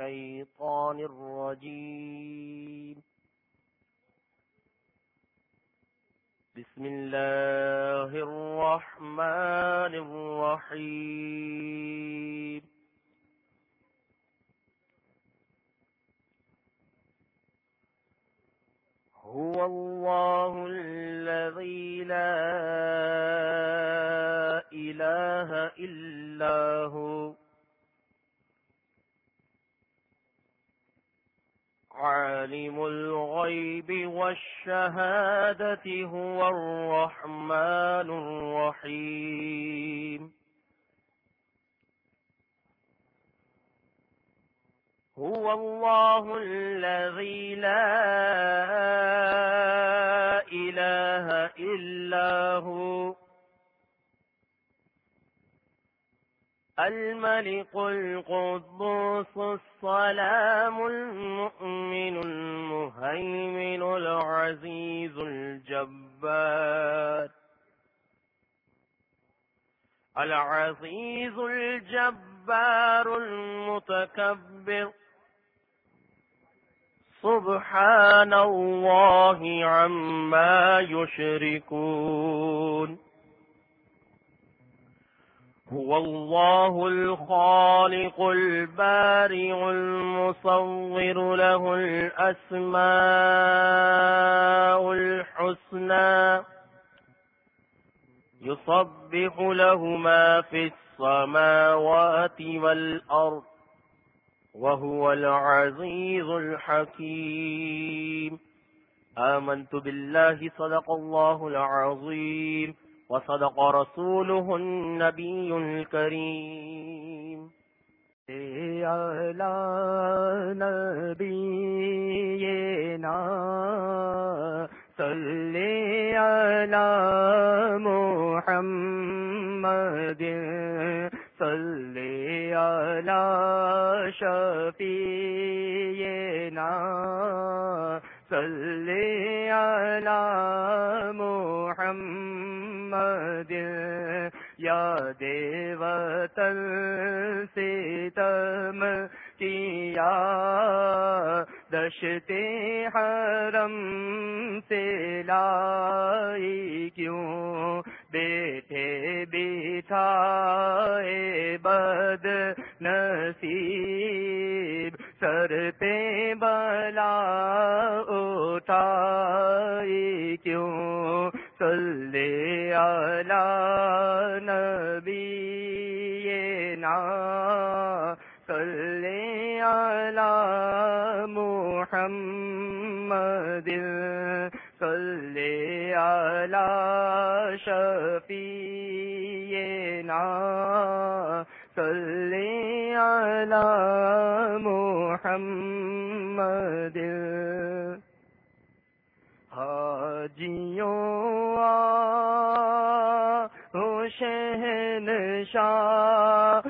الشيطان الرجيم. بسم الله الرحمن الرحيم. هو الله الذي لا إله إلا هو. عالم الغيب والشهادة هو الرحمن الرحيم. هو الله الذي لا إله إلا هو. الملك القدوس السلام المؤمن المهيمن العزيز الجبار. العزيز الجبار المتكبر. سبحان الله عما يشركون. هو الله الخالق البارع المصور له الأسماء الحسنى يصبح له ما في السماوات والأرض وهو العزيز الحكيم آمنت بالله صدق الله العظيم وصدق رسوله النبي الكريم. على نبينا صلي على محمد صلي على شفينا صلي على محمد. محمد یا دیوتن ستم کیا دشتے حرم سے لائی کیوں؟ بیٹھے بٹھائے بد نصیب، سر پہ بلا اٹھائی کیوں؟ صلی علی نبینا صلی علی محمد صلی علی شفیعنا صلی علی محمد. حاجیوں آ شہن شاہ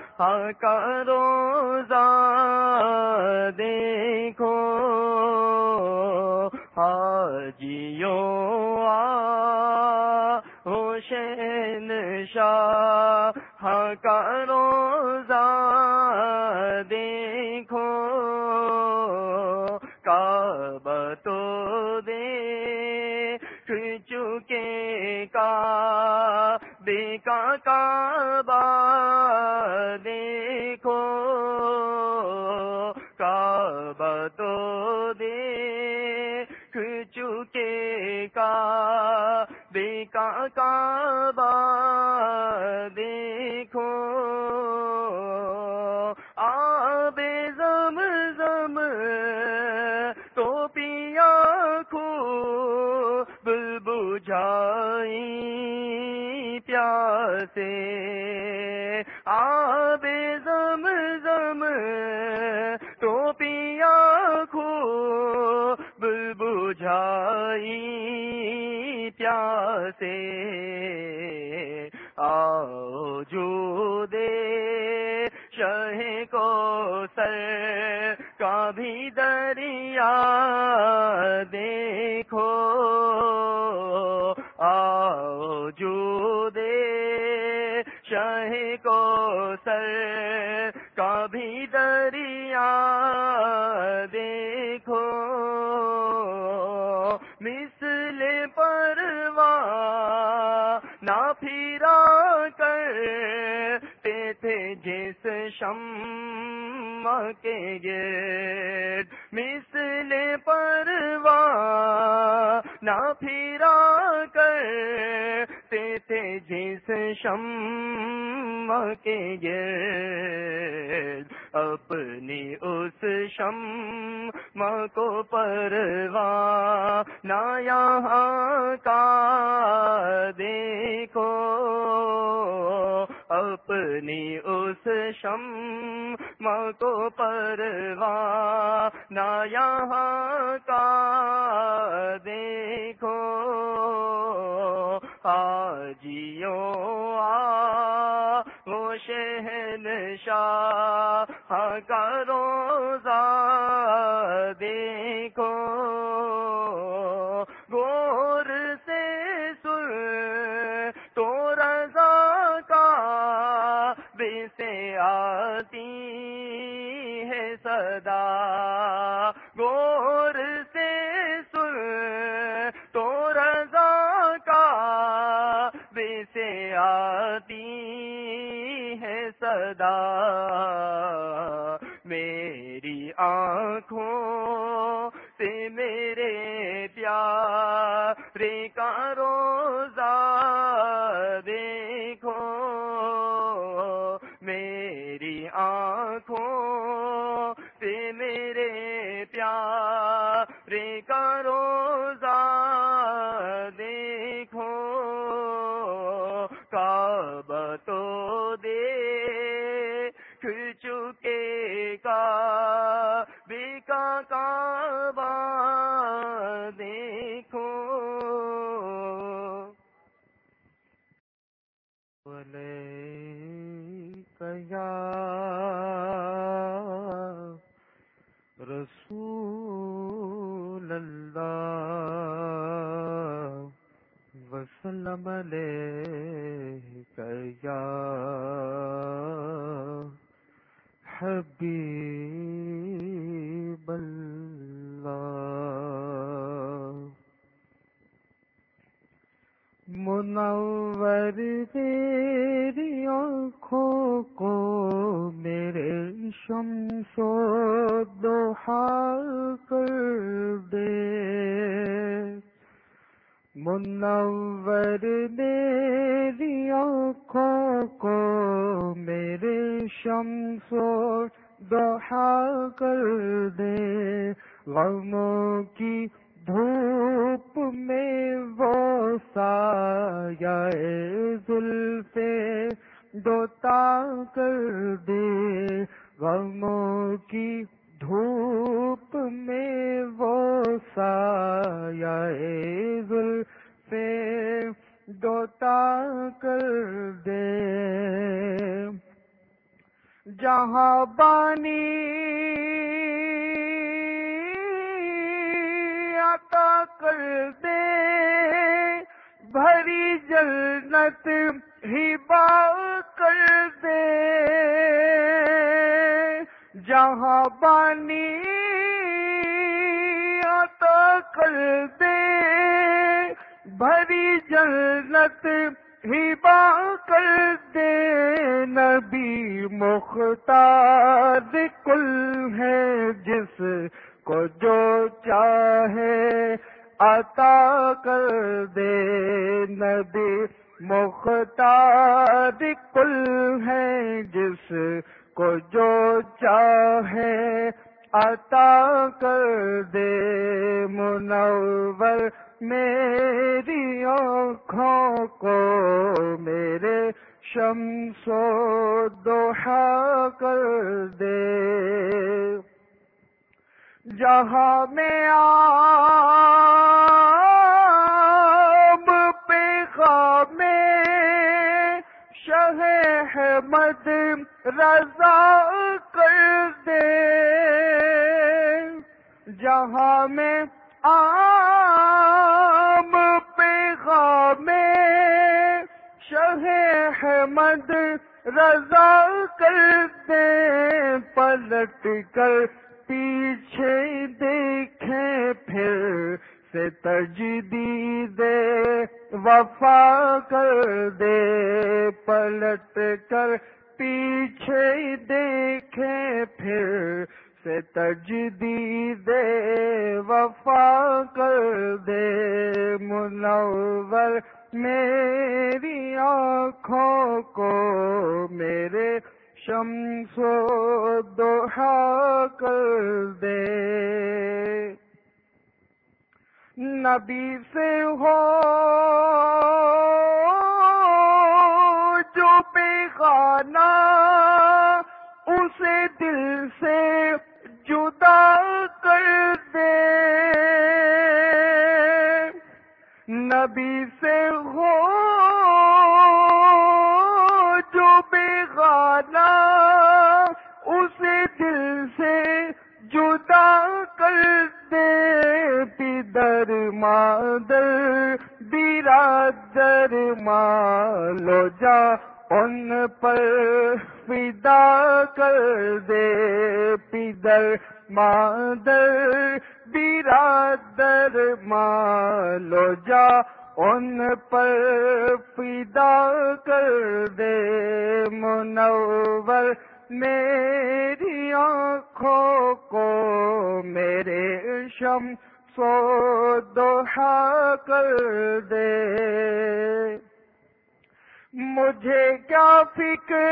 کا روزہ دیکھو حاجیوں شہن شاہ کا روزہ دیکھو۔ کعبہ تو دے چکے کا بے کا کعبہ، دیکھو۔ کعبہ تو دے چکے کا۔ بے کا کعبہ، دیکھو۔ آب زم زم تو پیا کھو پیاسے کے گرد مثل پروا نہ پھرا کرتے تھے جس شم کے گرد اپنی اس شم کو پروا نہ کو پروا نہ یہاں جنت ہی کر دے۔ جہاں بانی عطا کر دے۔ بھری جنت ہی کر دے۔ نبی مختار کل ہے جس کو جو چاہے عطا کر دے۔ نبی مختار کل ہے جس کو جو چاہے عطا کر دے منور میری آنکھوں کو میرے شمس و دوحا کر دے۔ جہاں میں آب میں شہ احمد رضا کر دے۔ جہاں میں آب پہ میں شہ احمد رضا کر دے۔ پلٹ کر پیچھے دیکھیں پھر سے تجدید وفا کر دے، پلٹ کر پیچھے دیکھے پھر سے تجدید وفا کر دے منور میری آنکھوں کو، میرے شمس و دوحا کر دے۔ نبی سے ہو جو بے خانہ اسے دل سے جدا کر دے۔ نبی سے ہو پدر مادر برادر مالو جا، ان پر فدا کر دے پدر مادر۔ برادر مالو جا، ان پر فدا کر دے منور۔ میری آنکھوں کو میرے شم سو دوہا کر دے۔ مجھے کیا فکر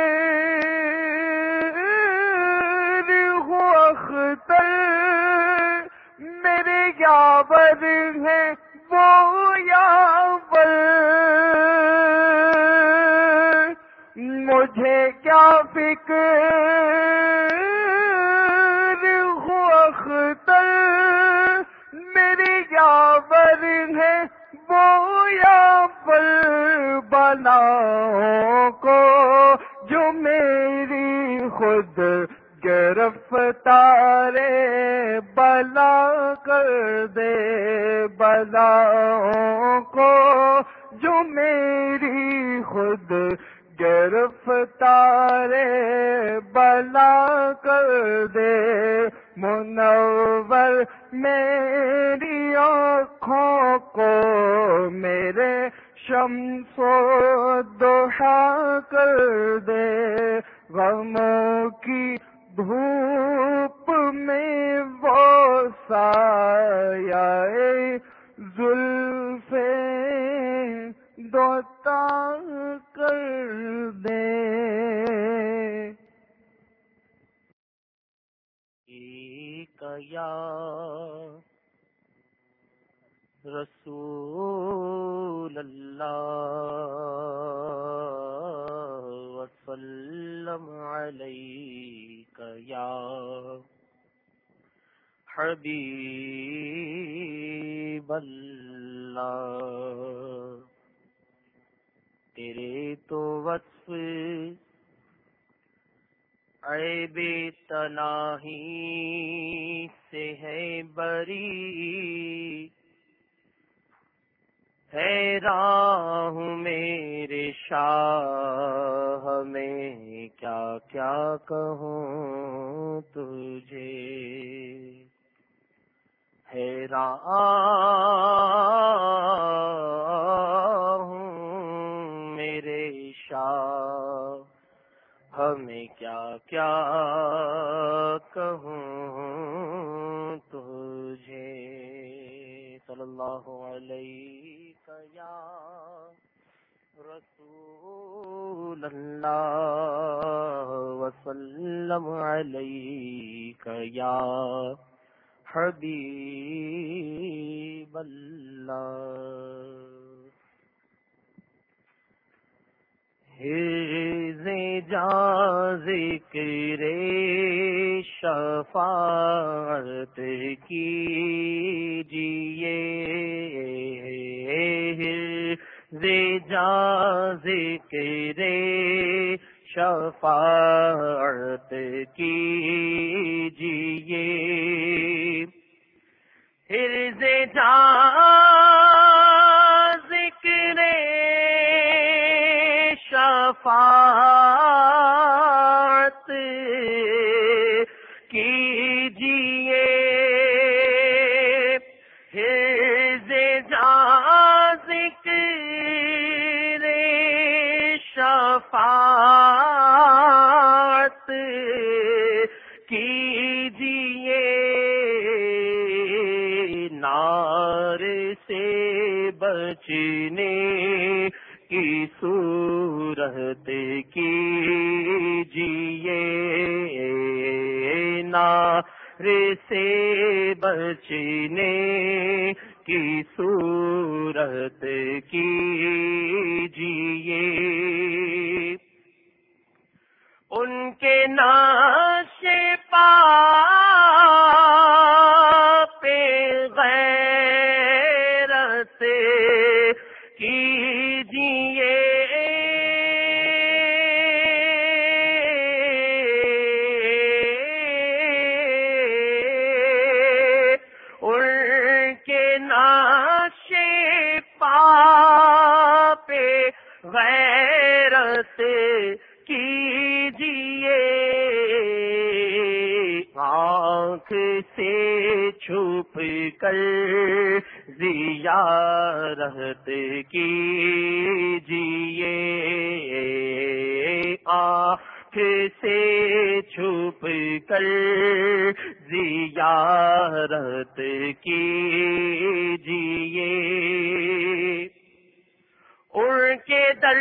ہو اختر؟ میرے یاور ہیں وہ یاور۔ مجھے کیا فکر یاور کو جو میری خود گرفتار بلا کر دے بلا کو جو میری خود گرفتار بلا کر دے۔ منور میری آنکھوں کو میرے شمس و دوحا کر دے۔ غموں کی دھوپ میں وہ سایہ زلف دوتا کر دے۔ ایک یا رسول اللہ وسلم علیک یا حبیب اللہ تیرے تو وصف عیب تناہی سے ہے بری ہوں میرے شاہ، میں کیا کیا کہوں تجھے؟ حیران ہوں میرے شاہ ہمیں کیا کیا کہوں تجھے؟ صلی اللہ علیہ یا رسول اللہ وسلم علیہ یا حبیب اللہ جا ذکر شفاعت کیجیے۔ حرز جا ذکر شفاعت کیجیے۔ حرز جا شفاعت کیجیے شفاعت کیجیے نار سے بچنے کی سورہ کیجیے نار سے بچنے کی صورت کیجیے۔ ان کے ناش پا چھپ کر زیارت کیجیے آنکھ سے چھپ کر زیارت کیجیے ان کے در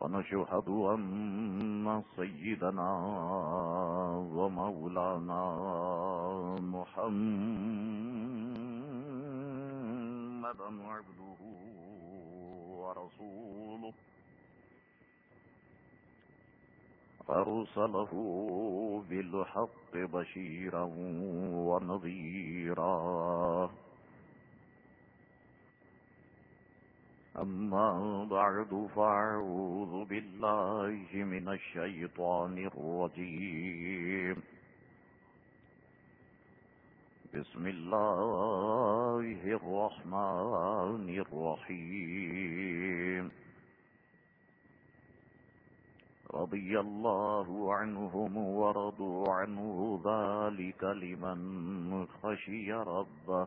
ونشهد أن سيدنا ومولانا محمدا عبده ورسوله. أرسله بالحق بشيرا ونذيرا. أما بعد فأعوذ بالله من الشيطان الرجيم. بسم الله الرحمن الرحيم. رضي الله عنهم ورضوا عنه ذلك لمن خشي ربه.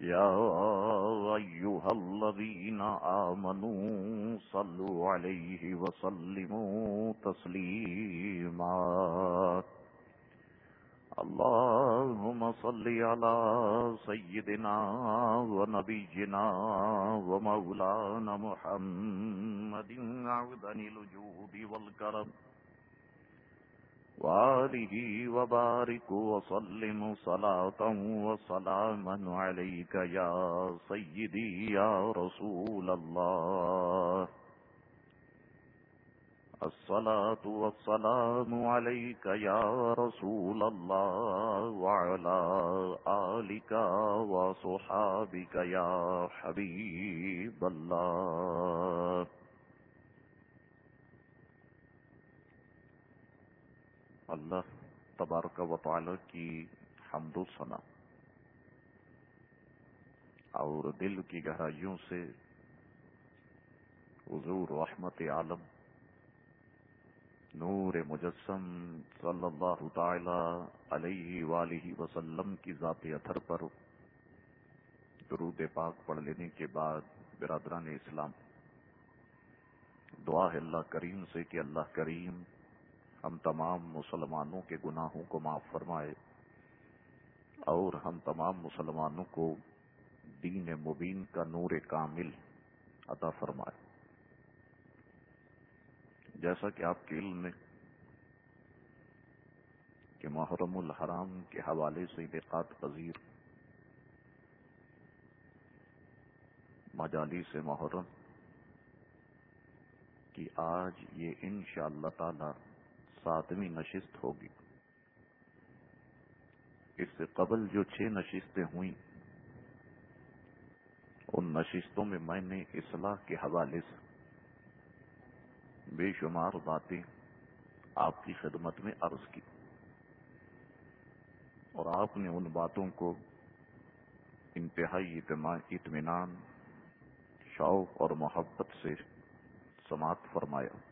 يا أيها الذين آمنوا صلوا عليه وسلموا تسليما. اللهم صل على سيدنا ونبينا ومولانا محمد عبدا الجود والكرم. وآله وبارك وسلم صلاة وسلاما عليك يا سيدي يا رسول الله. الصلاة والسلام عليك يا رسول الله وعلى آلك وصحابك يا حبيب الله. اللہ تبارک و تعالی کی حمد و ثنا۔ اور دل کی گہرائیوں سے حضور رحمت عالم نور مجسم صلی اللہ تعالی علیہ وآلہ وسلم کی ذات اثر پر درود پاک پڑھ لینے کے بعد برادران اسلام، دعا ہے اللہ کریم سے کہ اللہ کریم ہم تمام مسلمانوں کے گناہوں کو معاف فرمائے اور ہم تمام مسلمانوں کو دین مبین کا نور کامل عطا فرمائے۔ جیسا کہ آپ کے علم میں کہ محرم الحرام کے حوالے سے انعقاد پذیر مجالی سے محرم کی آج یہ ان شاء اللہ تعالی ساتویں نشست ہوگی۔ اس سے قبل جو چھ نشستیں ہوئیں، ان نشستوں میں میں نے اصلاح کے حوالے سے بے شمار باتیں آپ کی خدمت میں عرض کی۔ اور آپ نے ان باتوں کو انتہائی اطمینان، شوق اور محبت سے سماعت فرمایا۔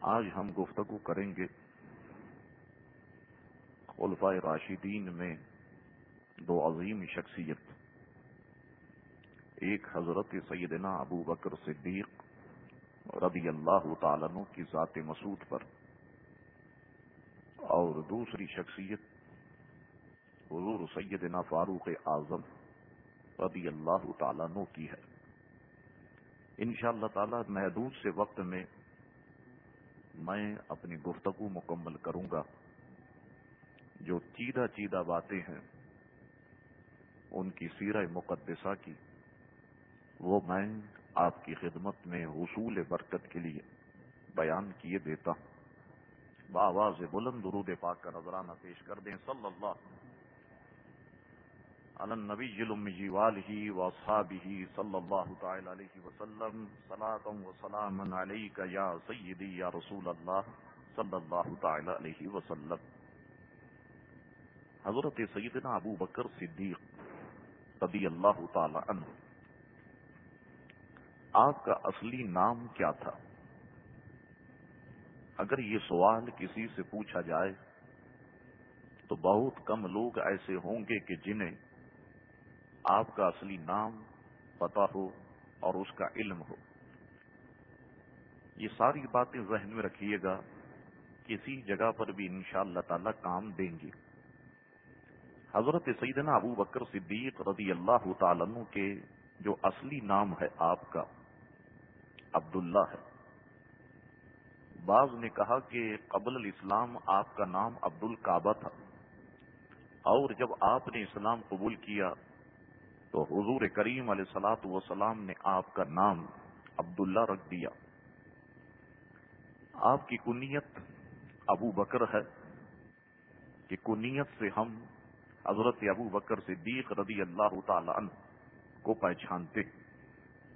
آج ہم گفتگو کریں گے خلفۂ راشدین میں دو عظیم شخصیت، ایک حضرت سیدنا ابو بکر صدیق رضی اللہ تعالیٰ کی ذات مسعود پر، اور دوسری شخصیت حضور سیدنا فاروق اعظم رضی اللہ تعالیٰ کی ہے۔ ان شاء اللہ تعالی محدود سے وقت میں میں اپنی گفتگو مکمل کروں گا۔ جو چیدہ چیدہ باتیں ہیں، ان کی سیرہ مقدسہ کی، وہ میں آپ کی خدمت میں حصول برکت کے لیے بیان کیے دیتا ہوں۔ بآواز بلند درود پاک کا نظرانہ پیش کر دیں۔ صلی اللہ علی النبی الامی جی والہ واصحابہ صلی اللہ تعالی علیہ وسلم صلاة و سلام علیک یا سیدی یا رسول اللہ صلی اللہ تعالی علیہ وسلم۔ حضرت سیدنا ابو بکر صدیق رضی اللہ تعالی عنہ۔ آپ کا اصلی نام کیا تھا؟ اگر یہ سوال کسی سے پوچھا جائے تو بہت کم لوگ ایسے ہوں گے کہ جنہیں آپ کا اصلی نام پتا ہو اور اس کا علم ہو۔ یہ ساری باتیں ذہن میں رکھیے گا، کسی جگہ پر بھی انشاءاللہ اللہ تعالی کام دیں گی حضرت سیدنا ابو بکر صدیق رضی اللہ تعالیٰ کے جو اصلی نام ہے آپ کا، عبداللہ ہے۔ بعض نے کہا کہ قبل الاسلام آپ کا نام عبد القعبہ تھا اور جب آپ نے اسلام قبول کیا تو حضور کریم علیہ سلاۃ وسلام نے آپ کا نام عبداللہ رکھ دیا۔ آپ کی کنیت ابو بکر ہے۔ کہ کنیت سے ہم حضرت ابو بکر صدیق رضی اللہ تعالی عنہ کو پہچانتے۔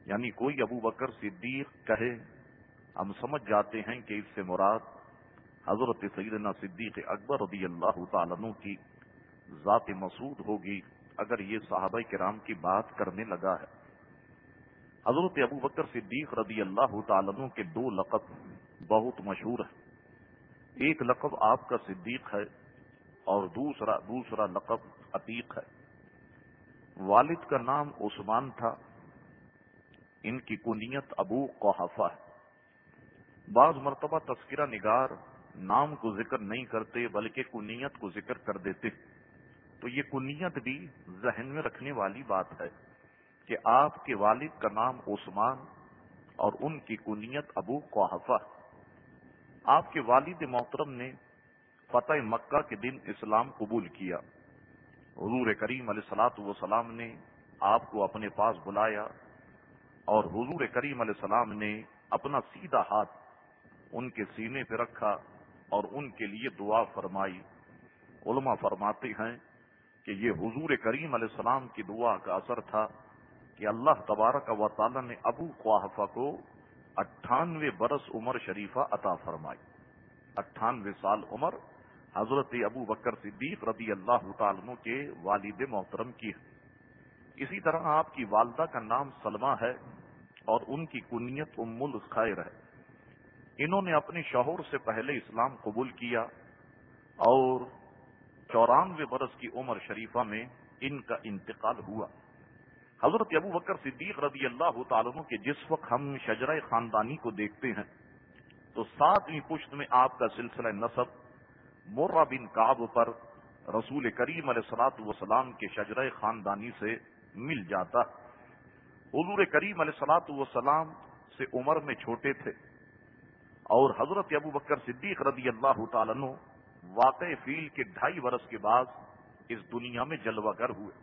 یعنی کوئی ابو بکر صدیق کہے، ہم سمجھ جاتے ہیں کہ اس سے مراد حضرت سیدنا صدیق اکبر رضی اللہ تعالیٰ کی ذات مسعود ہوگی۔ اگر یہ صحابہ کرام کی بات کرنے لگا ہے۔ حضرت ابو بکر صدیق رضی اللہ تعالیٰ کے دو لقب بہت مشہور ہیں۔ ایک لقب آپ کا صدیق ہے اور دوسرا دوسرا لقب عتیق ہے۔ والد کا نام عثمان تھا۔ ان کی کنیت ابو قحفہ ہے۔ بعض مرتبہ تذکرہ نگار نام کو ذکر نہیں کرتے بلکہ کنیت کو ذکر کر دیتے۔ تو یہ کنیت بھی ذہن میں رکھنے والی بات ہے کہ آپ کے والد کا نام عثمان اور ان کی کنیت ابو قحفہ آپ کے والد محترم نے فتح مکہ کے دن اسلام قبول کیا۔ حضور کریم علیہ سلاۃ وسلام نے آپ کو اپنے پاس بلایا اور حضور کریم علیہ السلام نے اپنا سیدھا ہاتھ ان کے سینے پہ رکھا اور ان کے لیے دعا فرمائی۔ علماء فرماتے ہیں کہ یہ حضور کریم علیہ السلام کی دعا کا اثر تھا کہ اللہ تبارک و تعالی نے ابو قواہفہ کو اٹھانوے برس عمر شریفہ عطا فرمائی۔ اٹھانوے سال عمر حضرت ابو بکر صدیق رضی اللہ تعالیٰ کے والد محترم کی ہے۔ اسی طرح آپ کی والدہ کا نام سلمہ ہے اور ان کی کنیت ام الخیر ہے۔ انہوں نے اپنے شوہر سے پہلے اسلام قبول کیا اور چورانوے برس کی عمر شریفہ میں ان کا انتقال ہوا۔ حضرت ابو بکر صدیق رضی اللہ تعالیٰ کے جس وقت ہم شجرہ خاندانی کو دیکھتے ہیں، تو ساتویں پشت میں آپ کا سلسلہ نصب مورا بن کاب پر رسول کریم علیہ سلاط وسلام کے شجرہ خاندانی سے مل جاتا۔ حضور کریم علیہ سلاط وسلام سے عمر میں چھوٹے تھے۔ اور حضرت ابو بکر صدیق رضی اللہ تعالیٰ واقع فیل کے ڈھائی برس کے بعد اس دنیا میں جلوہ گر ہوئے۔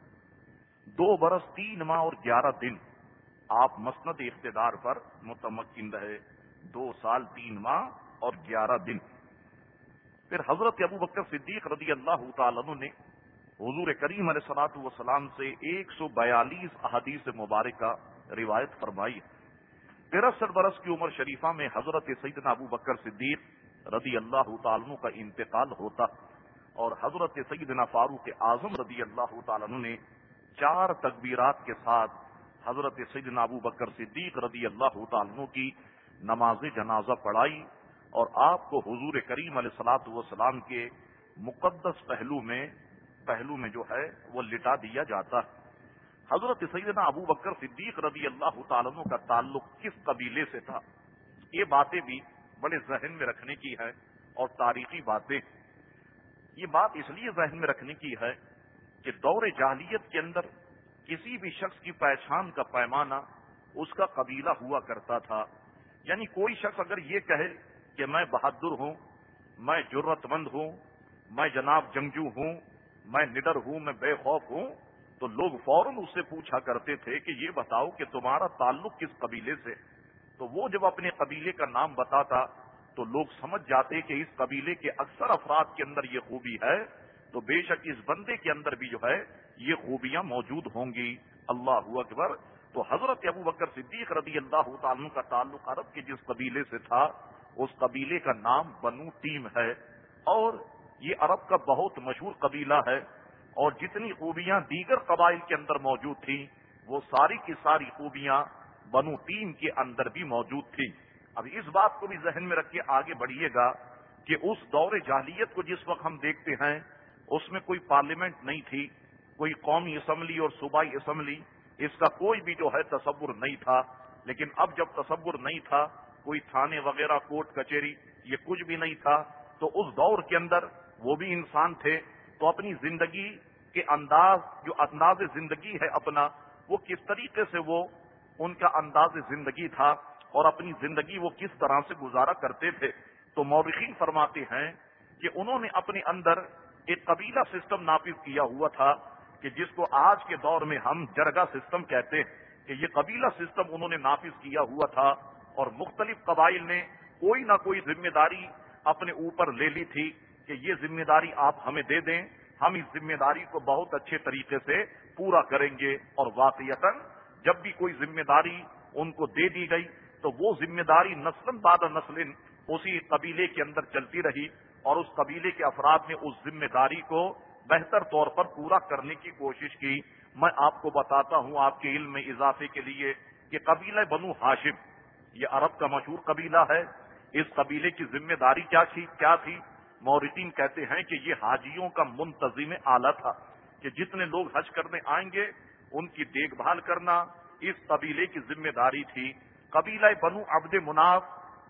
دو برس، تین ماہ اور گیارہ دن آپ مسند اقتدار پر متمکن رہے۔ دو سال، تین ماہ اور گیارہ دن۔ پھر حضرت ابو بکر صدیق رضی اللہ تعالیٰ نے حضور کریم علیہ سلاط وسلام سے ایک سو بیالیس احادیث مبارکہ روایت فرمائی۔ ترسٹھ برس کی عمر شریفہ میں حضرت سیدنا ابو بکر صدیق رضی اللہ تعالیٰ کا انتقال ہوتا اور حضرت سیدنا فاروق اعظم رضی اللہ تعالیٰ نے چار تکبیرات کے ساتھ حضرت سیدنا ابو بکر صدیق رضی اللہ تعالیٰ کی نماز جنازہ پڑھائی اور آپ کو حضور کریم علیہ سلاۃ والسلام کے مقدس پہلو میں پہلو میں جو ہے وہ لٹا دیا جاتا۔ ہے حضرت سیدنا ابو بکر صدیق رضی اللہ تعالیٰ کا تعلق کس قبیلے سے تھا؟ یہ باتیں بھی بڑے ذہن میں رکھنے کی ہے اور تاریخی باتیں یہ بات اس لیے ذہن میں رکھنے کی ہے کہ دور جاہلیت کے اندر کسی بھی شخص کی پہچان کا پیمانہ اس کا قبیلہ ہوا کرتا تھا۔ یعنی کوئی شخص اگر یہ کہے کہ میں بہادر ہوں، میں ضرورت مند ہوں، میں جناب جنگجو ہوں، میں نڈر ہوں، میں بے خوف ہوں، تو لوگ فوراً اس سے پوچھا کرتے تھے کہ یہ بتاؤ کہ تمہارا تعلق کس قبیلے سے ہے؟ تو وہ جب اپنے قبیلے کا نام بتاتا تو لوگ سمجھ جاتے کہ اس قبیلے کے اکثر افراد کے اندر یہ خوبی ہے، تو بے شک اس بندے کے اندر بھی جو ہے یہ خوبیاں موجود ہوں گی۔ اللہ اکبر۔ تو حضرت ابو بکر صدیق رضی اللہ تعالیٰ کا تعلق عرب کے جس قبیلے سے تھا، اس قبیلے کا نام بنو ٹیم ہے۔ اور یہ عرب کا بہت مشہور قبیلہ ہے۔ اور جتنی خوبیاں دیگر قبائل کے اندر موجود تھیں، وہ ساری کی ساری خوبیاں بنو ٹیم کے اندر بھی موجود تھیں اب اس بات کو بھی ذہن میں رکھ کے آگے بڑھیے گا کہ اس دور جاہلیت کو جس وقت ہم دیکھتے ہیں، اس میں کوئی پارلیمنٹ نہیں تھی، کوئی قومی اسمبلی اور صوبائی اسمبلی، اس کا کوئی بھی جو ہے تصور نہیں تھا۔ لیکن اب جب تصور نہیں تھا، کوئی تھانے وغیرہ کوٹ کچہری، یہ کچھ بھی نہیں تھا، تو اس دور کے اندر وہ بھی انسان تھے۔ تو اپنی زندگی کے انداز، جو انداز زندگی ہے اپنا، وہ کس طریقے سے وہ ان کا انداز زندگی تھا اور اپنی زندگی وہ کس طرح سے گزارا کرتے تھے۔ تو مورخین فرماتے ہیں کہ انہوں نے اپنے اندر ایک قبیلہ سسٹم نافذ کیا ہوا تھا کہ جس کو آج کے دور میں ہم جرگا سسٹم کہتے ہیں کہ یہ قبیلہ سسٹم انہوں نے نافذ کیا ہوا تھا اور مختلف قبائل نے کوئی نہ کوئی ذمہ داری اپنے اوپر لے لی تھی کہ یہ ذمہ داری آپ ہمیں دے دیں، ہم اس ذمہ داری کو بہت اچھے طریقے سے پورا کریں گے اور واقعیت جب بھی کوئی ذمہ داری ان کو دے دی گئی تو وہ ذمہ داری نسل بعد نسل اسی قبیلے کے اندر چلتی رہی اور اس قبیلے کے افراد نے اس ذمہ داری کو بہتر طور پر پورا کرنے کی کوشش کی۔ میں آپ کو بتاتا ہوں آپ کے علم میں اضافے کے لیے کہ قبیلہ بنو ہاشم، یہ عرب کا مشہور قبیلہ ہے۔ اس قبیلے کی ذمہ داری کیا تھی؟ کیا تھی؟ مورتین کہتے ہیں کہ یہ حاجیوں کا منتظم آلہ تھا کہ جتنے لوگ حج کرنے آئیں گے ان کی دیکھ بھال کرنا اس قبیلے کی ذمہ داری تھی۔ قبیلہ بنو عبد مناف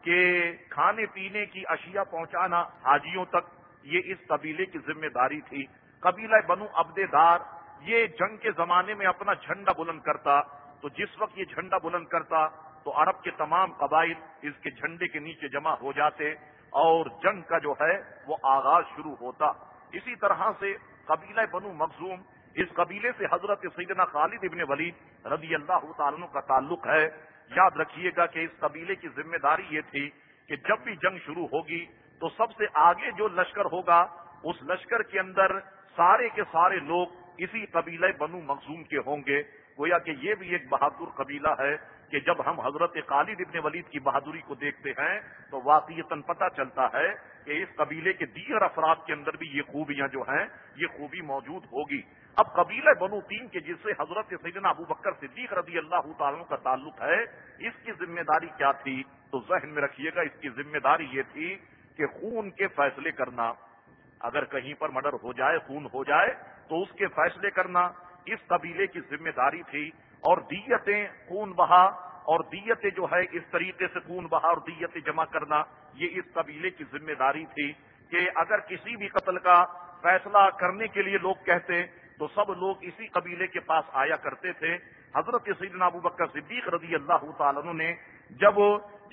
کے کھانے پینے کی اشیاء پہنچانا حاجیوں تک، یہ اس قبیلے کی ذمہ داری تھی۔ قبیلہ بنو عبد دار یہ جنگ کے زمانے میں اپنا جھنڈا بلند کرتا، تو جس وقت یہ جھنڈا بلند کرتا، تو عرب کے تمام قبائل اس کے جھنڈے کے نیچے جمع ہو جاتے اور جنگ کا جو ہے وہ آغاز شروع ہوتا۔ اسی طرح سے قبیلہ بنو مخزوم اس قبیلے سے حضرت سیدنا خالد ابن ولید رضی اللہ تعالیٰ کا تعلق ہے۔ یاد رکھیے گا کہ اس قبیلے کی ذمہ داری یہ تھی کہ جب بھی جنگ شروع ہوگی تو سب سے آگے جو لشکر ہوگا، اس لشکر کے اندر سارے کے سارے لوگ اسی قبیلہ بنو مخزوم کے ہوں گے۔ گویا کہ یہ بھی ایک بہادر قبیلہ ہے کہ جب ہم حضرت خالد ابن ولید کی بہادری کو دیکھتے ہیں تو واقعیتاً پتہ چلتا ہے کہ اس قبیلے کے دیگر افراد کے اندر بھی یہ خوبیاں جو ہیں، یہ خوبی موجود ہوگی۔ اب قبیلہ بنو تین کے جس سے حضرت سیدنا ابو بکر صدیق رضی اللہ تعالیٰ کا تعلق ہے، اس کی ذمہ داری کیا تھی؟ تو ذہن میں رکھیے گا، اس کی ذمہ داری یہ تھی کہ خون کے فیصلے کرنا۔ اگر کہیں پر مرڈر ہو جائے، خون ہو جائے، تو اس کے فیصلے کرنا۔ اس قبیلے کی ذمہ داری تھی اور دیتیں خون بہا اور دیتیں جو ہے، اس طریقے سے خون بہا اور دیتیں جمع کرنا۔ یہ اس قبیلے کی ذمہ داری تھی کہ اگر کسی بھی قتل کا فیصلہ کرنے کے لیے لوگ کہتے تو سب لوگ اسی قبیلے کے پاس آیا کرتے تھے۔ حضرت سیدنا ابو بکر صدیق رضی اللہ تعالیٰ نے جب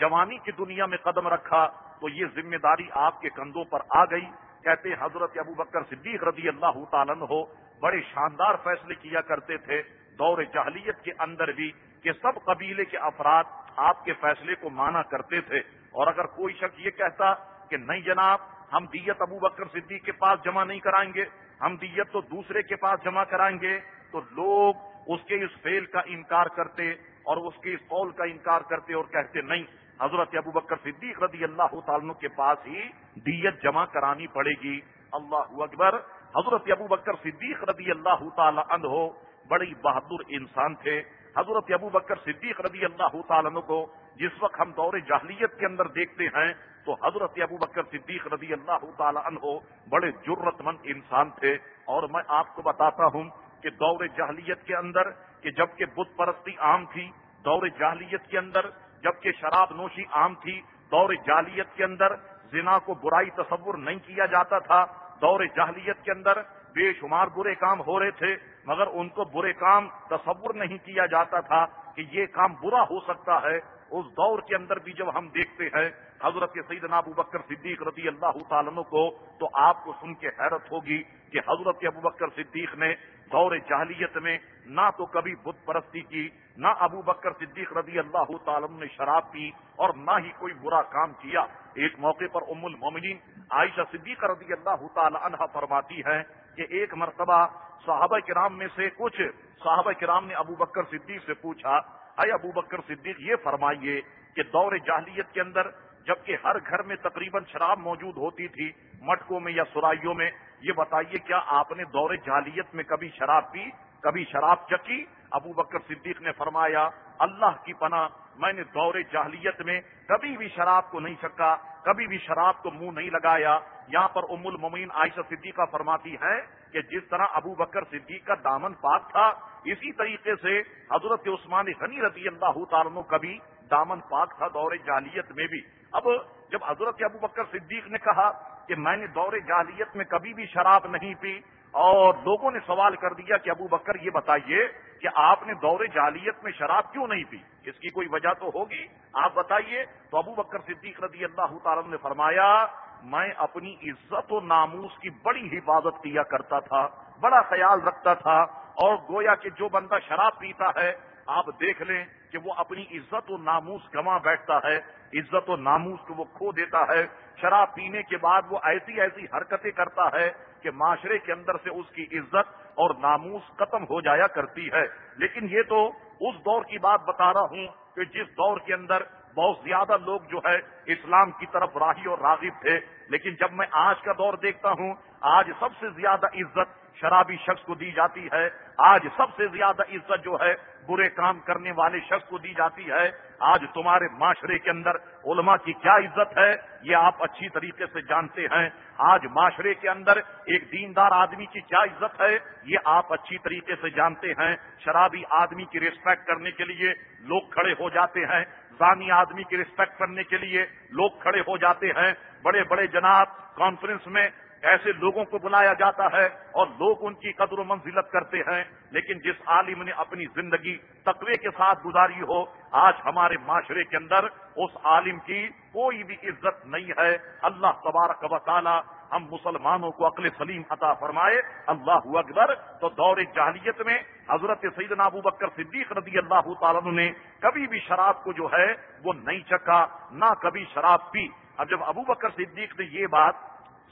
جوانی کی دنیا میں قدم رکھا تو یہ ذمہ داری آپ کے کندھوں پر آ گئی۔ کہتے حضرت ابو بکر صدیق رضی اللہ تعالیٰ ہو بڑے شاندار فیصلے کیا کرتے تھے۔ دور جہلیت کے اندر بھی کہ سب قبیلے کے افراد آپ کے فیصلے کو مانا کرتے تھے۔ اور اگر کوئی شخص یہ کہتا کہ نہیں جناب، ہم دیت ابو بکر صدیق کے پاس جمع نہیں کرائیں گے ہم دیت تو دوسرے کے پاس جمع کرائیں گے، تو لوگ اس کے اس فیل کا انکار کرتے اور اس کے اس قول کا انکار کرتے اور کہتے نہیں، حضرت ابو بکر صدیق رضی اللہ تعالیٰ کے پاس ہی دیت جمع کرانی پڑے گی۔ اللہ اکبر، حضرت ابو بکر صدیق رضی اللہ تعالی عنہ بڑی بہادر انسان تھے۔ حضرت ابو بکر صدیق رضی اللہ تعالیٰ کو جس وقت ہم دور جاہلیت کے اندر دیکھتے ہیں، تو حضرت ابو بکر صدیق رضی اللہ تعالی عنہ بڑے جرت مند انسان تھے۔ اور میں آپ کو بتاتا ہوں کہ دور جاہلیت کے اندر، کہ جبکہ بت پرستی عام تھی، دور جاہلیت کے اندر جبکہ شراب نوشی عام تھی، دور جالیت کے اندر زنا کو برائی تصور نہیں کیا جاتا تھا۔ دور جاہلیت کے اندر بے شمار برے کام ہو رہے تھے، مگر ان کو برے کام تصور نہیں کیا جاتا تھا کہ یہ کام برا ہو سکتا ہے۔ اس دور کے اندر بھی جب ہم دیکھتے ہیں حضرت سیدنا ابو بکر صدیق رضی اللہ تعالیٰ کو، تو آپ کو سن کے حیرت ہوگی کہ حضرت ابو بکر صدیق نے دور جاہلیت میں نہ تو کبھی بت پرستی کی، نہ ابو بکر صدیق رضی اللہ تعالیٰ نے شراب پی اور نہ ہی کوئی برا کام کیا۔ ایک موقع پر ام المومنین عائشہ صدیق رضی اللہ تعالی عنہ فرماتی ہے کہ ایک مرتبہ صحابہ کرام میں سے کچھ صحابہ کرام نے ابو بکر صدیق سے پوچھا اے ابو بکر صدیق، یہ فرمائیے کہ دور جاہلیت کے اندر جبکہ ہر گھر میں تقریباً شراب موجود ہوتی تھی، مٹکوں میں یا سرائیوں میں، یہ بتائیے کیا آپ نے دور جالیت میں کبھی شراب پی؟ کبھی شراب چکی ابو بکر صدیق نے فرمایا، اللہ کی پناہ، میں نے دور جاہلیت میں کبھی بھی شراب کو نہیں چکا کبھی بھی شراب کو منہ نہیں لگایا۔ یہاں پر ام المین عائشہ صدیقہ فرماتی ہے کہ جس طرح ابو بکر صدیق کا دامن پاک تھا، اسی طریقے سے حضرت عثمان غنی رضی اللہ تعالیٰ کبھی دامن پاک تھا دور جالیت میں بھی۔ اب جب حضرت ابو بکر صدیق نے کہا کہ میں نے دور جالیت میں کبھی بھی شراب نہیں پی، اور لوگوں نے سوال کر دیا کہ ابو بکر یہ بتائیے کہ آپ نے دور جالیت میں شراب کیوں نہیں پی؟ اس کی کوئی وجہ تو ہوگی؟ آپ بتائیے۔ تو ابو بکر صدیق رضی اللہ تعالیٰ نے فرمایا میں اپنی عزت و ناموس کی بڑی حفاظت کیا کرتا تھا، بڑا خیال رکھتا تھا، اور گویا کہ جو بندہ شراب پیتا ہے، آپ دیکھ لیں کہ وہ اپنی عزت و ناموس گما بیٹھتا ہے۔ عزت و ناموس کو وہ کھو دیتا ہے۔ شراب پینے کے بعد وہ ایسی ایسی حرکتیں کرتا ہے کہ معاشرے کے اندر سے اس کی عزت اور ناموس ختم ہو جایا کرتی ہے۔ لیکن یہ تو اس دور کی بات بتا رہا ہوں کہ جس دور کے اندر بہت زیادہ لوگ جو ہے اسلام کی طرف راہی اور راغب تھے۔ لیکن جب میں آج کا دور دیکھتا ہوں، آج سب سے زیادہ عزت شرابی شخص کو دی جاتی ہے، آج سب سے زیادہ عزت جو ہے برے کام کرنے والے شخص کو دی جاتی ہے، آج تمہارے معاشرے کے اندر علماء کی کیا عزت ہے، یہ آپ اچھی طریقے سے جانتے ہیں۔ آج معاشرے کے اندر ایک دیندار آدمی کی کیا عزت ہے، یہ آپ اچھی طریقے سے جانتے ہیں۔ شرابی آدمی کی ریسپیکٹ کرنے کے لیے لوگ کھڑے ہو جاتے ہیں۔ زانی آدمی کی ریسپیکٹ کرنے کے لیے لوگ کھڑے ہو جاتے ہیں۔ بڑے بڑے جناب کانفرنس میں ایسے لوگوں کو بلایا جاتا ہے اور لوگ ان کی قدر و منزلت کرتے ہیں۔ لیکن جس عالم نے اپنی زندگی تقوی کے ساتھ گزاری ہو، آج ہمارے معاشرے کے اندر اس عالم کی کوئی بھی عزت نہیں ہے۔ اللہ تبارک و تعالی ہم مسلمانوں کو عقل سلیم عطا فرمائے، اللہ اکبر، تو دور جاہلیت میں حضرت سیدنا ابو بکر صدیق رضی اللہ تعالیٰ نے کبھی بھی شراب کو جو ہے وہ نہیں چکا نہ کبھی شراب پی۔ اب جب ابو بکر صدیق نے یہ بات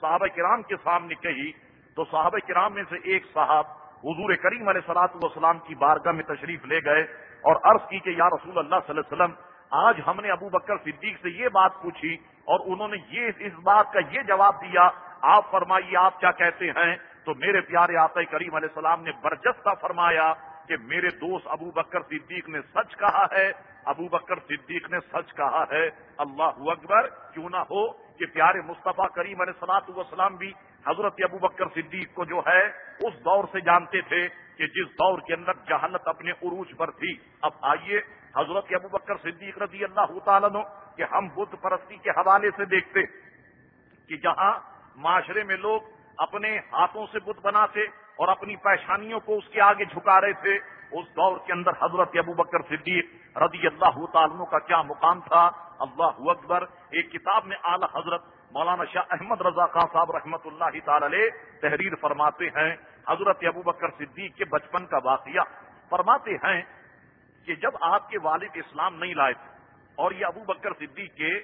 صحابہ کرام کے سامنے کہی، تو صحابہ کرام میں سے ایک صاحب حضور کریم علیہ سلاط والسلام کی بارگاہ میں تشریف لے گئے اور عرض کی کہ یا رسول اللہ صلی اللہ علیہ وسلم، آج ہم نے ابو بکر صدیق سے یہ بات پوچھی اور انہوں نے یہ اس بات کا یہ جواب دیا آپ فرمائیے، آپ کیا کہتے ہیں؟ تو میرے پیارے آتا کریم علیہ السلام نے برجستہ فرمایا کہ میرے دوست ابو بکر صدیق نے سچ کہا ہے، ابو بکر صدیق نے سچ کہا ہے۔ اللہ اکبر، کیوں نہ ہو کہ پیارے مصطفیٰ کریم علیہ سلاط والسلام بھی حضرت ابو بکر صدیق کو جو ہے، اس دور سے جانتے تھے کہ جس دور کے اندر جہالت اپنے عروج پر تھی۔ اب آئیے حضرت ابو بکر صدیق رضی اللہ تعالیٰ کہ ہم بدھ پرستی کے حوالے سے دیکھتے کہ جہاں معاشرے میں لوگ اپنے ہاتھوں سے بت بناتے اور اپنی پیشانیوں کو اس کے آگے جھکا رہے تھے۔ اس دور کے اندر حضرت ابو بکر صدیق رضی اللہ تعالیٰ کا کیا مقام تھا؟ اللہ اکبر۔ ایک کتاب میں اعلی حضرت مولانا شاہ احمد رضا خان صاحب رحمت اللہ تعالی تحریر فرماتے ہیں۔ حضرت ابو بکر صدیق کے بچپن کا واقعہ۔ فرماتے ہیں کہ جب آپ کے والد اسلام نہیں لائے تھے اور یہ ابو بکر صدیق کے،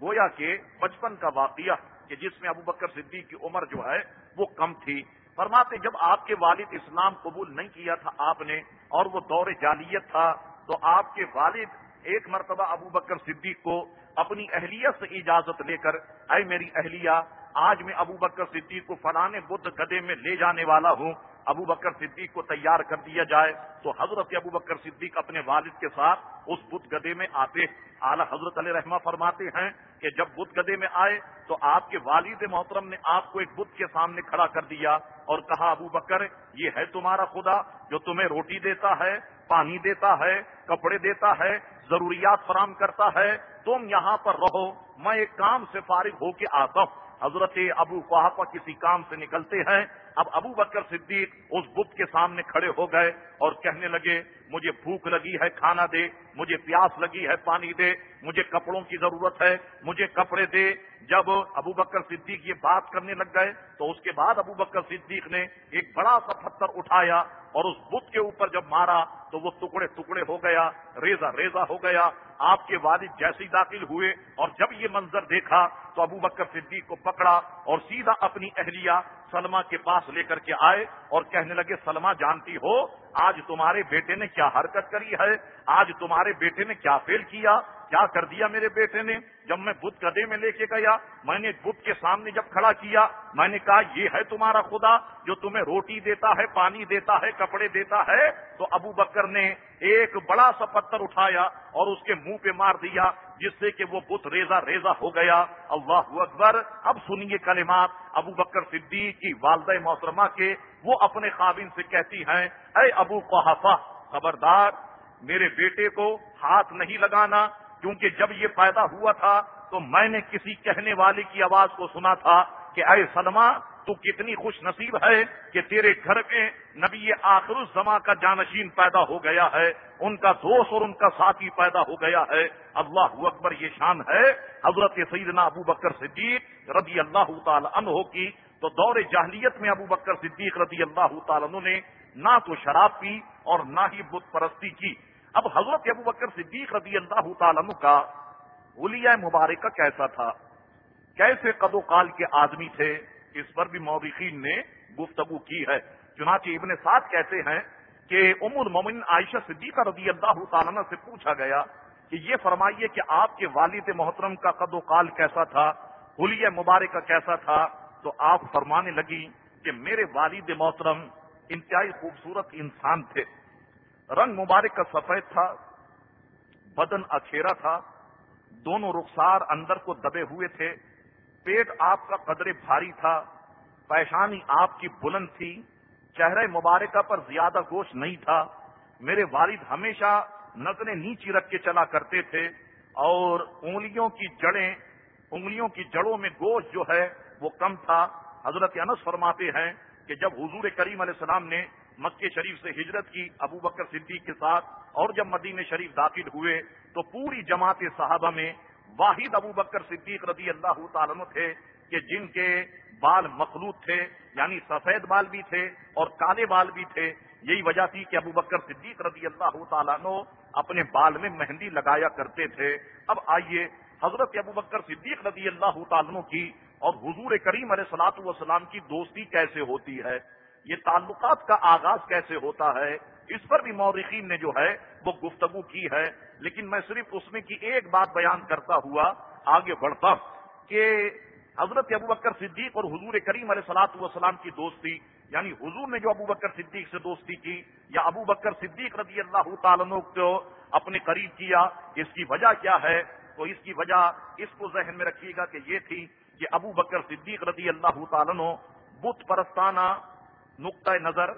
گویا کے بچپن کا واقعہ کہ جس میں ابو بکر صدیق کی عمر جو ہے وہ کم تھی۔ فرماتے جب آپ کے والد اسلام قبول نہیں کیا تھا آپ نے اور وہ دور جالیت تھا، تو آپ کے والد ایک مرتبہ ابو بکر صدیق کو اپنی اہلیہ سے اجازت لے کر، اے میری اہلیہ، آج میں ابو بکر صدیق کو فلانے بدھ گدے میں لے جانے والا ہوں۔ ابو بکر صدیق کو تیار کر دیا جائے تو حضرت ابو بکر صدیق اپنے والد کے ساتھ اس بدھ گدے میں آتے۔ اعلی حضرت علیہ رحمہ فرماتے ہیں کہ جب بدھ گدے میں آئے تو آپ کے والد محترم نے آپ کو ایک بدھ کے سامنے کھڑا کر دیا اور کہا، ابو بکر، یہ ہے تمہارا خدا جو تمہیں روٹی دیتا ہے، پانی دیتا ہے، کپڑے دیتا ہے، ضروریات فراہم کرتا ہے۔ تم یہاں پر رہو، میں ایک کام سے فارغ ہو کے آتا ہوں۔ حضرت ابو قحافہ کسی کام سے نکلتے ہیں اب ابو بکر صدیق اس بت کے سامنے کھڑے ہو گئے اور کہنے لگے، مجھے بھوک لگی ہے، کھانا دے، مجھے پیاس لگی ہے، پانی دے، مجھے کپڑوں کی ضرورت ہے، مجھے کپڑے دے۔ جب ابو بکر صدیق یہ بات کرنے لگ گئے تو اس کے بعد ابو بکر صدیق نے ایک بڑا سا پتھر اٹھایا اور اس بت کے اوپر جب مارا تو وہ ٹکڑے ٹکڑے ہو گیا ریزا ریزا ہو گیا، آپ کے والد جیسے داخل ہوئے اور جب یہ منظر دیکھا تو ابو بکر صدیق کو پکڑا اور سیدھا اپنی اہلیہ سلما کے پاس لے کر کے آئے اور کہنے لگے سلما جانتی ہو، آج تمہارے بیٹے نے کیا حرکت کری ہے؟ آج تمہارے بیٹے نے کیا فیل کیا؟ کیا کر دیا میرے بیٹے نے؟ جب میں بدھ گدے میں لے کے گیا، میں نے بدھ کے سامنے جب کھڑا کیا، میں نے کہا، یہ ہے تمہارا خدا جو تمہیں روٹی دیتا ہے، پانی دیتا ہے، کپڑے دیتا ہے؟ تو ابو بکر نے ایک بڑا سا پتھر اٹھایا اور اس کے منہ پہ مار دیا، جس سے کہ وہ بت ریزا ریزا ہو گیا۔ اللہ اکبر، اب سنیے کلمات۔ ابو بکر صدیق کی والدہ محترمہ کے وہ اپنے خابن سے کہتی ہیں، اے ابو قحافہ خبردار، میرے بیٹے کو ہاتھ نہیں لگانا کیونکہ جب یہ پیدا ہوا تھا تو میں نے کسی کہنے والے کی آواز کو سنا تھا کہ اے سلما تو کتنی خوش نصیب ہے کہ تیرے گھر میں نبی آخر الزما کا جانشین پیدا ہو گیا ہے، ان کا دوست اور ان کا ساتھی پیدا ہو گیا ہے۔ اللہ اکبر، یہ شان ہے۔ حضرت سیدنا ابو بکر صدیق رضی اللہ تعالی عنہ کی تو دور جاہلیت میں ابو بکر صدیق رضی اللہ تعالیٰ عنہ نے نہ تو شراب پی اور نہ ہی بت پرستی کی۔ اب حضرت ابو بکر صدیق رضی اللہ تعالیٰ کا ولیہ مبارکہ کیسا تھا؟ کیسے قد و قال کے آدمی تھے؟ اس پر بھی مورخین نے گفتگو کی ہے۔ چنانچہ ابن سعد کہتے ہیں کہ ام المومن عائشہ صدیقہ رضی اللہ تعالیٰ سے پوچھا گیا کہ یہ فرمائیے کہ آپ کے والد محترم کا قد و قال کیسا تھا؟ حلیہ مبارکہ کیسا تھا؟ تو آپ فرمانے لگی کہ میرے والد محترم انتہائی خوبصورت انسان تھے۔ رنگ مبارک کا سفید تھا، بدن اچھیرا تھا، دونوں رخسار اندر کو دبے ہوئے تھے۔ پیٹ آپ کا قدرے بھاری تھا، پیشانی آپ کی بلند تھی۔ چہرے مبارکہ پر زیادہ گوشت نہیں تھا۔ میرے والد ہمیشہ نظریں نیچی رکھ کے چلا کرتے تھے۔ اور انگلیوں کی جڑیں، انگلیوں کی جڑوں میں گوشت جو ہے وہ کم تھا۔ حضرت انس فرماتے ہیں کہ جب حضور کریم علیہ السلام نے مکہ شریف سے ہجرت کی ابو بکر صدیق کے ساتھ اور جب مدینہ شریف داخل ہوئے تو پوری جماعت صحابہ میں واحد ابو بکر صدیق رضی اللہ تعالیٰ تھے کہ جن کے بال مخلوط تھے یعنی سفید بال بھی تھے اور کالے بال بھی تھے۔ یہی وجہ تھی کہ ابو بکر صدیق رضی اللہ تعالیٰ نو اپنے بال میں مہندی لگایا کرتے تھے۔ اب آئیے حضرت ابو بکر صدیق رضی اللہ تعالیٰ کی اور حضور کریم علیہ سلاط والسلام کی دوستی کیسے ہوتی ہے۔ یہ تعلقات کا آغاز کیسے ہوتا ہے؟ اس پر بھی مورخین نے جو ہے وہ گفتگو کی ہے، لیکن میں صرف اس میں کی ایک بات بیان کرتا ہوا آگے بڑھتا ہوں کہ حضرت ابو بکر صدیق اور حضور کریم علیہ سلاط والسلام کی دوستی یعنی حضور نے جو ابو بکر صدیق سے دوستی کی یا ابو بکر صدیق رضی اللہ تعالیٰ کو اپنے قریب کیا، اس کی وجہ کیا ہے؟ تو اس کی وجہ اس کو ذہن میں رکھیے گا کہ یہ تھی کہ ابو بکر صدیق رضی اللہ تعالیٰ بت پرستانہ نقطۂ نظر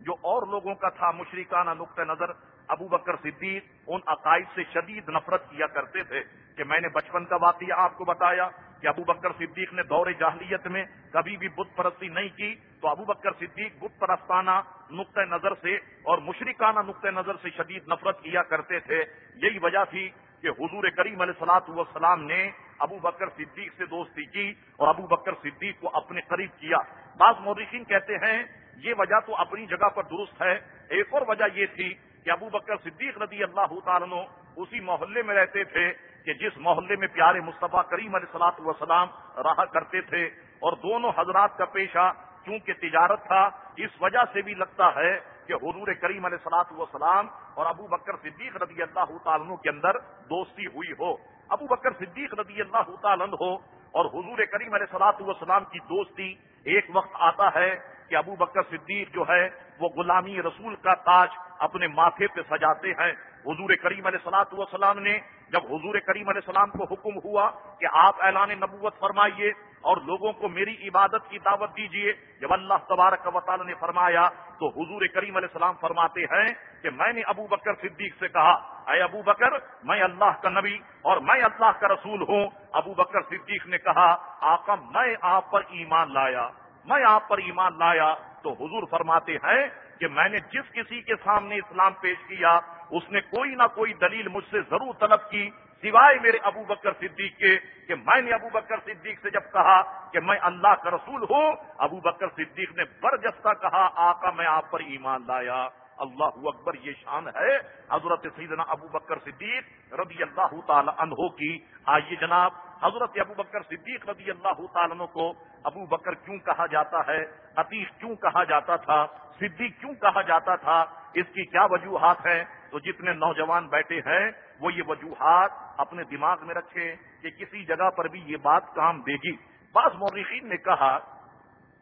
جو اور لوگوں کا تھا، مشرکانہ نقطۂ نظر، ابو بکر صدیق ان عقائد سے شدید نفرت کیا کرتے تھے کہ میں نے بچپن کا واقعہ آپ کو بتایا کہ ابو بکر صدیق نے دور جاہلیت میں کبھی بھی بت پرستی نہیں کی۔ تو ابو بکر صدیق بت پرستانہ نقطۂ نظر سے اور مشرکانہ نقطۂ نظر سے شدید نفرت کیا کرتے تھے۔ یہی وجہ تھی کہ حضور کریم علیہ سلاط والسلام نے ابو بکر صدیق سے دوستی کی اور ابو بکر صدیق کو اپنے قریب کیا۔ بعض مورخین کہتے ہیں یہ وجہ تو اپنی جگہ پر درست ہے۔ ایک اور وجہ یہ تھی کہ ابو بکر صدیق رضی اللہ تعالیٰ اسی محلے میں رہتے تھے کہ جس محلے میں پیارے مصطفیٰ کریم علیہ سلاط وسلام رہا کرتے تھے اور دونوں حضرات کا پیشہ چونکہ تجارت تھا، اس وجہ سے بھی لگتا ہے کہ حضور کریم علیہ سلاط وسلام اور ابو بکر صدیق رضی اللہ تعالیٰ کے اندر دوستی ہوئی ہو۔ ابو بکر صدیق رضی اللہ تعالیٰ ہو اور حضور کریم علیہ سلاط وسلام کی دوستی ایک وقت آتا ہے کہ ابو بکر صدیق جو ہے وہ غلامی رسول کا تاج اپنے ماتھے پہ سجاتے ہیں۔ حضور کریم علیہ سلاط والسلام نے جب حضور کریم علیہ السلام کو حکم ہوا کہ آپ اعلان نبوت فرمائیے اور لوگوں کو میری عبادت کی دعوت دیجیے جب اللہ تبارک و تعالی نے فرمایا تو حضور کریم علیہ السلام فرماتے ہیں کہ میں نے ابو بکر صدیق سے کہا، اے ابو بکر، میں اللہ کا نبی اور میں اللہ کا رسول ہوں۔ ابو بکر صدیق نے کہا، آقا، میں آپ پر ایمان لایا۔ میں آپ پر ایمان لایا تو حضور فرماتے ہیں کہ میں نے جس کسی کے سامنے اسلام پیش کیا، اس نے کوئی نہ کوئی دلیل مجھ سے ضرور طلب کی، سوائے میرے ابو بکر صدیق کے، کہ میں نے ابو بکر صدیق سے جب کہا کہ میں اللہ کا رسول ہوں، ابو بکر صدیق نے برجستہ کہا، آقا میں آپ پر ایمان لایا۔ اللہ اکبر، یہ شان ہے حضرت سیدنا ابو بکر صدیق رضی اللہ تعالی عنہ کی۔ آئیے جناب، حضرت ابو بکر صدیق رضی اللہ تعالیٰ کو ابو بکر کیوں کہا جاتا ہے؟ عتیق کیوں کہا جاتا تھا؟ صدیق کیوں کہا جاتا تھا؟ اس کی کیا وجوہات ہیں؟ تو جتنے نوجوان بیٹھے ہیں، وہ یہ وجوہات اپنے دماغ میں رکھے کہ کسی جگہ پر بھی یہ بات کام دے گی۔ بعض مورخین نے کہا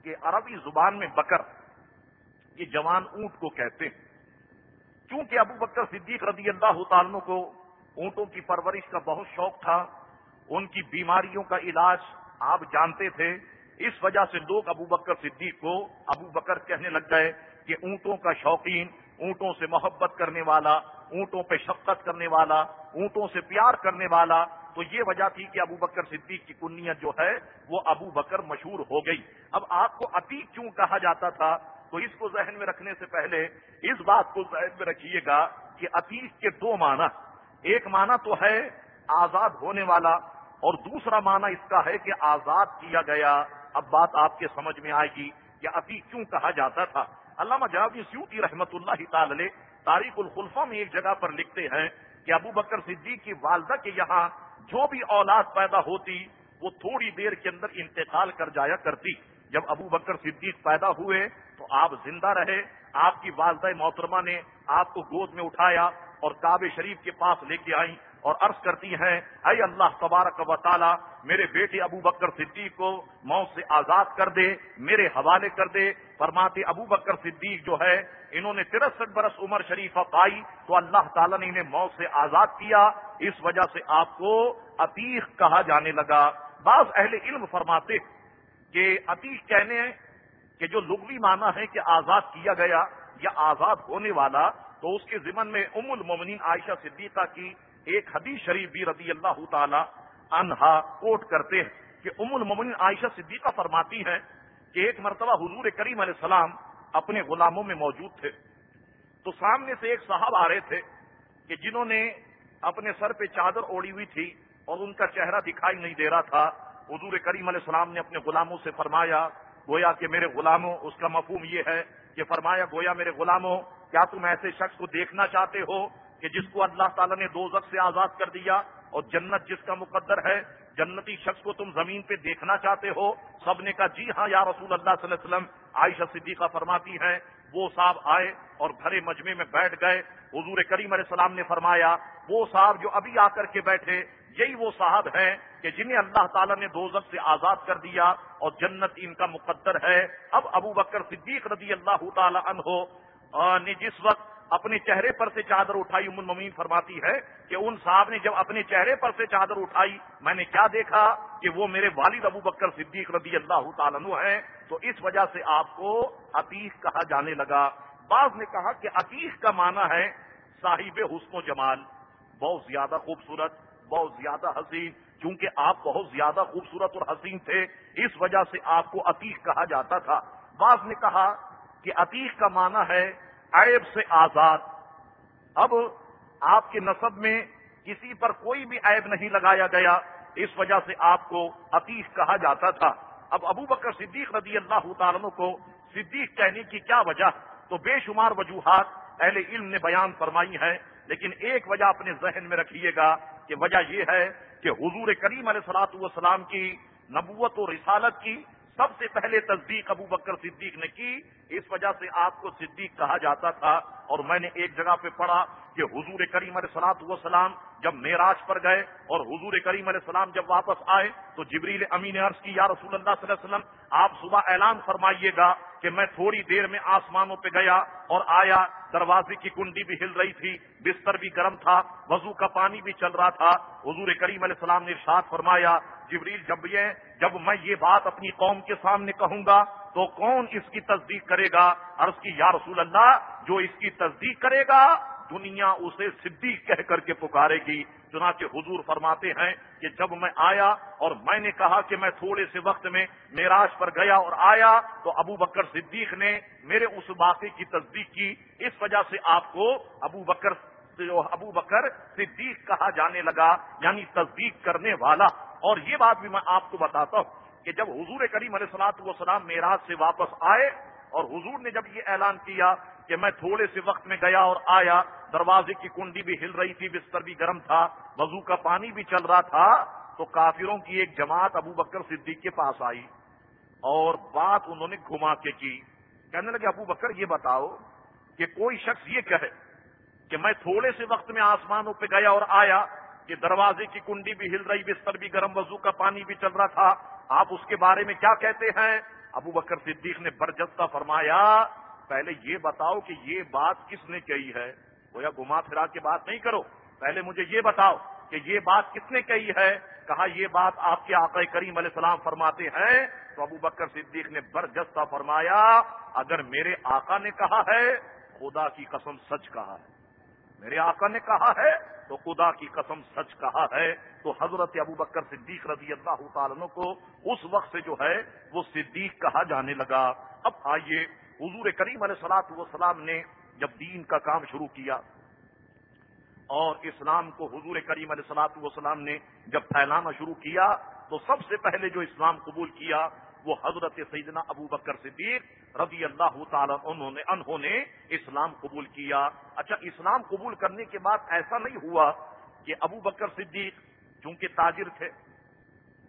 کہ عربی زبان میں بکر، یہ جوان اونٹ کو کہتے ہیں۔ کیونکہ ابو بکر صدیق رضی اللہ تعالیٰ کو اونٹوں کی پرورش کا بہت شوق تھا، ان کی بیماریوں کا علاج آپ جانتے تھے اس وجہ سے لوگ ابو بکر صدیق کو ابو بکر کہنے لگ گئے کہ اونٹوں کا شوقین، اونٹوں سے محبت کرنے والا، اونٹوں پہ شفقت کرنے والا، اونٹوں سے پیار کرنے والا۔ تو یہ وجہ تھی کہ ابو بکر صدیق کی کنیت جو ہے وہ ابو بکر مشہور ہو گئی۔ اب آپ کو عتیق کیوں کہا جاتا تھا؟ تو اس کو ذہن میں رکھنے سے پہلے اس بات کو ذہن میں رکھیے گا کہ عتیق کے دو معنی، ایک معنی تو ہے آزاد ہونے والا اور دوسرا معنی اس کا ہے کہ آزاد کیا گیا۔ اب بات آپ کے سمجھ میں آئے گی کہ عتیق کیوں کہا جاتا تھا۔ علامہ جوابی سیوتی رحمت اللہ تعالی تاریخ الخلفہ میں ایک جگہ پر لکھتے ہیں کہ ابو بکر صدیق کی والدہ کے یہاں جو بھی اولاد پیدا ہوتی، وہ تھوڑی دیر کے اندر انتقال کر جایا کرتی۔ جب ابو بکر صدیق پیدا ہوئے تو آپ زندہ رہے، آپ کی والدہ محترمہ نے آپ کو گود میں اٹھایا اور کعبے شریف کے پاس لے کے آئیں۔ اور عرض کرتی ہیں، اے اللہ تبارک و تعالی، میرے بیٹے ابو بکر صدیق کو موت سے آزاد کر دے، میرے حوالے کر دے۔ فرماتے ابو بکر صدیق جو ہے، انہوں نے ترسٹھ برس عمر شریف پائی، تو اللہ تعالیٰ نے انہیں موت سے آزاد کیا۔ اس وجہ سے آپ کو عتیق کہا جانے لگا۔ بعض اہل علم فرماتے کہ عتیق کہنے کہ جو لغوی معنی ہے کہ آزاد کیا گیا یا آزاد ہونے والا، تو اس کے ضمن میں ام المومنین عائشہ صدیقہ کی ایک حدیث شریف بھی رضی اللہ تعالی انہا کوٹ کرتے ہیں کہ ام المومنین عائشہ صدیقہ فرماتی ہیں کہ ایک مرتبہ حضور کریم علیہ السلام اپنے غلاموں میں موجود تھے۔ تو سامنے سے ایک صاحب آ رہے تھے کہ جنہوں نے اپنے سر پہ چادر اوڑی ہوئی تھی اور ان کا چہرہ دکھائی نہیں دے رہا تھا۔ حضور کریم علیہ السلام نے اپنے غلاموں سے فرمایا، گویا کہ میرے غلاموں، اس کا مفہوم یہ ہے کہ فرمایا، گویا میرے غلاموں، کیا تم ایسے شخص کو دیکھنا چاہتے ہو کہ جس کو اللہ تعالیٰ نے دو سے آزاد کر دیا اور جنت جس کا مقدر ہے، جنتی شخص کو تم زمین پہ دیکھنا چاہتے ہو، سب نے کہا جی ہاں یا رسول اللہ صلی اللہ علیہ وسلم، عائشہ صدیقہ فرماتی ہیں، وہ صاحب آئے اور بھرے مجمے میں بیٹھ گئے۔ حضور کریم علیہ السلام نے فرمایا، وہ صاحب جو ابھی آ کر کے بیٹھے، یہی وہ صاحب ہیں کہ جنہیں اللہ تعالیٰ نے دو سے آزاد کر دیا اور جنت ان کا مقدر ہے۔ اب ابو بکر صدیق رضی اللہ تعالی عنہ نے جس وقت اپنے چہرے پر سے چادر اٹھائی ام المین فرماتی ہے کہ ان صاحب نے جب اپنے چہرے پر سے چادر اٹھائی، میں نے کیا دیکھا کہ وہ میرے والد ابو بکر صدیق رضی اللہ تعالیٰ ہیں، تو اس وجہ سے آپ کو عتیق کہا جانے لگا۔ بعض نے کہا کہ عتیق کا معنی ہے صاحب حسن و جمال۔ بہت زیادہ خوبصورت، بہت زیادہ حسین۔ چونکہ آپ بہت زیادہ خوبصورت اور حسین تھے، اس وجہ سے آپ کو عتیق کہا جاتا تھا۔ بعض نے کہا کہ عتیق کا معنی ہے عیب سے آزاد۔ اب آپ کے نصب میں کسی پر کوئی بھی عیب نہیں لگایا گیا۔ اس وجہ سے آپ کو عتیق کہا جاتا تھا۔ اب ابو بکر صدیق رضی اللہ تعالیٰ کو صدیق کہنے کی کیا وجہ؟ تو بے شمار وجوہات اہل علم نے بیان فرمائی ہے لیکن ایک وجہ اپنے ذہن میں رکھیے گا کہ وجہ یہ ہے کہ حضور کریم علیہ سلاۃ والسلام کی نبوت و رسالت کی سب سے پہلے تصدیق ابو بکر صدیق نے کی۔ اس وجہ سے آپ کو صدیق کہا جاتا تھا اور میں نے ایک جگہ پہ پڑھا کہ حضور کریم علیہ سلاط وسلام جب معراج پر گئے اور حضور کریم علیہ السلام جب واپس آئے تو جبریل امین عرض کی، یا رسول اللہ صلی اللہ علیہ وسلم، آپ صبح اعلان فرمائیے گا کہ میں تھوڑی دیر میں آسمانوں پہ گیا اور آیا، دروازے کی کنڈی بھی ہل رہی تھی، بستر بھی گرم تھا، وضو کا پانی بھی چل رہا تھا. حضور کریم علیہ السلام نے ارشاد فرمایا، جبریل، جب یہ، جب میں یہ بات اپنی قوم کے سامنے کہوں گا تو کون اس کی تصدیق کرے گا؟ عرض کی، یا رسول اللہ، جو اس کی تصدیق کرے گا، دنیا اسے صدیق کہہ کر کے پکارے گی۔ چنانچہ حضور فرماتے ہیں کہ جب میں آیا اور میں نے کہا کہ میں تھوڑے سے وقت میں میراج پر گیا اور آیا تو ابو بکر صدیق نے میرے اس واقعے کی تصدیق کی۔ اس وجہ سے آپ کو ابو بکر، جو ابو بکر صدیق کہا جانے لگا یعنی تصدیق کرنے والا۔ اور یہ بات بھی میں آپ کو بتاتا ہوں۔ کہ جب حضور کریم علیہ سلاط وسلام میراج سے واپس آئے اور حضور نے جب یہ اعلان کیا کہ میں تھوڑے سے وقت میں گیا اور آیا، دروازے کی کنڈی بھی ہل رہی تھی، بستر بھی گرم تھا، وضو کا پانی بھی چل رہا تھا، تو کافروں کی ایک جماعت ابو بکر صدیق کے پاس آئی اور بات انہوں نے گھما کے کی۔ کہنے لگے، ابو بکر، یہ بتاؤ کہ کوئی شخص یہ کہے کہ میں تھوڑے سے وقت میں آسمانوں پہ گیا اور آیا کہ دروازے کی کنڈی بھی ہل رہی، بستر بھی گرم، وضو کا پانی بھی چل رہا تھا آپ اس کے بارے میں کیا کہتے ہیں؟ ابو بکر صدیق نے برجستہ فرمایا، پہلے یہ بتاؤ کہ یہ بات کس نے کہی ہے؟ وہ یا گما پھرا کے بات نہیں کرو، پہلے مجھے یہ بتاؤ کہ یہ بات کس نے کہی ہے؟ کہا یہ بات آپ کے آقا کریم علیہ السلام فرماتے ہیں، تو ابو بکر صدیق نے برجستہ فرمایا، اگر میرے آقا نے کہا ہے، خدا کی قسم سچ کہا ہے۔ میرے آقا نے کہا ہے، تو خدا کی قسم سچ کہا ہے، تو حضرت ابو بکر صدیق رضی اللہ تعالیٰ کو اس وقت سے جو ہے، وہ صدیق کہا جانے لگا۔ اب آئیے، حضور کریم علیہ سلاط وسلام نے جب دین کا کام شروع کیا، اور اسلام کو حضور کریم علیہ سلاط وسلام نے جب پھیلانا شروع کیا، تو سب سے پہلے جو اسلام قبول کیا وہ حضرت سیدنا ابو بکر صدیق رضی اللہ تعالیٰ انہوں نے انہوں نے اسلام قبول کیا۔ اچھا اسلام قبول کرنے کے بعد ایسا نہیں ہوا کہ ابو بکر صدیق چونکہ تاجر تھے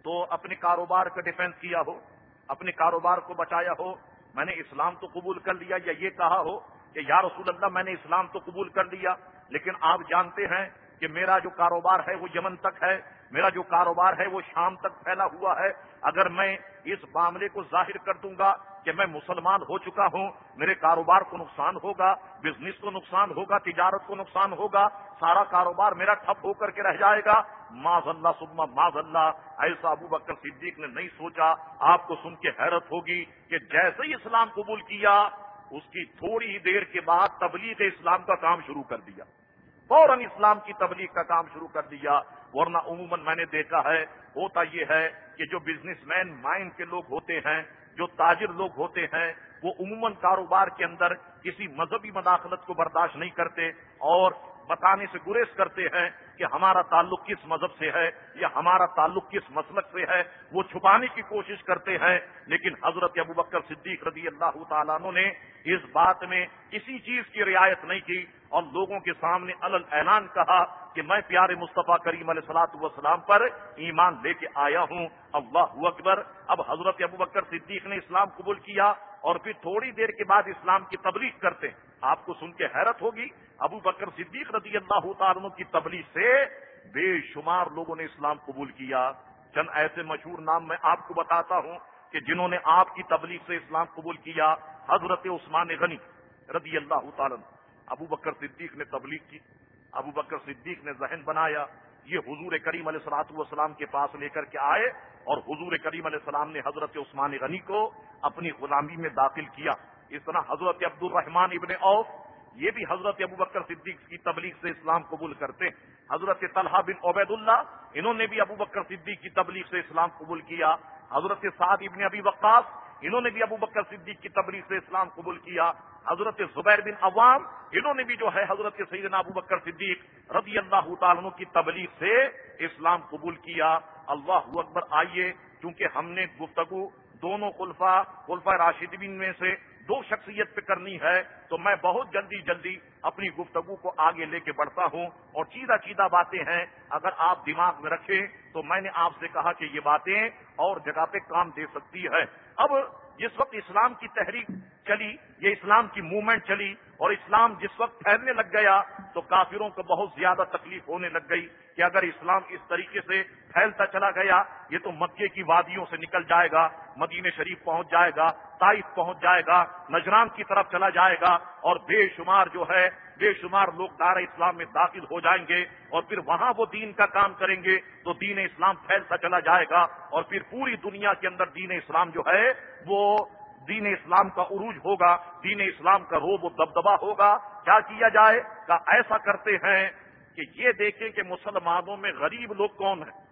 تو اپنے کاروبار کا ڈیفینس کیا ہو، اپنے کاروبار کو بچایا ہو۔ میں نے اسلام تو قبول کر لیا یا یہ کہا ہو کہ یا رسول اللہ، میں نے اسلام تو قبول کر لیا۔ لیکن آپ جانتے ہیں کہ میرا جو کاروبار ہے وہ یمن تک ہے۔ میرا جو کاروبار ہے وہ شام تک پھیلا ہوا ہے۔ اگر میں اس معاملے کو ظاہر کر دوں گا کہ میں مسلمان ہو چکا ہوں، میرے کاروبار کو نقصان ہوگا بزنس کو نقصان ہوگا، تجارت کو نقصان ہوگا، سارا کاروبار میرا ٹھپ ہو کر کے رہ جائے گا۔ ماض اللہ سما ماض اللہ ایسا ابو بکر صدیق نے نہیں سوچا۔ آپ کو سن کے حیرت ہوگی کہ جیسے ہی اسلام قبول کیا، اس کی تھوڑی ہی دیر کے بعد تبلیغ اسلام کا کام شروع کر دیا۔ فوراً اسلام کی تبلیغ کا کام شروع کر دیا۔ ورنہ عموماً میں نے دیکھا ہے، ہوتا یہ ہے کہ جو بزنس مین مائنڈ کے لوگ ہوتے ہیں، جو تاجر لوگ ہوتے ہیں، وہ عموماً کاروبار کے اندر کسی مذہبی مداخلت کو برداشت نہیں کرتے اور بتانے سے گریز کرتے ہیں کہ ہمارا تعلق کس مذہب سے ہے یا ہمارا تعلق کس مسلک سے ہے، وہ چھپانے کی کوشش کرتے ہیں۔ لیکن حضرت ابو بکر صدیق رضی اللہ تعالیٰ نے اس بات میں کسی چیز کی رعایت نہیں کی۔ اور لوگوں کے سامنے الل اعلان کہا کہ میں پیارے مصطفیٰ کریم علیہ سلاۃ والسلام پر ایمان لے کے آیا ہوں۔ اللہ اکبر۔ اب حضرت ابو بکر صدیق نے اسلام قبول کیا اور پھر تھوڑی دیر کے بعد اسلام کی تبلیغ کرتے آپ کو سن کے حیرت ہوگی، ابو بکر صدیق رضی اللہ تعالیٰ کی تبلیغ سے بے شمار لوگوں نے اسلام قبول کیا۔ چند ایسے مشہور نام میں آپ کو بتاتا ہوں کہ جنہوں نے آپ کی تبلیغ سے اسلام قبول کیا۔ حضرت عثمان غنی رضی اللہ تعالیٰ ابو بکر صدیق نے تبلیغ کی، ابو بکر صدیق نے ذہن بنایا، یہ حضور کریم علیہ سلاط والسلام کے پاس لے کر کے آئے اور حضور کریم علیہ السلام نے حضرت عثمان غنی کو اپنی غلامی میں داخل کیا۔ اس طرح حضرت عبد الرحمان ابن اوف یہ بھی حضرت ابو بکر صدیق کی تبلیغ سے اسلام قبول کرتے ہیں۔ حضرت طلحہ بن عبید اللہ انہوں نے بھی ابو بکر صدیق کی تبلیغ سے اسلام قبول کیا۔ حضرت سعد ابن ابی وقاص، انہوں نے بھی ابو بکر صدیق کی تبلیغ سے اسلام قبول کیا۔ حضرت زبیر بن عوام، انہوں نے بھی جو ہے حضرت سیدنا ابو بکر صدیق رضی اللہ تعالیٰ کی تبلیغ سے اسلام قبول کیا۔ اللہ اکبر، آئیے کیونکہ ہم نے گفتگو دونوں خلفا خلفا راشدین میں سے دو شخصیت پہ کرنی ہے، تو میں بہت جلدی جلدی اپنی گفتگو کو آگے لے کے بڑھتا ہوں۔ اور چیدہ چیدہ باتیں ہیں، اگر آپ دماغ میں رکھیں، تو میں نے آپ سے کہا کہ یہ باتیں اور جگہ پہ کام دے سکتی ہے۔ اب جس وقت اسلام کی تحریک چلی، یہ اسلام کی موومنٹ چلی اور اسلام جس وقت پھیلنے لگ گیا تو کافروں کو بہت زیادہ تکلیف ہونے لگ گئی کہ اگر اسلام اس طریقے سے پھیلتا چلا گیا، یہ تو مکے کی وادیوں سے نکل جائے گا، مدینہ شریف پہنچ جائے گا، طائف پہنچ جائے گا، نجران کی طرف چلا جائے گا اور بے شمار جو ہے، بے شمار لوگ دار اسلام میں داخل ہو جائیں گے اور پھر وہاں وہ دین کا کام کریں گے تو دین اسلام پھیلتا چلا جائے گا اور پھر پوری دنیا کے اندر دین اسلام جو ہے وہ دین اسلام کا عروج ہوگا، دین اسلام کا روب و دبدبا ہوگا۔ کیا کیا جائے؟ کہ ایسا کرتے ہیں کہ یہ دیکھیں کہ مسلمانوں میں غریب لوگ کون ہیں۔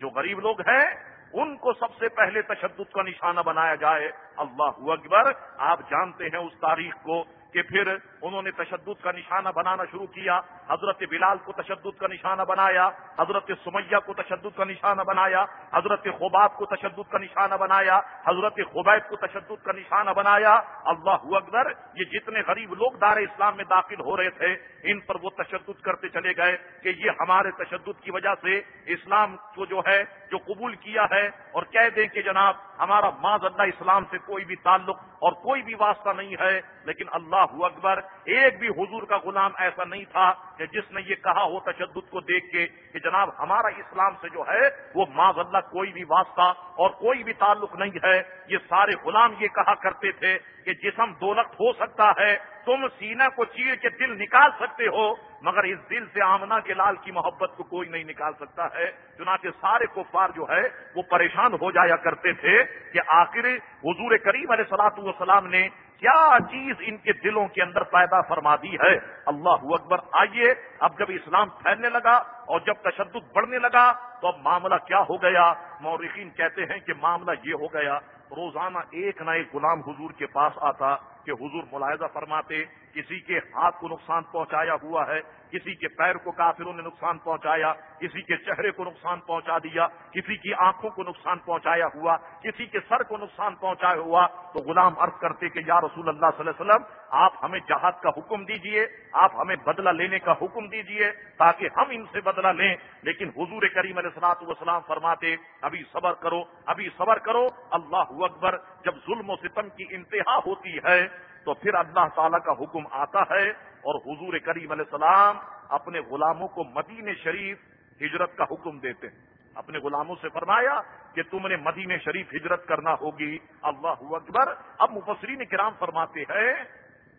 جو غریب لوگ ہیں، ان کو سب سے پہلے تشدد کا نشانہ بنایا جائے۔ اللہ اکبر، آپ جانتے ہیں اس تاریخ کو کہ پھر انہوں نے تشدد کا نشانہ بنانا شروع کیا، حضرت بلال کو تشدد کا نشانہ بنایا، حضرت سمیہ کو تشدد کا نشانہ بنایا، حضرت خباب کو تشدد کا نشانہ بنایا، حضرت خبیب کو تشدد کا نشانہ بنایا۔ اللہ اکبر، یہ جتنے غریب لوگ دار اسلام میں داخل ہو رہے تھے، ان پر وہ تشدد کرتے چلے گئے کہ یہ ہمارے تشدد کی وجہ سے اسلام کو جو ہے، جو قبول کیا ہے۔ اور کہہ دیں کہ جناب، ہمارا معذ اللہ اسلام سے کوئی بھی تعلق اور کوئی بھی واسطہ نہیں ہے، لیکن اللہ اکبر ایک بھی حضور کا غلام ایسا نہیں تھا کہ جس نے یہ کہا ہو تشدد کو دیکھ کے کہ جناب ہمارا اسلام سے جو ہے وہ معذ اللہ کوئی بھی واسطہ اور کوئی بھی تعلق نہیں ہے۔ یہ سارے غلام یہ کہا کرتے تھے کہ جسم دولت ہو سکتا ہے، تم سینہ کو چیر کے دل نکال سکتے ہو، مگر اس دل سے آمنا کے لال کی محبت کو کوئی نہیں نکال سکتا ہے۔ چنانچہ سارے کفار جو ہے وہ پریشان ہو جایا کرتے تھے کہ آخر حضور کریم علیہ سلاط والسلام نے کیا چیز ان کے دلوں کے اندر پیدا فرما دی ہے؟ اللہ اکبر، آئیے، اب جب اسلام پھیلنے لگا اور جب تشدد بڑھنے لگا تو اب معاملہ کیا ہو گیا؟ مورخین کہتے ہیں کہ معاملہ یہ ہو گیا، روزانہ ایک نہ ایک غلام حضور کے پاس آتا کہ حضور ملاحظہ فرماتے کسی کے ہاتھ کو نقصان پہنچایا ہوا ہے، کسی کے پیر کو کافروں نے نقصان پہنچایا، کسی کے چہرے کو نقصان پہنچا دیا، کسی کی آنکھوں کو نقصان پہنچایا ہوا، کسی کے سر کو نقصان پہنچایا ہوا، تو غلام عرض کرتے کہ یا رسول اللہ صلی اللہ علیہ وسلم، آپ ہمیں جہاد کا حکم دیجیے، آپ ہمیں بدلہ لینے کا حکم دیجیے، تاکہ ہم ان سے بدلہ لیں۔ لیکن حضور کریم علیہ السلاط وسلام فرماتے، ابھی صبر کرو، ابھی صبر کرو، اللہ اکبر، جب ظلم و ستم کی انتہا ہوتی ہے تو پھر اللہ تعالیٰ کا حکم آتا ہے اور حضور کریم علیہ السلام اپنے غلاموں کو مدین شریف ہجرت کا حکم دیتے ہیں۔ اپنے غلاموں سے فرمایا کہ تم نے مدین شریف ہجرت کرنا ہوگی۔ اللہ اکبر۔ اب مفسرین کرام فرماتے ہیں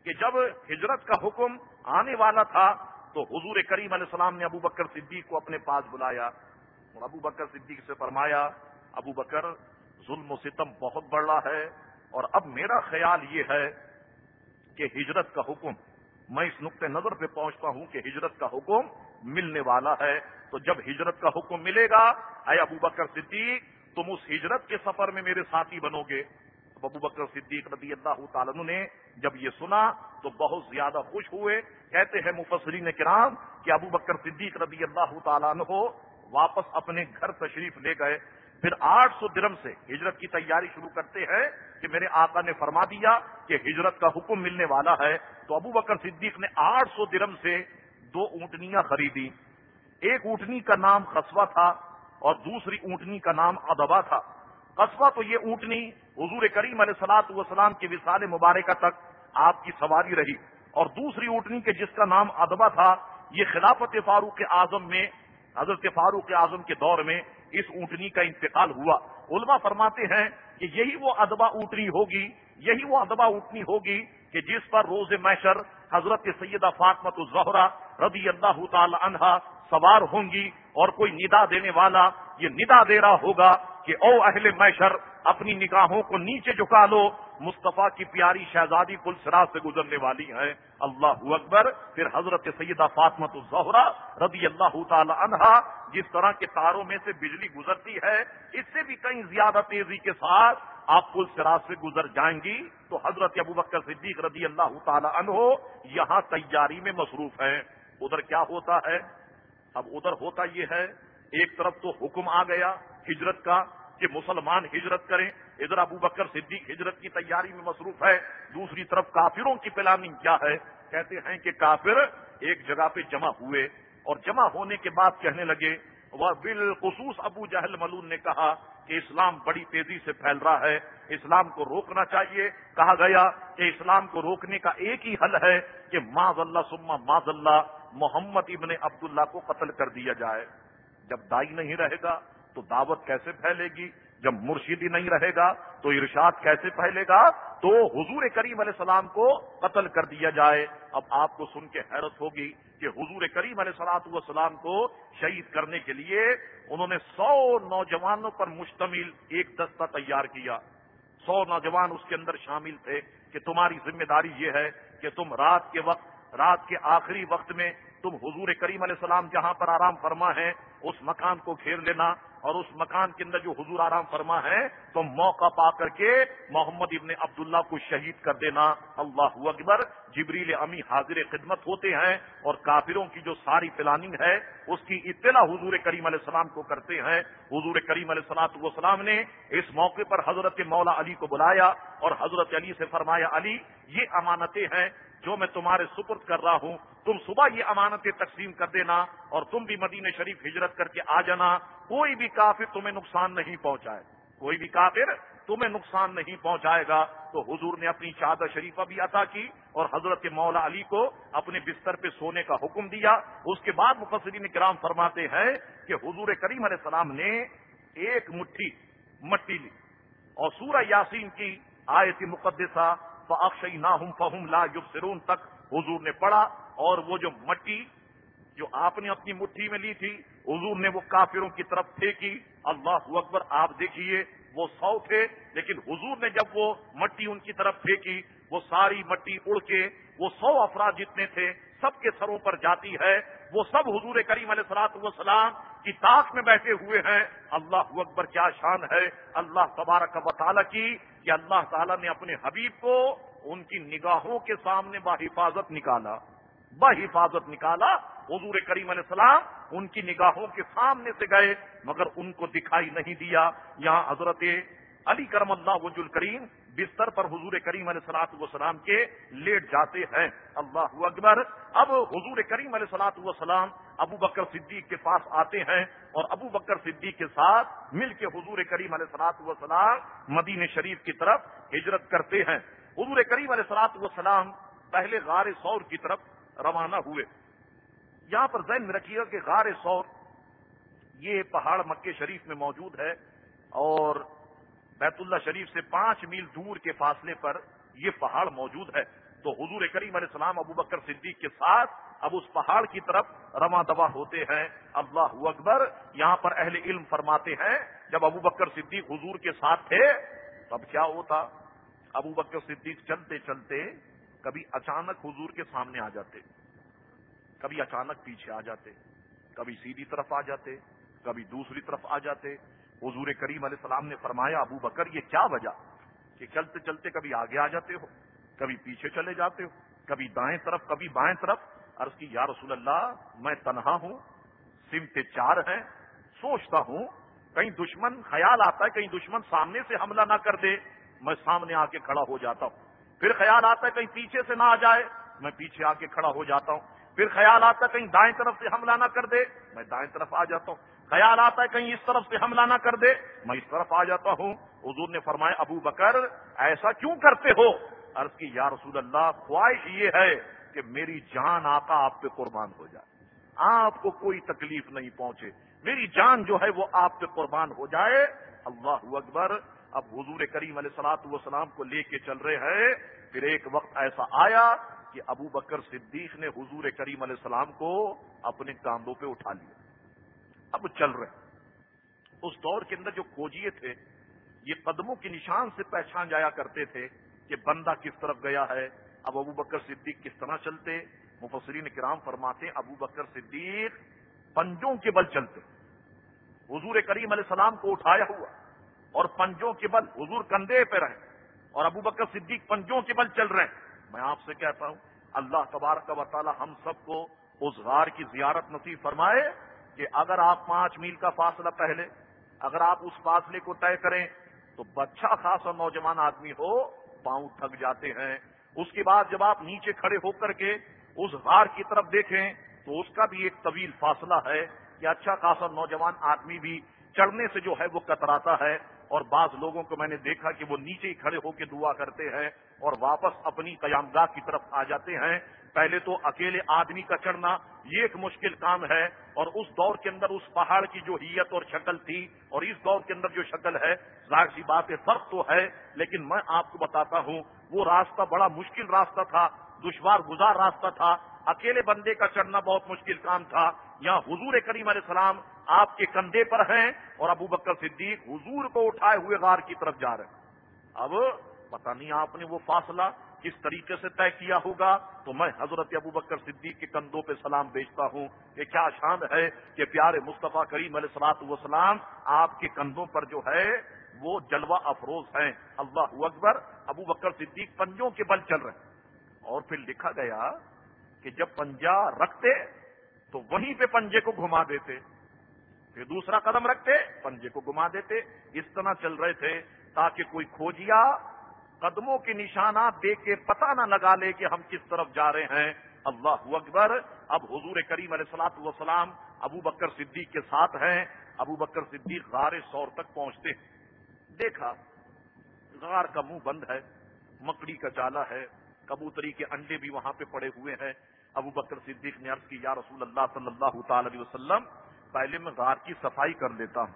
کہ جب ہجرت کا حکم آنے والا تھا تو حضور کریم علیہ السلام نے ابو بکر صدیق کو اپنے پاس بلایا۔ اور ابو بکر صدیق سے فرمایا، ابو بکر، ظلم و ستم بہت بڑھ رہا ہے اور اب میرا خیال یہ ہے کہ ہجرت کا حکم، میں اس نقطۂ نظر پہ پہنچتا ہوں کہ ہجرت کا حکم ملنے والا ہے۔ تو جب ہجرت کا حکم ملے گا، اے ابو بکر صدیق، تم اس ہجرت کے سفر میں میرے ساتھی بنو گے۔ ابو بکر صدیق رضی اللہ تعالیٰ نے جب یہ سنا تو بہت زیادہ خوش ہوئے۔ کہتے ہیں مفسرین کرام کہ ابو بکر صدیق رضی اللہ تعالیٰ عنہ واپس اپنے گھر تشریف لے گئے۔ پھر آٹھ سو درم سے ہجرت کی تیاری شروع کرتے ہیں۔ کہ میرے آقا نے فرما دیا کہ ہجرت کا حکم ملنے والا ہے۔ تو ابو بکر صدیق نے آٹھ سو درم سے دو اونٹنیاں خریدی ایک اونٹنی کا نام قصبہ تھا اور دوسری اونٹنی کا نام ادبا تھا۔ قصبہ تو یہ اونٹنی حضور کریم علیہ سلاط وسلام کے وسال مبارکہ تک آپ کی سواری رہی۔ اور دوسری اونٹنی کے جس کا نام ادبا تھا، یہ خلافت فاروق اعظم میں، حضرت فاروق اعظم کے دور میں اس اونٹنی کا انتقال ہوا۔ علماء فرماتے ہیں کہ یہی وہ ادبا اونٹنی ہوگی، یہی وہ ادبا اونٹنی ہوگی کہ جس پر روز محشر حضرت سیدہ فاطمت الزہرا رضی اللہ تعالی عنہا سوار ہوں گی اور کوئی ندا دینے والا یہ ندا دے رہا ہوگا۔ کہ او اہل محشر اپنی نگاہوں کو نیچے جھکا لو۔ مصطفیٰ کی پیاری شہزادی کل سراج سے گزرنے والی ہیں۔ اللہ اکبر۔ پھر حضرت سیدہ فاطمت الزہرا رضی اللہ تعالی عنہا، جس طرح کے تاروں میں سے بجلی گزرتی ہے، اس سے بھی کہیں زیادہ تیزی کے ساتھ آپ پل سراج سے گزر جائیں گی۔ تو حضرت ابو بکر صدیق رضی اللہ تعالی عنہ یہاں تیاری میں مصروف ہیں۔ ادھر کیا ہوتا ہے؟ اب ادھر ہوتا یہ ہے ایک طرف تو حکم آ گیا ہجرت کا کہ مسلمان ہجرت کریں، ادھر ابو بکر صدیق ہجرت کی تیاری میں مصروف ہے، دوسری طرف کافروں کی پلاننگ کیا ہے؟ کہتے ہیں کہ کافر ایک جگہ پہ جمع ہوئے اور جمع ہونے کے بعد کہنے لگے وہ بالخصوص ابو جہل ملون نے کہا کہ اسلام بڑی تیزی سے پھیل رہا ہے، اسلام کو روکنا چاہیے۔ کہا گیا کہ اسلام کو روکنے کا ایک ہی حل ہے کہ ماض اللہ سما ماض اللہ، محمد ابن عبداللہ کو قتل کر دیا جائے۔ جب دائی نہیں رہے گا تو دعوت کیسے پھیلے گی؟ جب مرشدی نہیں رہے گا تو ارشاد کیسے پھیلے گا؟ تو حضور کریم علیہ السلام کو قتل کر دیا جائے۔ اب آپ کو سن کے حیرت ہوگی کہ حضور کریم علیہ سلاط والسلام کو شہید کرنے کے لیے انہوں نے سو نوجوانوں پر مشتمل ایک دستہ تیار کیا۔ سو نوجوان اس کے اندر شامل تھے کہ تمہاری ذمہ داری یہ ہے کہ تم رات کے وقت، رات کے آخری وقت میں تم حضور کریم علیہ السلام جہاں پر آرام فرما ہے اس مکان کو گھیر لینا اور اس مکان کے اندر جو حضور آرام فرما ہے، تو موقع پا کر کے محمد ابن عبداللہ کو شہید کر دینا۔ اللہ اکبر۔ جبریل امی حاضر خدمت ہوتے ہیں اور کافروں کی جو ساری پلاننگ ہے، اس کی اطلاع حضور کریم علیہ السلام کو کرتے ہیں۔ حضور کریم علیہ السلاط والسلام نے اس موقع پر حضرت مولا علی کو بلایا اور حضرت علی سے فرمایا، علی، یہ امانتیں ہیں جو میں تمہارے سپرد کر رہا ہوں، تم صبح یہ امانتیں تقسیم کر دینا اور تم بھی مدینہ شریف ہجرت کر کے آ جانا، کوئی بھی کافر تمہیں نقصان نہیں پہنچائے۔ کوئی بھی کافر تمہیں نقصان نہیں پہنچائے گا۔ تو حضور نے اپنی چادر شریفہ بھی عطا کی اور حضرت مولا علی کو اپنے بستر پہ سونے کا حکم دیا۔ اس کے بعد مفسرین کرام فرماتے ہیں کہ حضور کریم علیہ السلام نے ایک مٹھی مٹی لی اور سورہ یاسین کی آیت مقدسہ فاکشئی نہ ہوں فہم لا یبصرون تک حضور نے پڑھا اور وہ جو مٹی جو آپ نے اپنی مٹھی میں لی تھی، حضور نے وہ کافروں کی طرف پھینکی۔ اللہ اکبر، آپ دیکھیے، وہ سو تھے، لیکن حضور نے جب وہ مٹی ان کی طرف پھینکی، وہ ساری مٹی اڑ کے، وہ سو افراد جتنے تھے، سب کے سروں پر جاتی ہے۔ وہ سب حضور کریم علیہ سلاط وسلام کی تاخ میں بیٹھے ہوئے ہیں۔ اللہ اکبر، کیا شان ہے۔ اللہ تبارک و تعالیٰ کی کہ اللہ تعالیٰ نے اپنے حبیب کو ان کی نگاہوں کے سامنے بحفاظت نکالا۔ بحفاظت نکالا۔ حضور کریم علیہ السلام ان کی نگاہوں کے سامنے سے گئے، مگر ان کو دکھائی نہیں دیا۔ یہاں حضرت علی کرم اللہ وج الکریم، بستر پر حضور کریم علیہ سلاط وسلام کے لیٹ جاتے ہیں۔ اللہ اکبر۔ اب حضور کریم علیہ سلاط وسلام ابو بکر صدیق کے پاس آتے ہیں اور ابو بکر صدیق کے ساتھ مل کے حضور کریم علیہ سلاط وسلام مدین شریف کی طرف ہجرت کرتے ہیں۔ حضور کریم علیہ سلاط وسلام پہلے غار سور کی طرف روانہ ہوئے۔ یہاں پر ذہن میں رکھیے گا کہ غار سور یہ پہاڑ مکے شریف میں موجود ہے اور بیت اللہ شریف سے پانچ میل دور کے فاصلے پر یہ پہاڑ موجود ہے۔ تو حضور کریم علیہ السلام ابو بکر صدیق کے ساتھ اب اس پہاڑ کی طرف رواں دوا ہوتے ہیں۔ اللہ اکبر، یہاں پر اہل علم فرماتے ہیں، جب ابو بکر صدیق حضور کے ساتھ تھے، تب کیا ہوتا؟ ابو بکر صدیق چلتے چلتے کبھی اچانک حضور کے سامنے آ جاتے، کبھی اچانک پیچھے آ جاتے، کبھی سیدھی طرف آ جاتے، کبھی دوسری طرف آ جاتے۔ حضور کریم علیہ السلام نے فرمایا، ابو بکر، یہ کیا وجہ؟ کہ چلتے چلتے کبھی آگے آ جاتے ہو، کبھی پیچھے چلے جاتے ہو، کبھی دائیں طرف، کبھی بائیں طرف۔ عرض کی، یا رسول اللہ، میں تنہا ہوں سمتے چار ہیں، سوچتا ہوں، کہیں دشمن، خیال آتا ہے کہیں دشمن سامنے سے حملہ نہ کر دے، میں سامنے آ کے کھڑا ہو جاتا ہوں۔ پھر خیال آتا ہے کہیں پیچھے سے نہ آ جائے، میں پیچھے آ کے کھڑا ہو جاتا ہوں۔ پھر خیال آتا ہے کہیں دائیں طرف سے حملہ نہ کر دے، میں دائیں طرف آ جاتا ہوں۔ خیال آتا ہے کہیں اس طرف سے حملہ نہ کر دے، میں اس طرف آ جاتا ہوں۔ حضور نے فرمایا، ابو بکر، ایسا کیوں کرتے ہو؟ عرض کی، یا رسول اللہ، خواہش یہ ہے کہ میری جان آقا آپ پہ قربان ہو جائے۔ آپ کو کوئی تکلیف نہیں پہنچے۔ میری جان جو ہے وہ آپ پہ قربان ہو جائے۔ اللہ اکبر، اب حضور کریم علیہ سلاط وسلام کو لے کے چل رہے ہیں۔ پھر ایک وقت ایسا آیا کہ ابو بکر صدیق نے حضور کریم علیہ السلام کو اپنے کاندھوں پہ اٹھا لیا۔ اب چل رہے اس دور کے اندر جو کھوجیے تھے، یہ قدموں کے نشان سے پہچان جایا کرتے تھے کہ بندہ کس طرف گیا ہے، اب ابو بکر صدیق کس طرح چلتے، مفسرین کرام فرماتے ابو بکر صدیق پنجوں کے بل چلتے۔ حضور کریم علیہ السلام کو اٹھایا ہوا اور پنجوں کے بل، حضور کندھے پہ رہے اور ابو بکر صدیق پنجوں کے بل چل رہے ہیں۔ میں آپ سے کہتا ہوں، اللہ تبارک و تعالی ہم سب کو اس غار کی زیارت نصیب فرمائے۔ کہ اگر آپ پانچ میل کا فاصلہ پہلے، اگر آپ اس فاصلے کو طے کریں، تو بچہ خاصا نوجوان آدمی ہو، پاؤں تھک جاتے ہیں۔ اس کے بعد جب آپ نیچے کھڑے ہو کر کے اس غار کی طرف دیکھیں، تو اس کا بھی ایک طویل فاصلہ ہے کہ اچھا خاصا نوجوان آدمی بھی چڑھنے سے جو ہے وہ کتراتا ہے۔ اور بعض لوگوں کو میں نے دیکھا کہ وہ نیچے ہی کھڑے ہو کے دعا کرتے ہیں اور واپس اپنی قیام گاہ کی طرف آ جاتے ہیں۔ پہلے تو اکیلے آدمی کا چڑھنا یہ ایک مشکل کام ہے، اور اس دور کے اندر اس پہاڑ کی جو حیت اور شکل تھی، اور اس دور کے اندر جو شکل ہے، ظاہر سی بات ہے، فرق تو ہے، لیکن میں آپ کو بتاتا ہوں، وہ راستہ بڑا مشکل راستہ تھا، دشوار گزار راستہ تھا۔ اکیلے بندے کا چڑھنا بہت مشکل کام تھا۔ یہاں حضور کریم علیہ السلام آپ کے کندھے پر ہیں، اور ابو بکر صدیق حضور کو اٹھائے ہوئے غار کی طرف جا رہے ہیں۔ اب پتہ نہیں آپ نے وہ فاصلہ کس طریقے سے طے کیا ہوگا، تو میں حضرت ابو بکر صدیق کے کندھوں پہ سلام بیچتا ہوں کہ کیا شان ہے کہ پیارے مصطفیٰ کریم علیہ سلاط وسلام آپ کے کندھوں پر جو ہے، وہ جلوہ افروز ہیں۔ اللہ اکبر، ابو بکر صدیق پنجوں کے بل چل رہے ہیں۔ اور پھر لکھا گیا کہ جب پنجا رکھتے، تو وہیں پہ پنجے کو گھما دیتے۔ پھر دوسرا قدم رکھتے، پنجے کو گھما دیتے۔ اس طرح چل رہے تھے تاکہ کوئی کھوجیا قدموں کے نشانات دیکھ کے پتہ نہ لگا لے کہ ہم کس طرف جا رہے ہیں۔ اللہ اکبر۔ اب حضور کریم علیہ السلاط وسلام ابو بکر صدیق کے ساتھ ہیں۔ ابو بکر صدیق غار سور تک پہنچتے ہیں۔ دیکھا، غار کا منہ بند ہے، مکڑی کا چالا ہے، کبوتری کے انڈے بھی وہاں پہ پڑے ہوئے ہیں۔ ابو بکر صدیق نے عرض کی، یا رسول اللہ صلی اللہ تعالی علیہ وسلم، پہلے میں غار کی صفائی کر لیتا ہوں،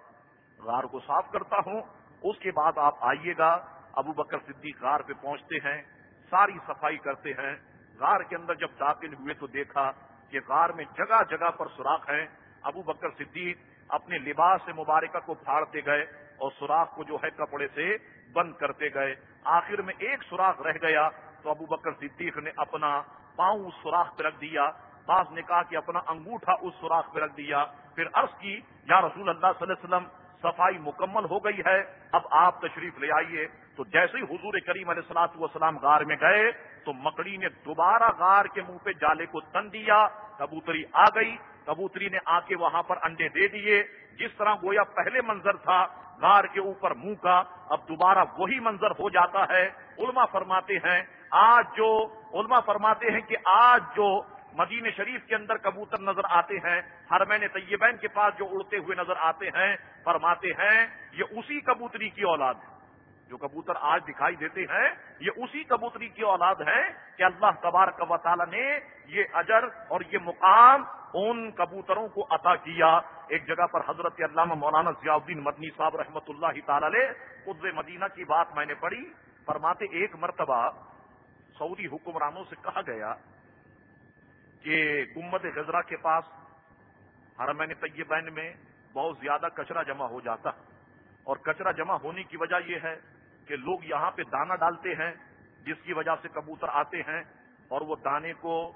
غار کو صاف کرتا ہوں، اس کے بعد آپ آئیے گا ابو بکر صدیق غار پہ پہنچتے ہیں، ساری صفائی کرتے ہیں۔ غار کے اندر جب داخل ہوئے تو دیکھا کہ غار میں جگہ جگہ پر سوراخ ہیں۔ ابو بکر صدیق اپنے لباس مبارکہ کو پھاڑتے گئے اور سوراخ کو جو ہے کپڑے سے بند کرتے گئے۔ آخر میں ایک سوراخ رہ گیا تو ابو بکر صدیق نے اپنا پاؤں اس سوراخ پہ رکھ دیا۔ بعض نے کہا کہ اپنا انگوٹھا اس سوراخ پہ رکھ دیا۔ پھر عرض کی، یا رسول اللہ صلی اللہ علیہ وسلم صفائی مکمل ہو گئی ہے، اب آپ تشریف لے آئیے۔ تو جیسے ہی حضور کریم علیہ السلاط وسلام غار میں گئے، تو مکڑی نے دوبارہ غار کے منہ پہ جالے کو تن دیا، کبوتری آ گئی۔ کبوتری نے آ کے وہاں پر انڈے دے دیے۔ جس طرح گویا پہلے منظر تھا، غار کے اوپر منہ کا، اب دوبارہ وہی منظر ہو جاتا ہے۔ علماء فرماتے ہیں، آج جو، علماء فرماتے ہیں کہ آج جو مدین شریف کے اندر کبوتر نظر آتے ہیں ہر طیبین کے پاس جو اڑتے ہوئے نظر آتے ہیں، فرماتے ہیں، یہ اسی کبوتری کی اولاد ہے۔ جو کبوتر آج دکھائی دیتے ہیں، یہ اسی کبوتری کی اولاد ہے کہ اللہ تبارک و تعالی نے یہ اجر اور یہ مقام ان کبوتروں کو عطا کیا۔ ایک جگہ پر حضرت علامہ مولانا ضیاء الدین مدنی صاحب رحمۃ اللہ تعالی قدر مدینہ کی بات میں نے پڑھی۔ فرماتے ایک مرتبہ سعودی حکمرانوں سے کہا گیا کہ گمت غزرا کے پاس حرمین طیبین میں بہت زیادہ کچرا جمع ہو جاتا اور کچرا جمع ہونے کی وجہ یہ ہے کہ لوگ یہاں پہ دانا ڈالتے ہیں، جس کی وجہ سے کبوتر آتے ہیں اور وہ دانے کو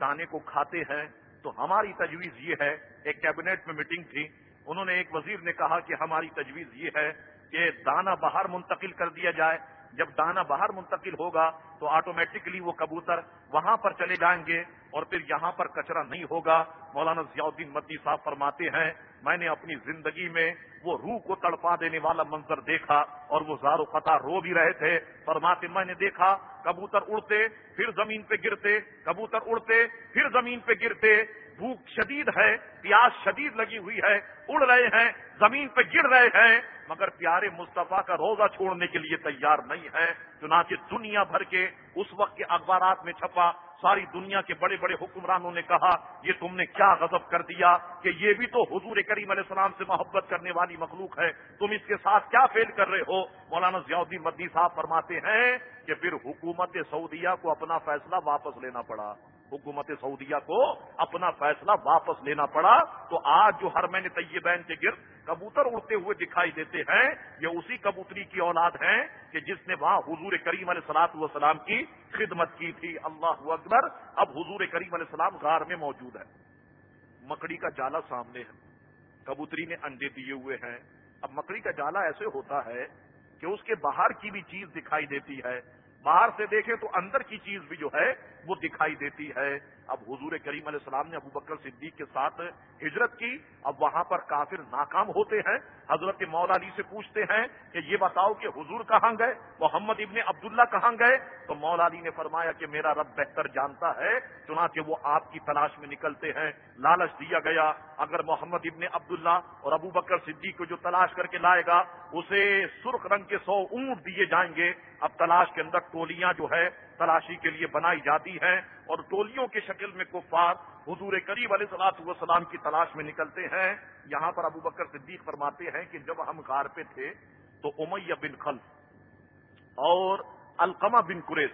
دانے کو کھاتے ہیں۔ تو ہماری تجویز یہ ہے، ایک کیبنیٹ میں میٹنگ تھی، انہوں نے ایک وزیر نے کہا کہ ہماری تجویز یہ ہے کہ دانا باہر منتقل کر دیا جائے۔ جب دانا باہر منتقل ہوگا تو آٹومیٹکلی وہ کبوتر وہاں پر چلے جائیں گے اور پھر یہاں پر کچرا نہیں ہوگا۔ مولانا ضیاء الدین مدی صاحب فرماتے ہیں، میں نے اپنی زندگی میں وہ روح کو تڑپا دینے والا منظر دیکھا اور وہ زارو قطع رو بھی رہے تھے۔ فرماتے، میں نے دیکھا، کبوتر اڑتے، پھر زمین پہ گرتے، کبوتر اڑتے، پھر زمین پہ گرتے۔ بھوک شدید ہے، پیاس شدید لگی ہوئی ہے، اڑ رہے ہیں، زمین پہ گر رہے ہیں، مگر پیارے مصطفیٰ کا روزہ چھوڑنے کے لیے تیار نہیں ہے۔ چنانچہ دنیا بھر کے اس وقت کے اخبارات میں چھپا، ساری دنیا کے بڑے بڑے حکمرانوں نے کہا، یہ تم نے کیا غضب کر دیا کہ یہ بھی تو حضور کریم علیہ السلام سے محبت کرنے والی مخلوق ہے۔ تم اس کے ساتھ کیا فیل کر رہے ہو؟ مولانا ضیاء الدین مدی صاحب فرماتے ہیں کہ پھر حکومت سعودیہ کو اپنا فیصلہ واپس لینا پڑا۔ حکومت سعودیہ کو اپنا فیصلہ واپس لینا پڑا تو آج جو ہر مہینے طیبین کے گرد کبوتر اڑتے ہوئے دکھائی دیتے ہیں، یہ اسی کبوتری کی اولاد ہیں کہ جس نے وہاں حضور کریم علیہ سلاط والسلام کی خدمت کی تھی۔ اللہ اکبر، اب حضور کریم علیہ السلام غار میں موجود ہے مکڑی کا جالا سامنے ہے۔ کبوتری نے انڈے دیے ہوئے ہیں۔ اب مکڑی کا جالا ایسے ہوتا ہے کہ اس کے باہر کی بھی چیز دکھائی دیتی ہے۔ باہر سے دیکھیں تو اندر کی چیز بھی جو ہے وہ دکھائی دیتی ہے۔ اب حضور کریم علیہ السلام نے ابو بکر صدیق کے ساتھ ہجرت کی۔ اب وہاں پر کافر ناکام ہوتے ہیں۔ حضرت مولا علی سے پوچھتے ہیں کہ یہ بتاؤ کہ حضور کہاں گئے؟ محمد ابن عبداللہ کہاں گئے؟ تو مولا علی نے فرمایا کہ میرا رب بہتر جانتا ہے، چنانچہ وہ آپ کی تلاش میں نکلتے ہیں۔ لالچ دیا گیا۔ اگر محمد ابن عبداللہ اور ابو بکر صدیق کو جو تلاش کر کے لائے گا، اسے سرخ رنگ کے سو اونٹ دیے جائیں گے۔ اب تلاش کے اندر ٹولیاں جو ہے تلاشی کے لیے بنائی جاتی ہیں اور ٹولیوں کی شکل میں کفار حضور قریب علیہ صلاح وسلام کی تلاش میں نکلتے ہیں۔ یہاں پر ابو بکر صدیق فرماتے ہیں کہ جب ہم غار پہ تھے تو امیہ بن خلف اور القمہ بن قریش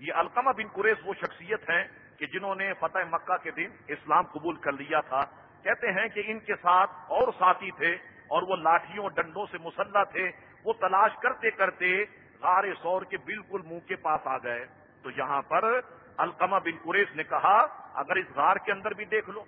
یہ القمہ بن قریش وہ شخصیت ہیں کہ جنہوں نے فتح مکہ کے دن اسلام قبول کر لیا تھا۔ کہتے ہیں کہ ان کے ساتھ اور ساتھی تھے اور وہ لاٹھیوں ڈنڈوں سے مسلح تھے۔ وہ تلاش کرتے کرتے غار سور کے بالکل منہ کے پاس آ گئے۔ تو یہاں پر القمہ بن قریش نے کہا، اگر اس غار کے اندر بھی دیکھ لو۔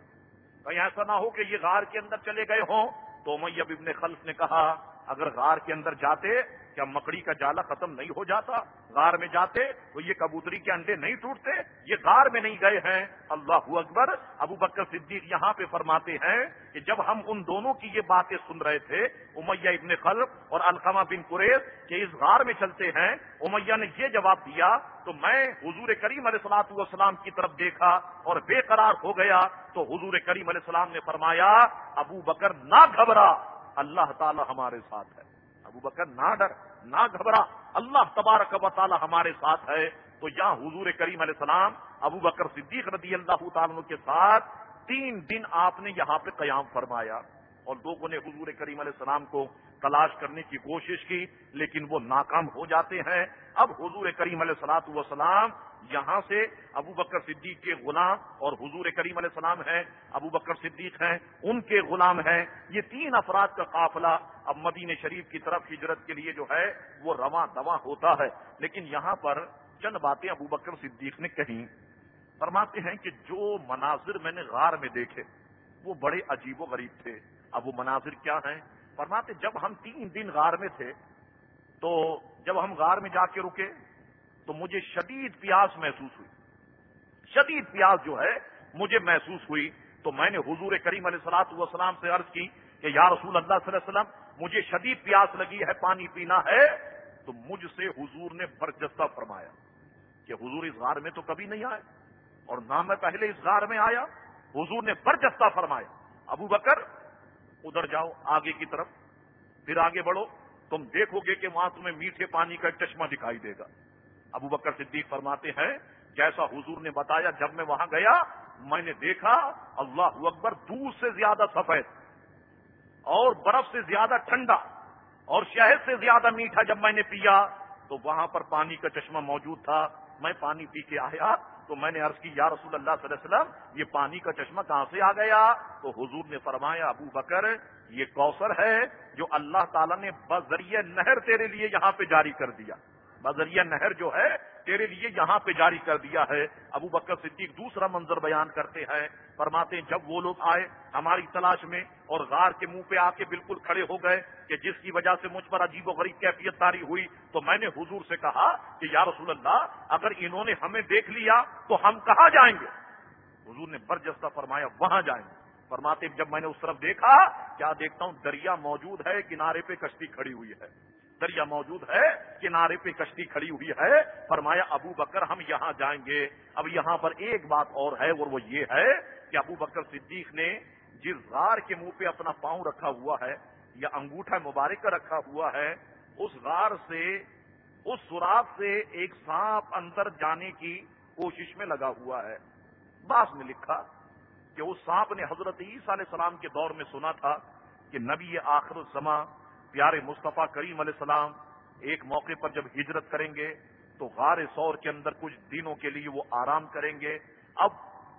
کہیں ایسا نہ ہو کہ یہ غار کے اندر چلے گئے ہوں۔ تو میب ابن خلف نے کہا اگر غار کے اندر جاتے کیا مکڑی کا جالا ختم نہیں ہو جاتا، غار میں جاتے، تو یہ کبوتری کے انڈے نہیں ٹوٹتے، یہ غار میں نہیں گئے ہیں۔ اللہ اکبر، ابو بکر صدیق یہاں پہ فرماتے ہیں کہ جب ہم ان دونوں کی یہ باتیں سن رہے تھے، امیہ ابن خلف اور القمہ بن قریش کہ اس غار میں چلتے ہیں، امیہ نے یہ جواب دیا، تو میں حضور کریم علیہ السلاط والسلام کی طرف دیکھا اور بے قرار ہو گیا، تو حضور کریم علیہ السلام نے فرمایا، ابو بکر نہ گھبرا۔ اللہ تعالی ہمارے ساتھ ہے۔ ابو بکر، نہ ڈر، نہ گھبرا۔ اللہ تبارک و تعالی ہمارے ساتھ ہے۔ تو یہاں حضور کریم علیہ السلام، ابو بکر صدیق رضی اللہ تعالیٰ کے ساتھ تین دن آپ نے یہاں پہ قیام فرمایا۔ اور لوگوں نے حضور کریم علیہ السلام کو تلاش کرنے کی کوشش کی، لیکن وہ ناکام ہو جاتے ہیں۔ اب حضور کریم علیہ السلاط وسلام یہاں سے ابو بکر صدیق کے غلام اور حضور کریم علیہ السلام ہیں، ابو بکر صدیق ہیں، ان کے غلام ہیں۔ یہ تین افراد کا قافلہ اب مدین شریف کی طرف ہجرت کے لیے جو ہے، وہ رواں دواں ہوتا ہے۔ لیکن یہاں پر چند باتیں ابو بکر صدیق نے کہیں۔ فرماتے ہیں کہ جو مناظر میں نے غار میں دیکھے، وہ بڑے عجیب و غریب تھے۔ اب وہ مناظر کیا ہیں؟ فرماتے جب ہم تین دن غار میں تھے، تو جب ہم غار میں جا کے رکے، تو مجھے شدید پیاس محسوس ہوئی۔ شدید پیاس جو ہے، مجھے محسوس ہوئی۔ تو میں نے حضور کریم علیہ سلاط والسلام سے عرض کی کہ، یا رسول اللہ صلی اللہ علیہ وسلم، مجھے شدید پیاس لگی ہے، پانی پینا ہے۔ تو مجھ سے حضور نے برجستہ فرمایا کہ، حضور اس غار میں تو کبھی نہیں آئے۔ اور نہ میں پہلے اس غار میں آیا، حضور نے برجستہ فرمایا۔ ابو بکر ادھر جاؤ آگے کی طرف، پھر آگے بڑھو، تم دیکھو گے کہ وہاں تمہیں میٹھے پانی کا چشمہ دکھائی دے گا۔ ابو بکر صدیق فرماتے ہیں، جیسا حضور نے بتایا جب میں وہاں گیا، میں نے دیکھا، اللہ اکبر دودھ سے زیادہ سفید اور برف سے زیادہ ٹھنڈا اور شہد سے زیادہ میٹھا جب میں نے پیا، تو وہاں پر پانی کا چشمہ موجود تھا۔ میں پانی پی کے آیا تو میں نے عرض کی، یا رسول اللہ صلی اللہ علیہ وسلم، یہ پانی کا چشمہ کہاں سے آ گیا؟ تو حضور نے فرمایا، ابو بکر، یہ کوثر ہے جو اللہ تعالیٰ نے بذریعہ نہر تیرے لیے یہاں پہ جاری کر دیا۔ بذریعہ نہر جو ہے تیرے لیے یہاں پہ جاری کر دیا ہے۔ ابو بکر صدیق دوسرا منظر بیان کرتے ہیں۔ فرماتے ہیں، جب وہ لوگ آئے، ہماری تلاش میں اور غار کے منہ پہ آ کے بالکل کھڑے ہو گئے کہ جس کی وجہ سے مجھ پر عجیب و غریب کیفیت تاری ہوئی، تو میں نے حضور سے کہا کہ یا رسول اللہ، اگر انہوں نے ہمیں دیکھ لیا تو ہم کہاں جائیں گے؟ حضور نے برجستہ فرمایا، وہاں جائیں گے۔ فرماتے جب میں نے اس طرف دیکھا، کیا دیکھتا ہوں؟ دریا موجود ہے، کنارے پہ کشتی کھڑی ہوئی ہے۔ دریا موجود ہے، کنارے پہ کشتی کھڑی ہوئی ہے۔ فرمایا، ابو بکر، ہم یہاں جائیں گے۔ اب یہاں پر ایک بات اور ہے اور وہ یہ ہے کہ ابو بکر صدیق نے جس غار کے منہ پہ اپنا پاؤں رکھا ہوا ہے یا انگوٹھا مبارک کا رکھا ہوا ہے، اس غار سے، اس سوراخ سے ایک سانپ اندر جانے کی کوشش میں لگا ہوا ہے۔ باس میں لکھا کہ اس سانپ نے حضرت عیسیٰ علیہ السلام کے دور میں سنا تھا کہ نبی آخر الزما پیارے مصطفیٰ کریم علیہ السلام ایک موقع پر جب ہجرت کریں گے تو غار سور کے اندر کچھ دنوں کے لیے وہ آرام کریں گے۔ اب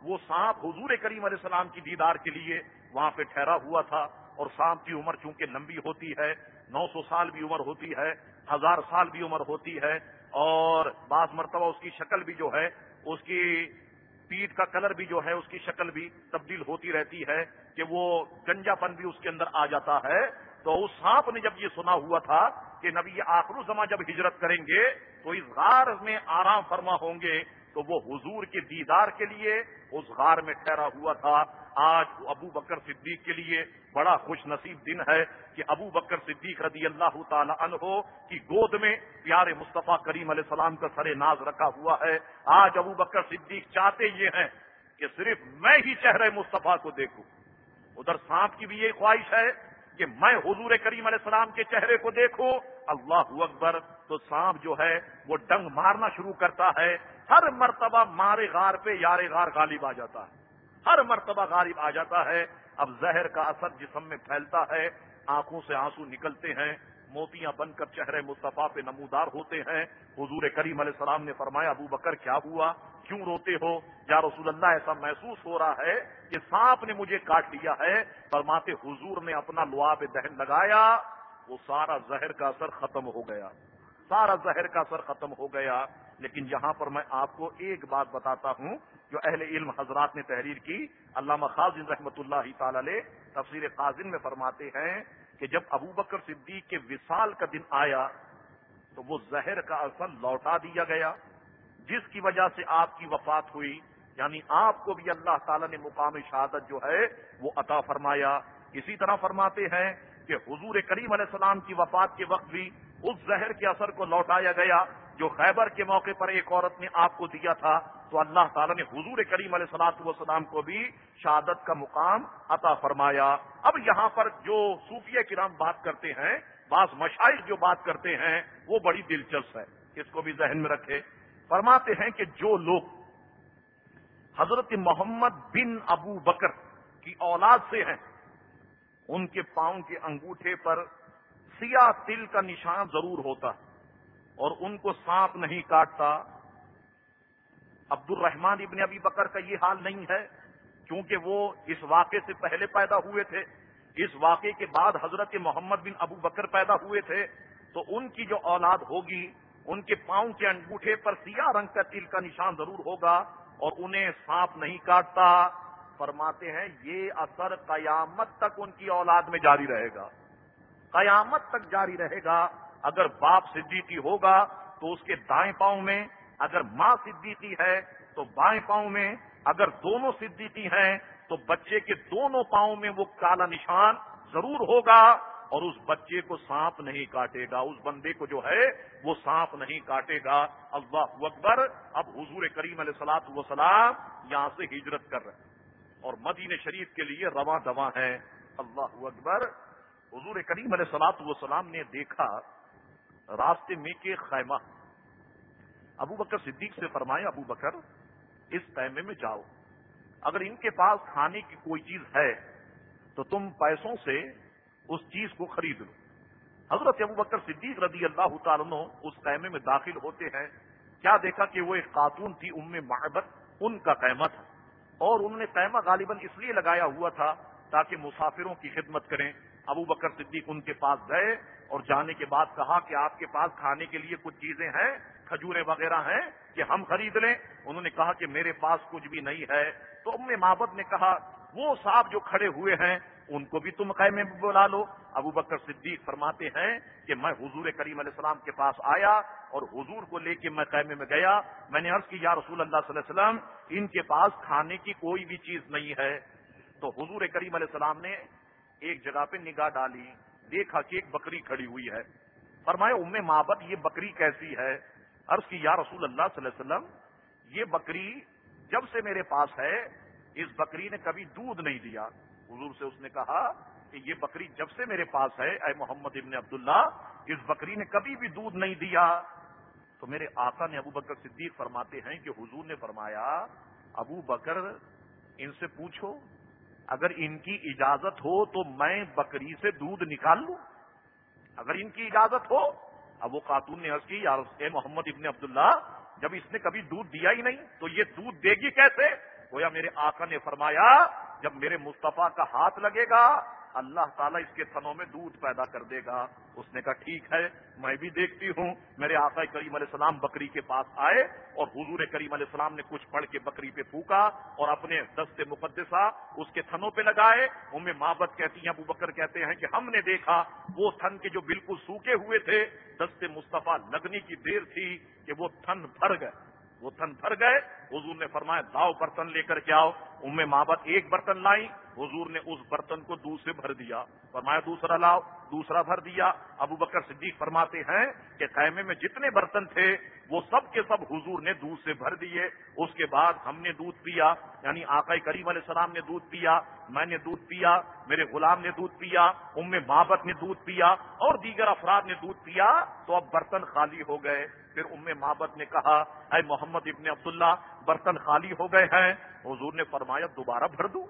وہ سانپ حضور کریم علیہ السلام کی دیدار کے لیے وہاں پہ ٹھہرا ہوا تھا اور سانپ کی عمر چونکہ لمبی ہوتی ہے، نو سو سال بھی عمر ہوتی ہے، ہزار سال بھی عمر ہوتی ہے اور بعض مرتبہ اس کی شکل بھی جو ہے، اس کی پیٹ کا کلر بھی جو ہے، اس کی شکل بھی تبدیل ہوتی رہتی ہے کہ وہ گنجا پن بھی اس کے اندر آ جاتا ہے۔ تو اس سانپ نے جب یہ سنا ہوا تھا کہ نبی آخر زماں جب ہجرت کریں گے تو اس غار میں آرام فرما ہوں گے، تو وہ حضور کے دیدار کے لیے اس غار میں ٹھہرا ہوا تھا۔ آج ابو بکر صدیق کے لیے بڑا خوش نصیب دن ہے کہ ابو بکر صدیق رضی اللہ تعالی عنہ کی گود میں پیارے مصطفیٰ کریم علیہ السلام کا سر ناز رکھا ہوا ہے۔ آج ابو بکر صدیق چاہتے یہ ہیں کہ صرف میں ہی چہرے مصطفیٰ کو دیکھوں۔ ادھر سانپ کی بھی یہ خواہش ہے کہ میں حضور کریم علیہ السلام کے چہرے کو دیکھوں، اللہ اکبر، تو سانپ جو ہے، وہ ڈنگ مارنا شروع کرتا ہے۔ ہر مرتبہ مارے غار پہ یار غار غالب آ جاتا ہے۔ ہر مرتبہ غالب آ جاتا ہے۔ اب زہر کا اثر جسم میں پھیلتا ہے۔ آنکھوں سے آنسو نکلتے ہیں۔ موتیاں بن کر چہرے مصطفیٰ پہ نمودار ہوتے ہیں۔ حضور کریم علیہ السلام نے فرمایا، ابو بکر، کیا ہوا؟ کیوں روتے ہو؟ یا رسول اللہ، ایسا محسوس ہو رہا ہے کہ سانپ نے مجھے کاٹ لیا ہے؟ فرماتے، حضور نے اپنا لواب دہن لگایا، وہ سارا زہر کا اثر ختم ہو گیا۔ سارا زہر کا اثر ختم ہو گیا۔ لیکن یہاں پر میں آپ کو ایک بات بتاتا ہوں، جو اہل علم حضرات نے تحریر کی۔ علامہ خازن رحمۃ اللہ تعالی علیہ تفسیر قازن میں فرماتے ہیں کہ جب ابو بکر صدیق کے وصال کا دن آیا تو وہ زہر کا اثر لوٹا دیا گیا، جس کی وجہ سے آپ کی وفات ہوئی۔ یعنی آپ کو بھی اللہ تعالیٰ نے مقام شہادت جو ہے وہ عطا فرمایا۔ اسی طرح فرماتے ہیں کہ حضور کریم علیہ السلام کی وفات کے وقت بھی اس زہر کے اثر کو لوٹایا گیا، جو خیبر کے موقع پر ایک عورت نے آپ کو دیا تھا۔ تو اللہ تعالیٰ نے حضور کریم علیہ سلاط والسلام کو بھی شہادت کا مقام عطا فرمایا۔ اب یہاں پر جو صوفیہ کرام بات کرتے ہیں، بعض مشاہد جو بات کرتے ہیں، وہ بڑی دلچسپ ہے۔ اس کو بھی ذہن میں رکھے فرماتے ہیں کہ جو لوگ حضرت محمد بن ابو بکر کی اولاد سے ہیں، ان کے پاؤں کے انگوٹھے پر سیاہ تل کا نشان ضرور ہوتا، اور ان کو سانپ نہیں کاٹتا عبد الرحمان ابن ابی بکر کا یہ حال نہیں ہے کیونکہ وہ اس واقعے سے پہلے پیدا ہوئے تھے۔ اس واقعے کے بعد حضرت محمد بن ابو بکر پیدا ہوئے تھے۔ تو ان کی جو اولاد ہوگی، ان کے پاؤں کے انگوٹھے پر سیاہ رنگ کا تل کا نشان ضرور ہوگا اور انہیں سانپ نہیں کاٹتا۔ فرماتے ہیں، یہ اثر قیامت تک ان کی اولاد میں جاری رہے گا۔ قیامت تک جاری رہے گا۔ اگر باپ صدیقی ہوگا تو اس کے دائیں پاؤں میں اگر ماں صدیقی ہے تو بائیں پاؤں میں، اگر دونوں صدیقی ہیں تو بچے کے دونوں پاؤں میں وہ کالا نشان ضرور ہوگا اور اس بچے کو سانپ نہیں کاٹے گا، اس بندے کو جو ہے وہ سانپ نہیں کاٹے گا۔ اللہ اکبر، اب حضور کریم علیہ سلاط وسلام یہاں سے ہجرت کر رہے ہیں اور مدین شریف کے لیے رواں دواں ہیں۔ اللہ اکبر، حضور کریم علیہ سلاط وسلام نے دیکھا راستے میں کے خیمہ۔ ابو بکر صدیق سے فرمایا ابو بکر، اس خیمے میں جاؤ۔ اگر ان کے پاس کھانے کی کوئی چیز ہے، تو تم پیسوں سے اس چیز کو خرید لو۔ حضرت ابو بکر صدیق رضی اللہ تعالیٰ اس قیمے میں داخل ہوتے ہیں۔ کیا دیکھا کہ وہ ایک خاتون تھی، ام محبت ان کا قیمہ تھا۔ اور انہوں نے قیمہ غالباً اس لیے لگایا ہوا تھا تاکہ مسافروں کی خدمت کریں۔ ابو بکر صدیق ان کے پاس گئے اور جانے کے بعد کہا کہ آپ کے پاس کھانے کے لیے کچھ چیزیں ہیں۔ کھجورے وغیرہ ہیں کہ ہم خرید لیں۔ انہوں نے کہا کہ میرے پاس کچھ بھی نہیں ہے۔ تو ام محبت نے کہا، وہ صاحب جو کھڑے ہوئے ہیں، ان کو بھی تم خیمے میں بلا لو۔ ابو بکر صدیق فرماتے ہیں کہ میں حضور کریم علیہ السلام کے پاس آیا اور حضور کو لے کے میں خیمے میں گیا۔ میں نے عرض کی، یا رسول اللہ صلی اللہ علیہ وسلم، ان کے پاس کھانے کی کوئی بھی چیز نہیں ہے۔ تو حضور کریم علیہ السلام نے ایک جگہ پہ نگاہ ڈالی، دیکھا کہ ایک بکری کھڑی ہوئی ہے۔ فرمایا ام محبت یہ بکری کیسی ہے؟ عرض کی، یا رسول اللہ صلی اللہ علیہ وسلم، یہ بکری جب سے میرے پاس ہے، اس بکری نے کبھی دودھ نہیں دیا۔ حضور سے اس نے کہا کہ یہ بکری جب سے میرے پاس ہے، اے محمد ابن عبداللہ، اس بکری نے کبھی بھی دودھ نہیں دیا۔ تو میرے آقا نے ابو بکر صدیق فرماتے ہیں کہ حضور نے فرمایا، ابو بکر، ان سے پوچھو، اگر ان کی اجازت ہو تو میں بکری سے دودھ نکال لوں۔ اگر ان کی اجازت ہو اب وہ خاتون نے حض کی یار اے محمد ابن عبداللہ، جب اس نے کبھی دودھ دیا ہی نہیں، تو یہ دودھ دے گی کیسے؟ گویا میرے آقا نے فرمایا، جب میرے مصطفیٰ کا ہاتھ لگے گا اللہ تعالیٰ اس کے تھنوں میں دودھ پیدا کر دے گا۔ اس نے کہا، ٹھیک ہے، میں بھی دیکھتی ہوں۔ میرے آقا کریم علیہ السلام بکری کے پاس آئے اور حضور کریم علیہ السلام نے کچھ پڑھ کے بکری پہ پھونکا اور اپنے دست مقدسہ اس کے تھنوں پہ لگائے۔ میں محبت کہتی ہیں، ابو بکر کہتے ہیں کہ ہم نے دیکھا وہ تھن کے جو بالکل سوکھے ہوئے تھے، دست مصطفیٰ لگنے کی دیر تھی کہ وہ تھن بھر گئے۔ وہ تھن بھر گئے۔ حضور نے فرمایا، لاؤ برتن لے کر کے آؤ۔ ام محبت ایک برتن لائی، حضور نے اس برتن کو دودھ سے بھر دیا۔ فرمایا، دوسرا لاؤ، دوسرا بھر دیا۔ ابو بکر صدیق فرماتے ہیں کہ خیمے میں جتنے برتن تھے، وہ سب کے سب حضور نے دودھ سے بھر دیے۔ اس کے بعد ہم نے دودھ پیا یعنی آقائی کریم علیہ السلام نے دودھ پیا، میں نے دودھ پیا، میرے غلام نے دودھ پیا، ام محبت نے دودھ پیا، اور دیگر افراد نے دودھ پیا۔ تو اب برتن خالی ہو گئے۔ پھر ام محبت نے کہا، اے محمد ابن عبداللہ برتن خالی ہو گئے ہیں۔ حضور نے فرمایا، دوبارہ بھر دوں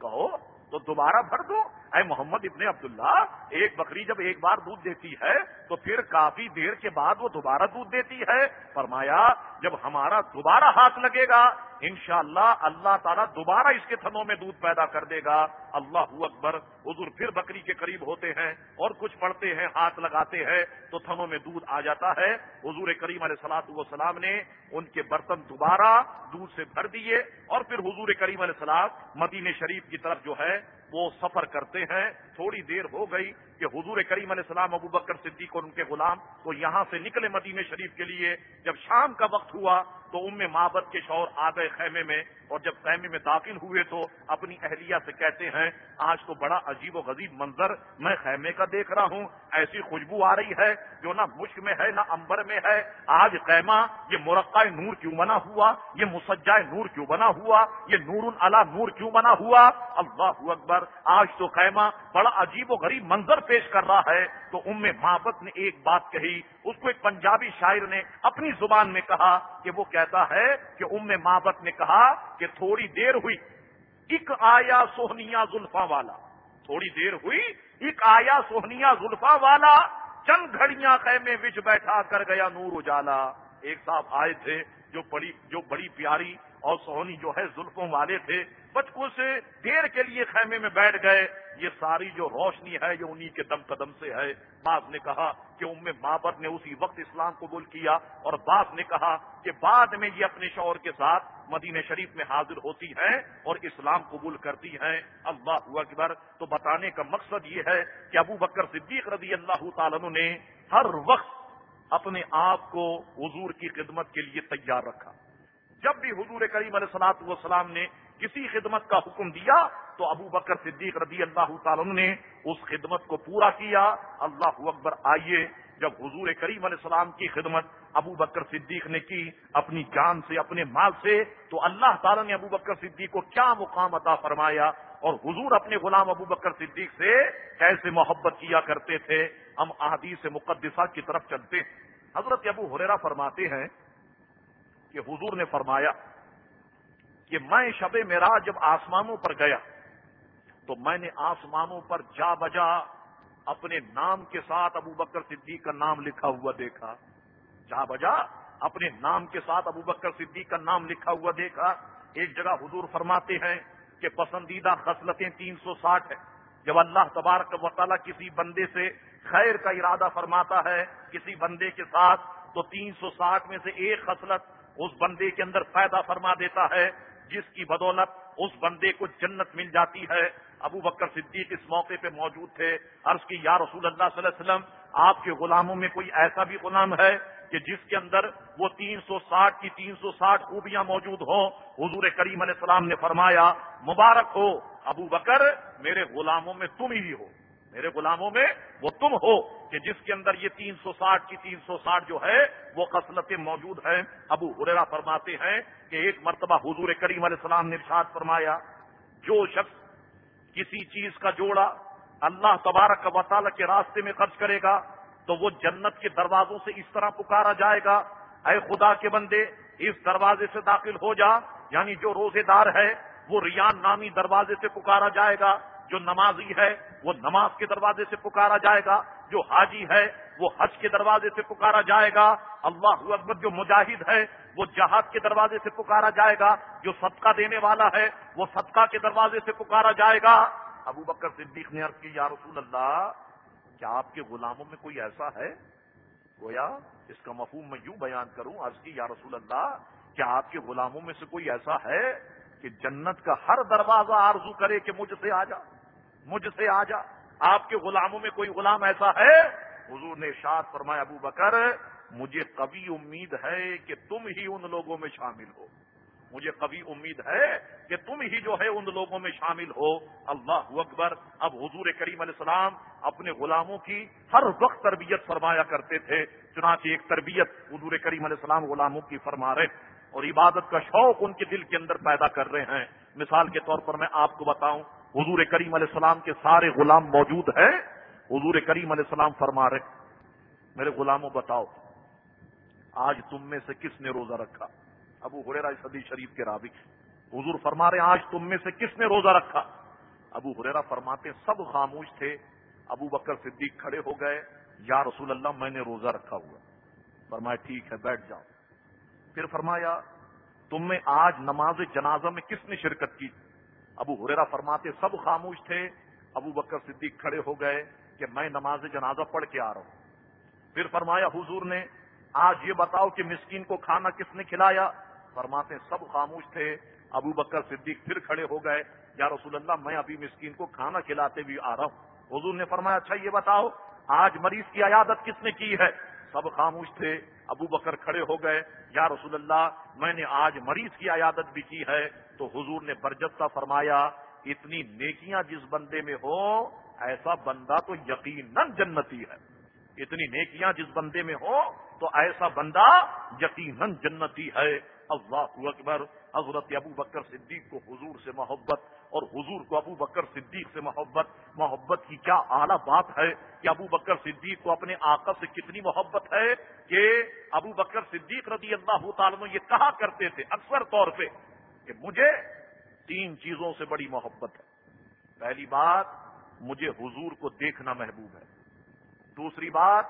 کہو، تو دوبارہ بھر دو۔ اے محمد ابن عبداللہ، ایک بکری جب ایک بار دودھ دیتی ہے، تو پھر کافی دیر کے بعد وہ دوبارہ دودھ دیتی ہے۔ فرمایا، جب ہمارا دوبارہ ہاتھ لگے گا، انشاءاللہ اللہ اللہ تعالیٰ دوبارہ اس کے تھنوں میں دودھ پیدا کر دے گا۔ اللہ اکبر، حضور پھر بکری کے قریب ہوتے ہیں اور کچھ پڑھتے ہیں، ہاتھ لگاتے ہیں، تو تھنوں میں دودھ آ جاتا ہے۔ حضور کریم علیہ سلاط وسلام نے ان کے برتن دوبارہ دودھ سے بھر دیے اور پھر حضور کریم علیہ السلام مدین شریف کی طرف جو ہے وہ سفر کرتے ہیں تھوڑی دیر ہو گئی کہ حضور کریم علیہ السلام، ابو بکر صدیق اور ان کے غلام تو یہاں سے نکلے مدینہ شریف کے لیے۔ جب شام کا وقت ہوا تو ام محبت کے شور آ گئے خیمے میں اور جب خیمے میں داخل ہوئے تو اپنی اہلیہ سے کہتے ہیں، آج تو بڑا عجیب و غریب منظر میں خیمے کا دیکھ رہا ہوں۔ ایسی خوشبو آ رہی ہے جو نہ مشک میں ہے، نہ امبر میں ہے۔ آج خیمہ یہ مرقع نور کیوں بنا ہوا؟ یہ مسجائے نور کیوں بنا ہوا؟ یہ نور اللہ نور کیوں بنا ہوا؟ اللہ اکبر، آج تو خیمہ بڑا عجیب و غریب منظر پیش کر رہا ہے تو ام محبت نے ایک بات کہی، اس کو ایک پنجابی شاعر نے اپنی زبان میں کہا کہ وہ کہتا ہے کہ ام محبت نے کہا کہ تھوڑی دیر ہوئی، ایک آیا سوہنیا زلفا والا۔ تھوڑی دیر ہوئی، ایک آیا سوہنیا زلفا والا، چند گھڑیاں خیمے وچ بیٹھا کر گیا نور اجالا۔ ایک صاحب آئے تھے جو بڑی جو بڑی پیاری اور سونی جو ہے زلفوں والے تھے۔ بچکوں سے دیر کے لیے خیمے میں بیٹھ گئے۔ یہ ساری جو روشنی ہے، یہ انہی کے دم قدم سے ہے۔ بعض نے کہا کہ ام بابر نے اسی وقت اسلام قبول کیا اور بعض نے کہا کہ بعد میں یہ اپنے شوہر کے ساتھ مدینہ شریف میں حاضر ہوتی ہیں اور اسلام قبول کرتی ہیں اللہ اکبر، تو بتانے کا مقصد یہ ہے کہ ابو بکر صدیق رضی اللہ تعالیٰ نے ہر وقت اپنے آپ کو حضور کی خدمت کے لیے تیار رکھا۔ جب بھی حضور کریم علیہ سلاط والسلام نے کسی خدمت کا حکم دیا تو ابو بکر صدیق رضی اللہ تعالیٰ نے اس خدمت کو پورا کیا۔ اللہ اکبر، آئیے جب حضور کریم علیہ السلام کی خدمت ابو بکر صدیق نے کی اپنی جان سے، اپنے مال سے، تو اللہ تعالیٰ نے ابو بکر صدیق کو کیا مقام عطا فرمایا؟ اور حضور اپنے غلام ابو بکر صدیق سے کیسے محبت کیا کرتے تھے؟ ہم احادیث مقدسہ کی طرف چلتے ہیں۔ حضرت ابو حریرا فرماتے ہیں کہ حضور نے فرمایا کہ میں شب میرا جب آسمانوں پر گیا تو میں نے آسمانوں پر جا بجا اپنے نام کے ساتھ ابو بکر صدیق کا نام لکھا ہوا دیکھا۔ جا بجا اپنے نام کے ساتھ ابو بکر صدیق کا نام لکھا ہوا دیکھا۔ ایک جگہ حضور فرماتے ہیں کہ پسندیدہ خصلتیں تین سو ساٹھ ہے جب اللہ تبارک و تعالیٰ کسی بندے سے خیر کا ارادہ فرماتا ہے کسی بندے کے ساتھ تو تین سو ساٹھ میں سے ایک خصلت اس بندے کے اندر پیدا فرما دیتا ہے۔ جس کی بدولت اس بندے کو جنت مل جاتی ہے۔ ابو بکر صدیق اس موقع پہ موجود تھے۔ عرض کی، یا رسول اللہ صلی اللہ علیہ وسلم، آپ کے غلاموں میں کوئی ایسا بھی غلام ہے کہ جس کے اندر وہ تین سو ساٹھ کی تین سو ساٹھ خوبیاں موجود ہوں؟ حضور کریم علیہ السلام نے فرمایا، مبارک ہو ابو بکر، میرے غلاموں میں تم ہی ہو۔ میرے غلاموں میں وہ تم ہو کہ جس کے اندر یہ تین سو ساٹھ کی تین سو ساٹھ جو ہے وہ قسلتیں موجود ہیں۔ ابو ہریرا فرماتے ہیں کہ ایک مرتبہ حضور کریم علیہ السلام نے ارشاد فرمایا، جو شخص کسی چیز کا جوڑا اللہ تبارک و تعالی کے راستے میں خرچ کرے گا، تو وہ جنت کے دروازوں سے اس طرح پکارا جائے گا، اے خدا کے بندے، اس دروازے سے داخل ہو جا۔ یعنی جو روزے دار ہے، وہ ریان نامی دروازے سے پکارا جائے گا۔ جو نمازی ہے وہ نماز کے دروازے سے پکارا جائے گا، جو حاجی ہے وہ حج کے دروازے سے پکارا جائے گا۔ اللہ اکبر جو مجاہد ہے وہ جہاد کے دروازے سے پکارا جائے گا، جو صدقہ دینے والا ہے وہ صدقہ کے دروازے سے پکارا جائے گا۔ ابو بکر صدیق نے عرض کی، یا رسول اللہ، کیا آپ کے غلاموں میں کوئی ایسا ہے؟ گویا اس کا مفہوم میں یوں بیان کروں، عرض کی، یا رسول اللہ، کیا آپ کے غلاموں میں سے کوئی ایسا ہے کہ جنت کا ہر دروازہ آرزو کرے کہ مجھ سے آ جا مجھ سے آ جا۔ آپ کے غلاموں میں کوئی غلام ایسا ہے؟ حضور نے شاد فرمایا، ابو بکر، مجھے کبھی امید ہے کہ تم ہی ان لوگوں میں شامل ہو۔ مجھے کبھی امید ہے کہ تم ہی جو ہے ان لوگوں میں شامل ہو۔ اللہ اکبر۔ اب حضور کریم علیہ السلام اپنے غلاموں کی ہر وقت تربیت فرمایا کرتے تھے۔ چنانچہ ایک تربیت حضور کریم علیہ السلام غلاموں کی فرما رہے اور عبادت کا شوق ان کے دل کے اندر پیدا کر رہے ہیں۔ مثال کے طور پر میں آپ کو بتاؤں حضور کریم علیہ السلام کے سارے غلام موجود ہیں۔ حضور کریم علیہ السلام فرما رہے میرے غلاموں بتاؤ، آج تم میں سے کس نے روزہ رکھا؟ ابو ہریرا صدی شریف کے رابق حضور فرما رہے آج تم میں سے کس نے روزہ رکھا؟ ابو ہریرا فرماتے سب خاموش تھے، ابو بکر صدیق کھڑے ہو گئے، یا رسول اللہ، میں نے روزہ رکھا ہوا۔ فرمایا، ٹھیک ہے، بیٹھ جاؤ۔ پھر فرمایا، تم میں آج نماز جنازہ میں کس نے شرکت کی؟ ابو ہریرا فرماتے سب خاموش تھے، ابو بکر صدیق کھڑے ہو گئے کہ میں نماز جنازہ پڑھ کے آ رہا ہوں۔ پھر فرمایا، حضور نے، آج یہ بتاؤ کہ مسکین کو کھانا کس نے کھلایا؟ فرماتے سب خاموش تھے، ابو بکر صدیق پھر کھڑے ہو گئے، یا رسول اللہ، میں ابھی مسکین کو کھانا کھلاتے بھی آ رہا ہوں۔ حضور نے فرمایا اچھا یہ بتاؤ، آج مریض کی عیادت کس نے کی ہے؟ سب خاموش تھے ابو بکر کھڑے ہو گئے، یا رسول اللہ، میں نے آج مریض کی عیادت بھی کی ہے۔ تو حضور نے برجستہ فرمایا، اتنی نیکیاں جس بندے میں ہو، ایسا بندہ تو یقیناً جنتی ہے۔ اتنی نیکیاں جس بندے میں ہو، تو ایسا بندہ یقیناً جنتی ہے۔ اللہ اکبر، حضرت ابو بکر صدیق کو حضور سے محبت اور حضور کو ابو بکر صدیق سے محبت محبت کی کیا اعلیٰ بات ہے کہ ابو بکر صدیق کو اپنے آقا سے کتنی محبت ہے کہ ابو بکر صدیق رضی اللہ تعالیٰ یہ کہا کرتے تھے اکثر طور پہ کہ مجھے تین چیزوں سے بڑی محبت ہے۔ پہلی بات، مجھے حضور کو دیکھنا محبوب ہے۔ دوسری بات،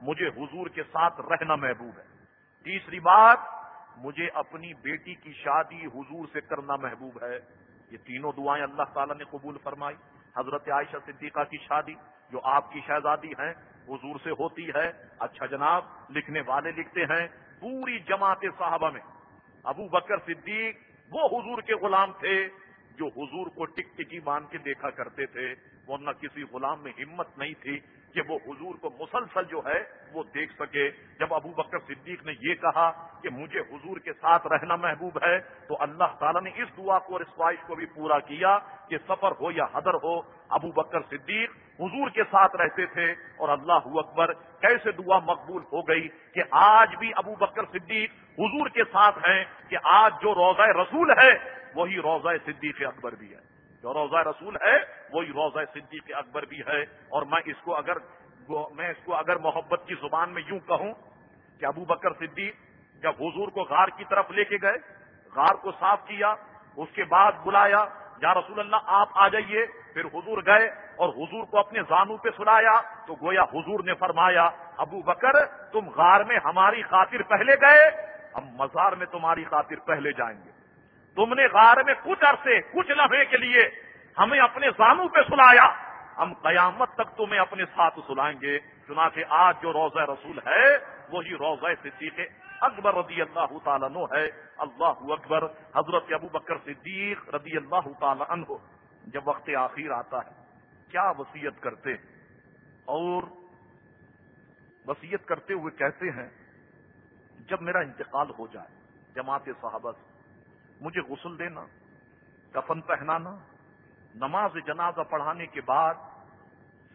مجھے حضور کے ساتھ رہنا محبوب ہے۔ تیسری بات، مجھے اپنی بیٹی کی شادی حضور سے کرنا محبوب ہے۔ یہ تینوں دعائیں اللہ تعالیٰ نے قبول فرمائی۔ حضرت عائشہ صدیقہ کی شادی، جو آپ کی شہزادی ہیں، حضور سے ہوتی ہے۔ اچھا جناب، لکھنے والے لکھتے ہیں۔ پوری جماعت صحابہ میں ابو بکر صدیق، وہ حضور کے غلام تھے جو حضور کو ٹک ٹکی مان کے دیکھا کرتے تھے۔ ورنہ کسی غلام میں ہمت نہیں تھی کہ وہ حضور کو مسلسل جو ہے وہ دیکھ سکے۔ جب ابو بکر صدیق نے یہ کہا کہ مجھے حضور کے ساتھ رہنا محبوب ہے، تو اللہ تعالیٰ نے اس دعا کو اور اس خواہش کو بھی پورا کیا کہ سفر ہو یا حضر ہو، ابو بکر صدیق حضور کے ساتھ رہتے تھے اور اللہ اکبر کیسے دعا مقبول ہو گئی کہ آج بھی ابو بکر صدیق حضور کے ساتھ ہیں، کہ آج جو روزہ رسول ہے، وہی روزہ صدیق اکبر بھی ہے۔ جو روزہ رسول ہے، وہی روزہ صدیق اکبر بھی ہے۔ اور میں اس کو اگر میں اس کو اگر محبت کی زبان میں یوں کہوں کہ ابو بکر صدیق جب حضور کو غار کی طرف لے کے گئے، غار کو صاف کیا، اس کے بعد بلایا، یا رسول اللہ آپ آ جائیے، پھر حضور گئے اور حضور کو اپنے زانو پہ سلایا، تو گویا حضور نے فرمایا، ابو بکر، تم غار میں ہماری خاطر پہلے گئے، ہم مزار میں تمہاری خاطر پہلے جائیں گے۔ تم نے غار میں کچھ عرصے، کچھ لمحے کے لیے ہمیں اپنے زانو پہ سلایا۔ ہم قیامت تک تمہیں اپنے ساتھ سلائیں گے۔ چنانچہ آج جو روزہ رسول ہے، وہی روزہ صدیق اکبر رضی اللہ تعالیٰ عنہ ہے۔ اللہ اکبر، حضرت ابو بکر صدیق رضی اللہ تعالیٰ عنہ۔ جب وقت آخر آتا ہے، کیا وسیعت کرتے اور وسیعت کرتے ہوئے کہتے ہیں، جب میرا انتقال ہو جائے جماعت صحابہ سے مجھے غسل دینا، کفن پہنانا، نماز جنازہ پڑھانے کے بعد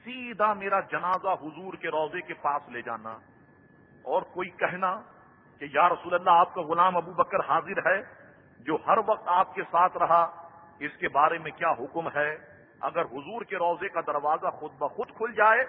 سیدھا میرا جنازہ حضور کے روزے کے پاس لے جانا۔ اور کوئی کہنا کہ یا رسول اللہ، آپ کا غلام ابو بکر حاضر ہے، جو ہر وقت آپ کے ساتھ رہا، اس کے بارے میں کیا حکم ہے؟ اگر حضور کے روزے کا دروازہ خود بخود کھل جائے،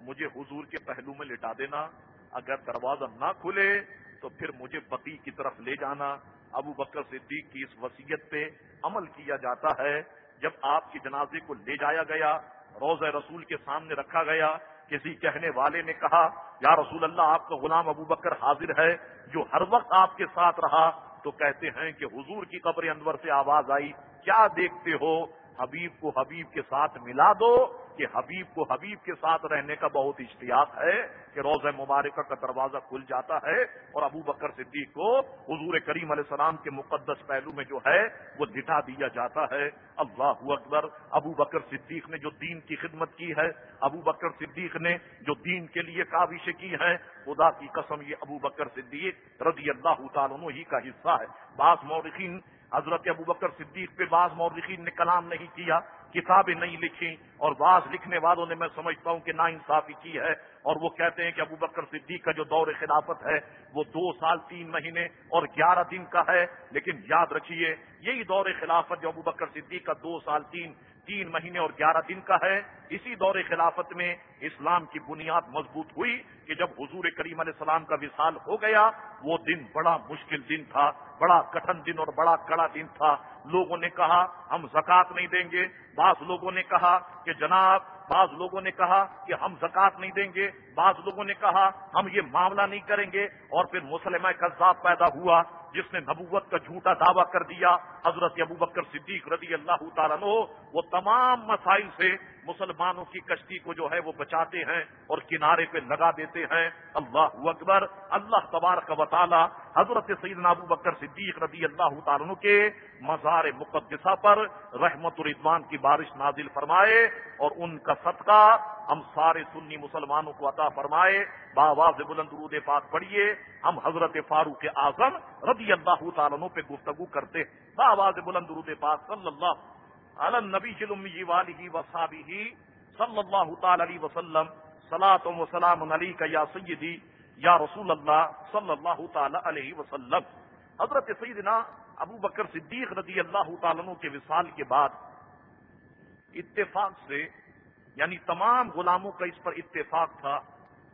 مجھے حضور کے پہلو میں لٹا دینا۔ اگر دروازہ نہ کھلے، تو پھر مجھے بقی کی طرف لے جانا۔ ابو بکر صدیق کی اس وسیعت پہ عمل کیا جاتا ہے۔ جب آپ کی جنازے کو لے جایا گیا، روز رسول کے سامنے رکھا گیا، کسی کہنے والے نے کہا، یا رسول اللہ، آپ کا غلام ابو بکر حاضر ہے، جو ہر وقت آپ کے ساتھ رہا، تو کہتے ہیں کہ حضور کی قبر انور سے آواز آئی، کیا دیکھتے ہو؟ حبیب کو حبیب کے ساتھ ملا دو کہ حبیب کو حبیب کے ساتھ رہنے کا بہت اشتیاق ہے کہ روز مبارکہ کا دروازہ کھل جاتا ہے اور ابو بکر صدیق کو حضور کریم علیہ السلام کے مقدس پہلو میں جو ہے وہ لٹا دیا جاتا ہے۔ اللہ اکبر۔ ابو بکر صدیق نے جو دین کی خدمت کی ہے، ابو بکر صدیق نے جو دین کے لیے کاوشیں کی ہیں، خدا کی قسم یہ ابو بکر صدیق رضی اللہ تعالیٰ ہی کا حصہ ہے۔ بعض مورخین حضرت ابو بکر صدیق پہ بعض مورخین نے کلام نہیں کیا، کتابیں نہیں لکھی اور بعض لکھنے والوں نے میں سمجھتا ہوں کہ نا انصافی کی ہے، اور وہ کہتے ہیں کہ ابو بکر صدیق کا جو دور خلافت ہے، وہ دو سال، تین مہینے اور گیارہ دن کا ہے، لیکن یاد رکھیے، یہی دور خلافت جو ابو بکر صدیق کا دو سال، تین تین مہینے اور گیارہ دن کا ہے۔ اسی دور خلافت میں اسلام کی بنیاد مضبوط ہوئی کہ جب حضور کریم علیہ السلام کا وصال ہو گیا، وہ دن بڑا مشکل دن تھا، بڑا کٹن دن اور بڑا کڑا دن تھا۔ لوگوں نے کہا، ہم زکات نہیں دیں گے۔ بعض لوگوں نے کہا کہ جناب، بعض لوگوں نے کہا کہ ہم زکات نہیں دیں گے۔ بعض لوگوں نے کہا، ہم یہ معاملہ نہیں کریں گے۔ اور پھر مسلمہ کذاب پیدا ہوا۔ جس نے نبوت کا جھوٹا دعویٰ کر دیا، حضرت ابو بکر صدیق رضی اللہ تعالیٰ عنہ، وہ تمام مسائل سے مسلمانوں کی کشتی کو جو ہے وہ بچاتے ہیں اور کنارے پہ لگا دیتے ہیں۔ اللہ اکبر، اللہ تبارک و تعالیٰ حضرت سیدنا ابو بکر صدیق رضی اللہ تعالیٰ کے مزار مقدسہ پر رحمت الرضوان کی بارش نازل فرمائے اور ان کا صدقہ ہم سارے سنی مسلمانوں کو عطا فرمائے۔ باواز بلند درود پاک پڑھیے۔ ہم حضرت فاروق اعظم رضی اللہ تعالیٰ پہ گفتگو کرتے باواز بلند درود پاک صلی اللہ علی نبی جلومی والی وصابی صلی اللہ تعالی علیہ وسلم۔ سلاۃ و سلام علی کا یا سیدی یا رسول اللہ صلی اللہ تعالی علیہ وسلم۔ حضرت سیدنا ابو بکر صدیق رضی اللہ تعالیٰ کے وصال کے بعد اتفاق سے یعنی تمام غلاموں کا اس پر اتفاق تھا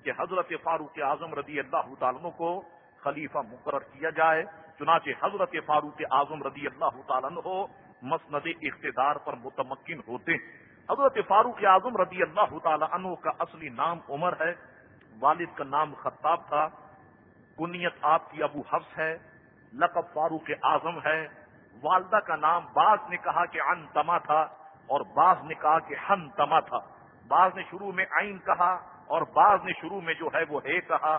کہ حضرت فاروق اعظم رضی اللہ تعالیٰ کو خلیفہ مقرر کیا جائے۔ چنانچہ حضرت فاروق اعظم رضی اللہ تعالیٰ مسند اقتدار پر متمکن ہوتے۔ حضرت فاروق اعظم رضی اللہ تعالیٰ عنہ کا اصلی نام عمر ہے۔ والد کا نام خطاب تھا، کنیت آپ کی ابو حفظ ہے، لقب فاروق اعظم ہے۔ والدہ کا نام بعض نے کہا کہ ان تما تھا اور بعض نے کہا کہ ہن تما تھا۔ بعض نے شروع میں آئین کہا اور بعض نے شروع میں جو ہے وہ ہے کہا۔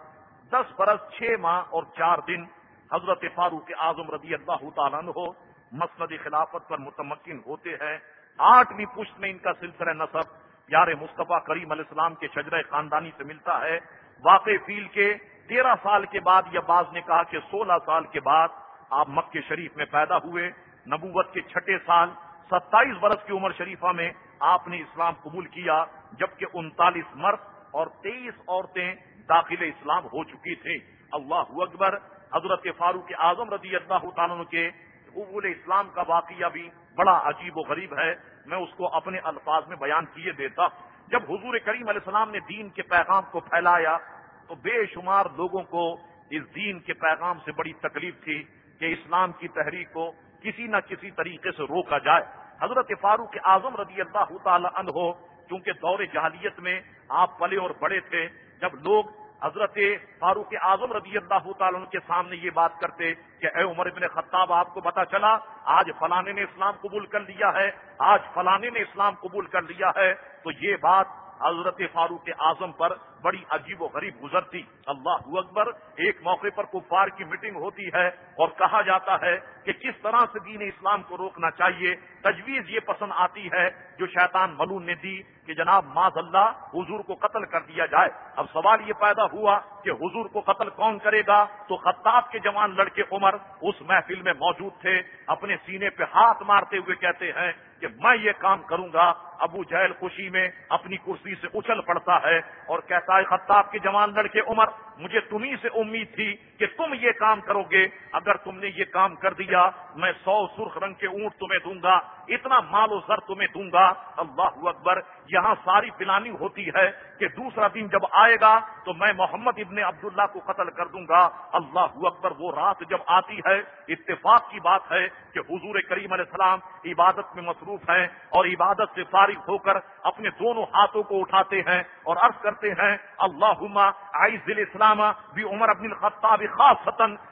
دس برس، چھ ماہ اور چار دن حضرت فاروق اعظم رضی اللہ تعالیٰ ہو مسند خلافت پر متمکن ہوتے ہیں۔ آٹھویں پشت میں ان کا سلسلہ نصب پیارے مصطفیٰ کریم علیہ السلام کے شجرہ خاندانی سے ملتا ہے۔ واقع فیل کے تیرہ سال کے بعد یا بعض نے کہا کہ سولہ سال کے بعد آپ مکہ شریف میں پیدا ہوئے۔ نبوت کے چھٹے سال، ستائیس برس کی عمر شریفہ میں آپ نے اسلام قبول کیا، جبکہ انتالیس مرد اور تیئیس عورتیں داخل اسلام ہو چکی تھیں۔ اللہ اکبر۔ حضرت فاروق اعظم رضی اللہ تعالیٰ کے قبول اسلام کا واقعہ بھی بڑا عجیب و غریب ہے۔ میں اس کو اپنے الفاظ میں بیان کیے دیتا۔ جب حضور کریم علیہ السلام نے دین کے پیغام کو پھیلایا، تو بے شمار لوگوں کو اس دین کے پیغام سے بڑی تکلیف تھی کہ اسلام کی تحریک کو کسی نہ کسی طریقے سے روکا جائے۔ حضرت فاروق اعظم رضی اللہ تعالی عنہ، چونکہ دور جہالیت میں آپ پلے اور بڑے تھے، جب لوگ حضرت فاروق اعظم رضی اللہ تعالیٰ کے سامنے یہ بات کرتے کہ اے عمر ابن خطاب، آپ کو پتا چلا، آج فلانے نے اسلام قبول کر لیا ہے، آج فلانے نے اسلام قبول کر لیا ہے۔ تو یہ بات حضرت فاروق اعظم پر بڑی عجیب و غریب گزرتی اللہ اکبر، ایک موقع پر کفار کی میٹنگ ہوتی ہے اور کہا جاتا ہے کہ کس طرح سے دین اسلام کو روکنا چاہیے۔ تجویز یہ پسند آتی ہے جو شیطان ملون نے دی کہ جناب ماض اللہ حضور کو قتل کر دیا جائے۔ اب سوال یہ پیدا ہوا کہ حضور کو قتل کون کرے گا؟ تو خطاب کے جوان لڑکے عمر اس محفل میں موجود تھے۔ اپنے سینے پہ ہاتھ مارتے ہوئے کہتے ہیں کہ میں یہ کام کروں گا ابو جہل خوشی میں اپنی کرسی سے اچھل پڑتا ہے اور کہتا ہے، خطاب کے جوان لڑکے عمر، مجھے تمہیں سے امید تھی کہ تم یہ کام کرو گے۔ اگر تم نے یہ کام کر دیا، میں سو سرخ رنگ کے اونٹ تمہیں دوں گا، اتنا مال و زر تمہیں دوں گا۔ اللہ اکبر، یہاں ساری پلاننگ ہوتی ہے کہ دوسرا دن جب آئے گا تو میں محمد ابن عبداللہ کو قتل کر دوں گا۔ اللہ اکبر، وہ رات جب آتی ہے، اتفاق کی بات ہے کہ حضور کریم علیہ السلام عبادت میں مصروف ہیں اور عبادت سے فارغ فارغ ہو کر اپنے دونوں ہاتھوں کو اٹھاتے ہیں اور عرض کرتے ہیں اللہ عائز اسلام بھی عمر ابن الخطاب خاص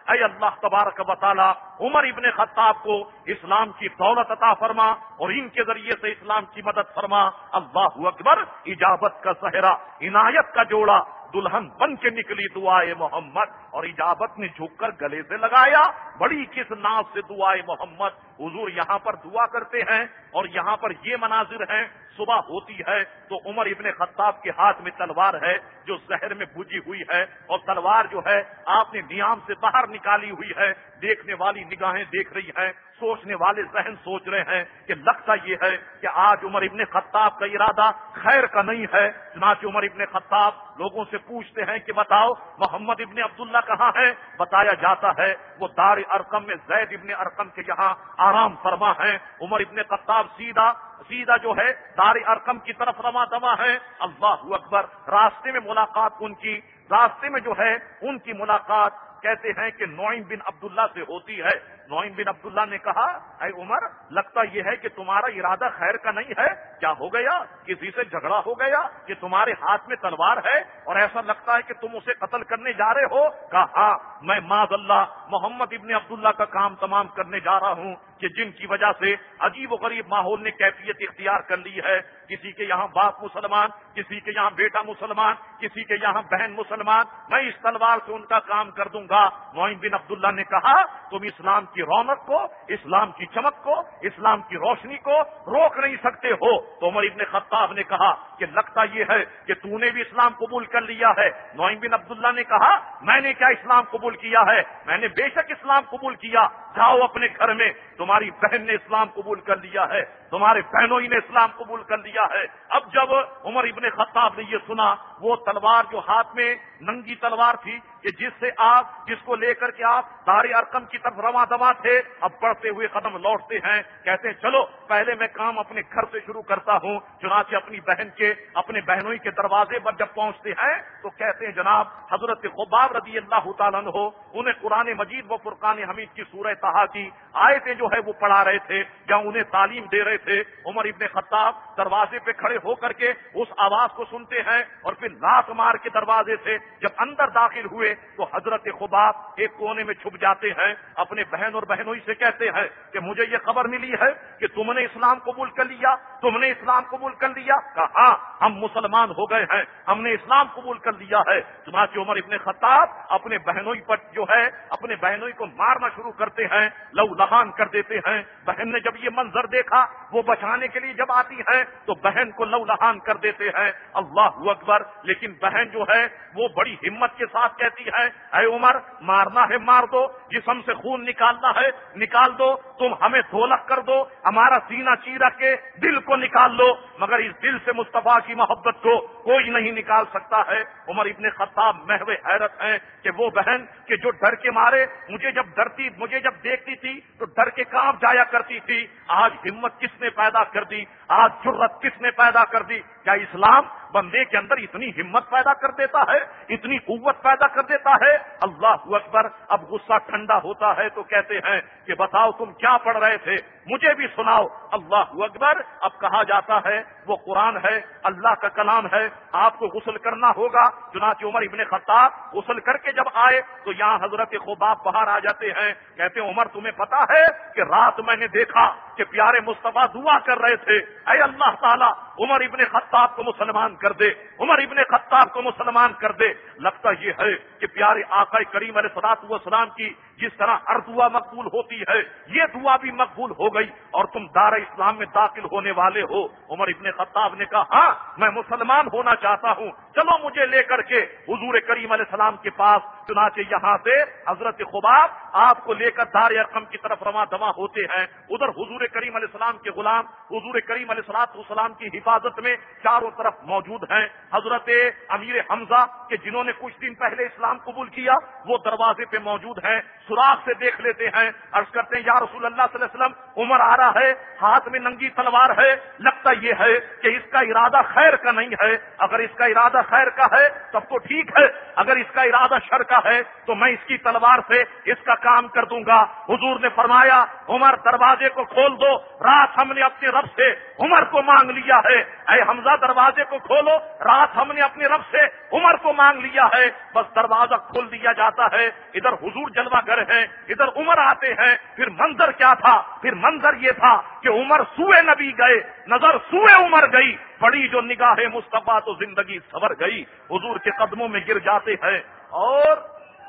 اے اللہ تبارک و تعالی، عمر ابن خطاب کو اسلام کی دولت عطا فرما اور ان کے ذریعے سے اسلام کی مدد فرما۔ اللہ اکبر، اجابت کا صحرا عنایت کا جوڑا دلہن بن کے نکلی دعائے محمد اور اجابت نے جھک کر گلے سے لگایا۔ بڑی کس ناز سے دعائے محمد؟ حضور یہاں پر دعا کرتے ہیں اور یہاں پر یہ مناظر ہیں۔ صبح ہوتی ہے تو عمر ابن خطاب کے ہاتھ میں تلوار ہے جو زہر میں بجھی ہوئی ہے اور تلوار جو ہے آپ نے نیام سے باہر نکالی ہوئی ہے۔ دیکھنے والی نگاہیں دیکھ رہی ہیں۔ سوچنے والے ذہن سوچ رہے ہیں کہ لگتا یہ ہے کہ آج عمر ابن خطاب کا ارادہ خیر کا نہیں ہے۔ چنانچہ عمر ابن خطاب لوگوں سے پوچھتے ہیں کہ بتاؤ محمد ابن عبداللہ کہاں ہے؟ بتایا جاتا ہے وہ دار ارقم میں زید ابن ارقم کے یہاں آرام فرما ہے عمر ابن خطاب سیدھا سیدھا جو ہے، دار ارقم کی طرف روا دوا ہے۔ اللہ اکبر۔ راستے میں ملاقات ان کی، راستے میں جو ہے، ان کی ملاقات۔ کہتے ہیں کہ نوئم بن عبداللہ سے ہوتی ہے۔ نوئم بن عبداللہ نے کہا، اے عمر، لگتا یہ ہے کہ تمہارا ارادہ خیر کا نہیں ہے۔ کیا ہو گیا؟ کسی سے جھگڑا ہو گیا کہ تمہارے ہاتھ میں تلوار ہے اور ایسا لگتا ہے کہ تم اسے قتل کرنے جا رہے ہو؟ کہا ہاں میں ماض اللہ، محمد ابن عبداللہ کا کام تمام کرنے جا رہا ہوں۔ کہ جن کی وجہ سے عجیب و غریب ماحول نے کیفیت اختیار کر لی ہے، کسی کے یہاں باپ مسلمان، کسی کے یہاں بیٹا مسلمان، کسی کے یہاں بہن مسلمان، میں اس تلوار سے ان کا کام کر دوں گا۔ معین بن عبداللہ نے کہا، تم اسلام کی رونق کو، اسلام کی چمک کو، اسلام کی روشنی کو روک نہیں سکتے ہو۔ تو عمر ابن خطاب نے کہا کہ لگتا یہ ہے کہ تو نے بھی اسلام قبول کر لیا ہے۔ نوئم بن عبداللہ نے کہا، میں نے کیا اسلام قبول کیا ہے؟ میں نے بے شک اسلام قبول کیا۔ جاؤ اپنے گھر میں۔ تم تمہاری بہن نے اسلام قبول کر لیا ہے تمہارے بہنوں ہی نے اسلام قبول کر لیا ہے۔ اب جب عمر ابن خطاب نے یہ سنا، وہ تلوار جو ہاتھ میں ننگی تلوار تھی کہ جس سے آپ، جس کو لے کر کے آپ دار ارکم کی طرف رواں دوا تھے، اب بڑھتے ہوئے قدم لوٹتے ہیں، کہتے ہیں، چلو، پہلے میں کام اپنے گھر سے شروع کرتا ہوں، چنانچہ اپنی بہن کے، اپنے بہنوئی کے دروازے پر جب پہنچتے ہیں، تو کہتے ہیں، جناب، حضرت غباب رضی اللہ تعالیٰ ہو انہیں قرآن مجید و فرقان حمید کی سورہ تہا کی آیتیں جو ہے وہ پڑھا رہے تھے، یا انہیں تعلیم دے رہے تھے، عمر ابن خطاب دروازے پہ کھڑے ہو کر کے اس آواز کو سنتے ہیں، اور پھر لات مار کے دروازے سے جب اندر داخل ہوئے تو حضرت خباب ایک کونے میں چھپ جاتے ہیں، اپنے بہن اور بہنوں سے کہتے ہیں کہ مجھے یہ خبر ملی ہے کہ تم نے اسلام قبول کر لیا، تم نے اسلام قبول کر لیا۔ کہا ہاں ہم مسلمان ہو گئے ہیں، ہم نے اسلام قبول کر لیا ہے۔ چنانچہ عمر ابن خطاب اپنے بہنوں پر جو ہے، اپنے بہنوئی کو مارنا شروع کرتے ہیں، لو لہان کر دیتے ہیں۔ بہن نے جب یہ منظر دیکھا، وہ بچانے کے لیے جب آتی ہے تو بہن کو لو لہان کر دیتے ہیں۔ اللہ اکبر، لیکن بہن جو ہے، وہ بڑی ہمت کے ساتھ کہتی ہے۔ اے عمر، مارنا ہے، مار دو۔ جسم سے خون نکالنا ہے، نکال دو۔ تم ہمیں دھولک کر دو۔ ہمارا سینہ چیرا کے دل کو نکال لو۔ مگر اس دل سے مصطفیٰ کی محبت کو کوئی نہیں نکال سکتا ہے۔ عمر ابن خطاب محو حیرت ہیں کہ وہ بہن کہ جو ڈر کے مارے، مجھے جب ڈرتی، مجھے جب دیکھتی تھی تو ڈر کے کام جایا کرتی تھی۔ آج ہمت کس نے پیدا کر دی؟ آج جرت کس نے پیدا کر دی؟ کیا اسلام بندے کے اندر اتنی ہمت پیدا کر دیتا ہے؟ اتنی قوت پیدا کر دیتا ہے، اللہ اکبر، اب غصہ ٹھنڈا ہوتا ہے تو کہتے ہیں کہ بتاؤ تم کیا پڑھ رہے تھے؟ مجھے بھی سناؤ، اللہ اکبر، اب کہا جاتا ہے، وہ قرآن ہے، اللہ کا کلام ہے، آپ کو غسل کرنا ہوگا۔ چنانچہ عمر ابن خطاب غسل کر کے جب آئے، تو یہاں حضرت خوباب باہر آ جاتے ہیں۔ کہتے ہیں، عمر تمہیں پتا ہے کہ رات میں نے دیکھا کہ پیارے مصطفیٰ دعا کر رہے تھے۔ اے اللہ تعالیٰ، عمر ابن خطاب کو مسلمان کر دے۔ عمر ابن خطاب کو مسلمان کر دے۔ لگتا یہ ہے کہ پیارے آقا کریم علیہ سلاط وسلام کی جس طرح ہر دعا مقبول ہوتی ہے، یہ دعا بھی مقبول ہو گئی اور تم دار اسلام میں داخل ہونے والے ہو۔ عمر ابن خطاب نے کہا ہاں میں مسلمان ہونا چاہتا ہوں۔ چلو مجھے لے کر کے حضور کریم علیہ السلام کے پاس، چنانچہ یہاں سے حضرت خباب آپ کو لے کر دار ارقم کی طرف رواں دوا ہوتے ہیں۔ ادھر حضور کریم علیہ السلام کے غلام، حضور کریم علیہ السلاط والسلام کی حفاظت میں چاروں طرف موجود ہیں۔ حضرت امیر حمزہ کے جنہوں نے کچھ دن پہلے اسلام قبول کیا، وہ دروازے پہ موجود ہیں۔ سوراخ سے دیکھ لیتے ہیں۔ عرض کرتے ہیں، یا رسول اللہ صلی اللہ علیہ وسلم، عمر آ رہا ہے، ہاتھ میں ننگی تلوار ہے، لگتا یہ ہے کہ اس کا ارادہ خیر کا نہیں ہے۔ اگر اس کا ارادہ خیر کا ہے، تب تو ٹھیک ہے۔ اگر اس کا ارادہ شر کا ہے، تو میں اس کی تلوار سے اس کا کام کر دوں گا۔ حضور نے فرمایا، عمر دروازے کو کھول دو۔ رات ہم نے اپنے رب سے، عمر کو مانگ لیا ہے۔ اے حمزہ، دروازے کو کھولو۔ رات ہم نے اپنے رب سے، عمر کو مانگ لیا ہے۔ بس دروازہ کھول دیا جاتا ہے۔ ادھر حضور جلوہ گر ہیں ادھر عمر آتے ہیں، پھر منظر کیا تھا؟ پھر منظر یہ تھا کہ عمر سوئے نبی گئے، نظر سوئے عمر گئی، بڑی جو نگاہ مصطفیٰ تو زندگی سور گئی، حضور کے قدموں میں گر جاتے ہیں۔ اور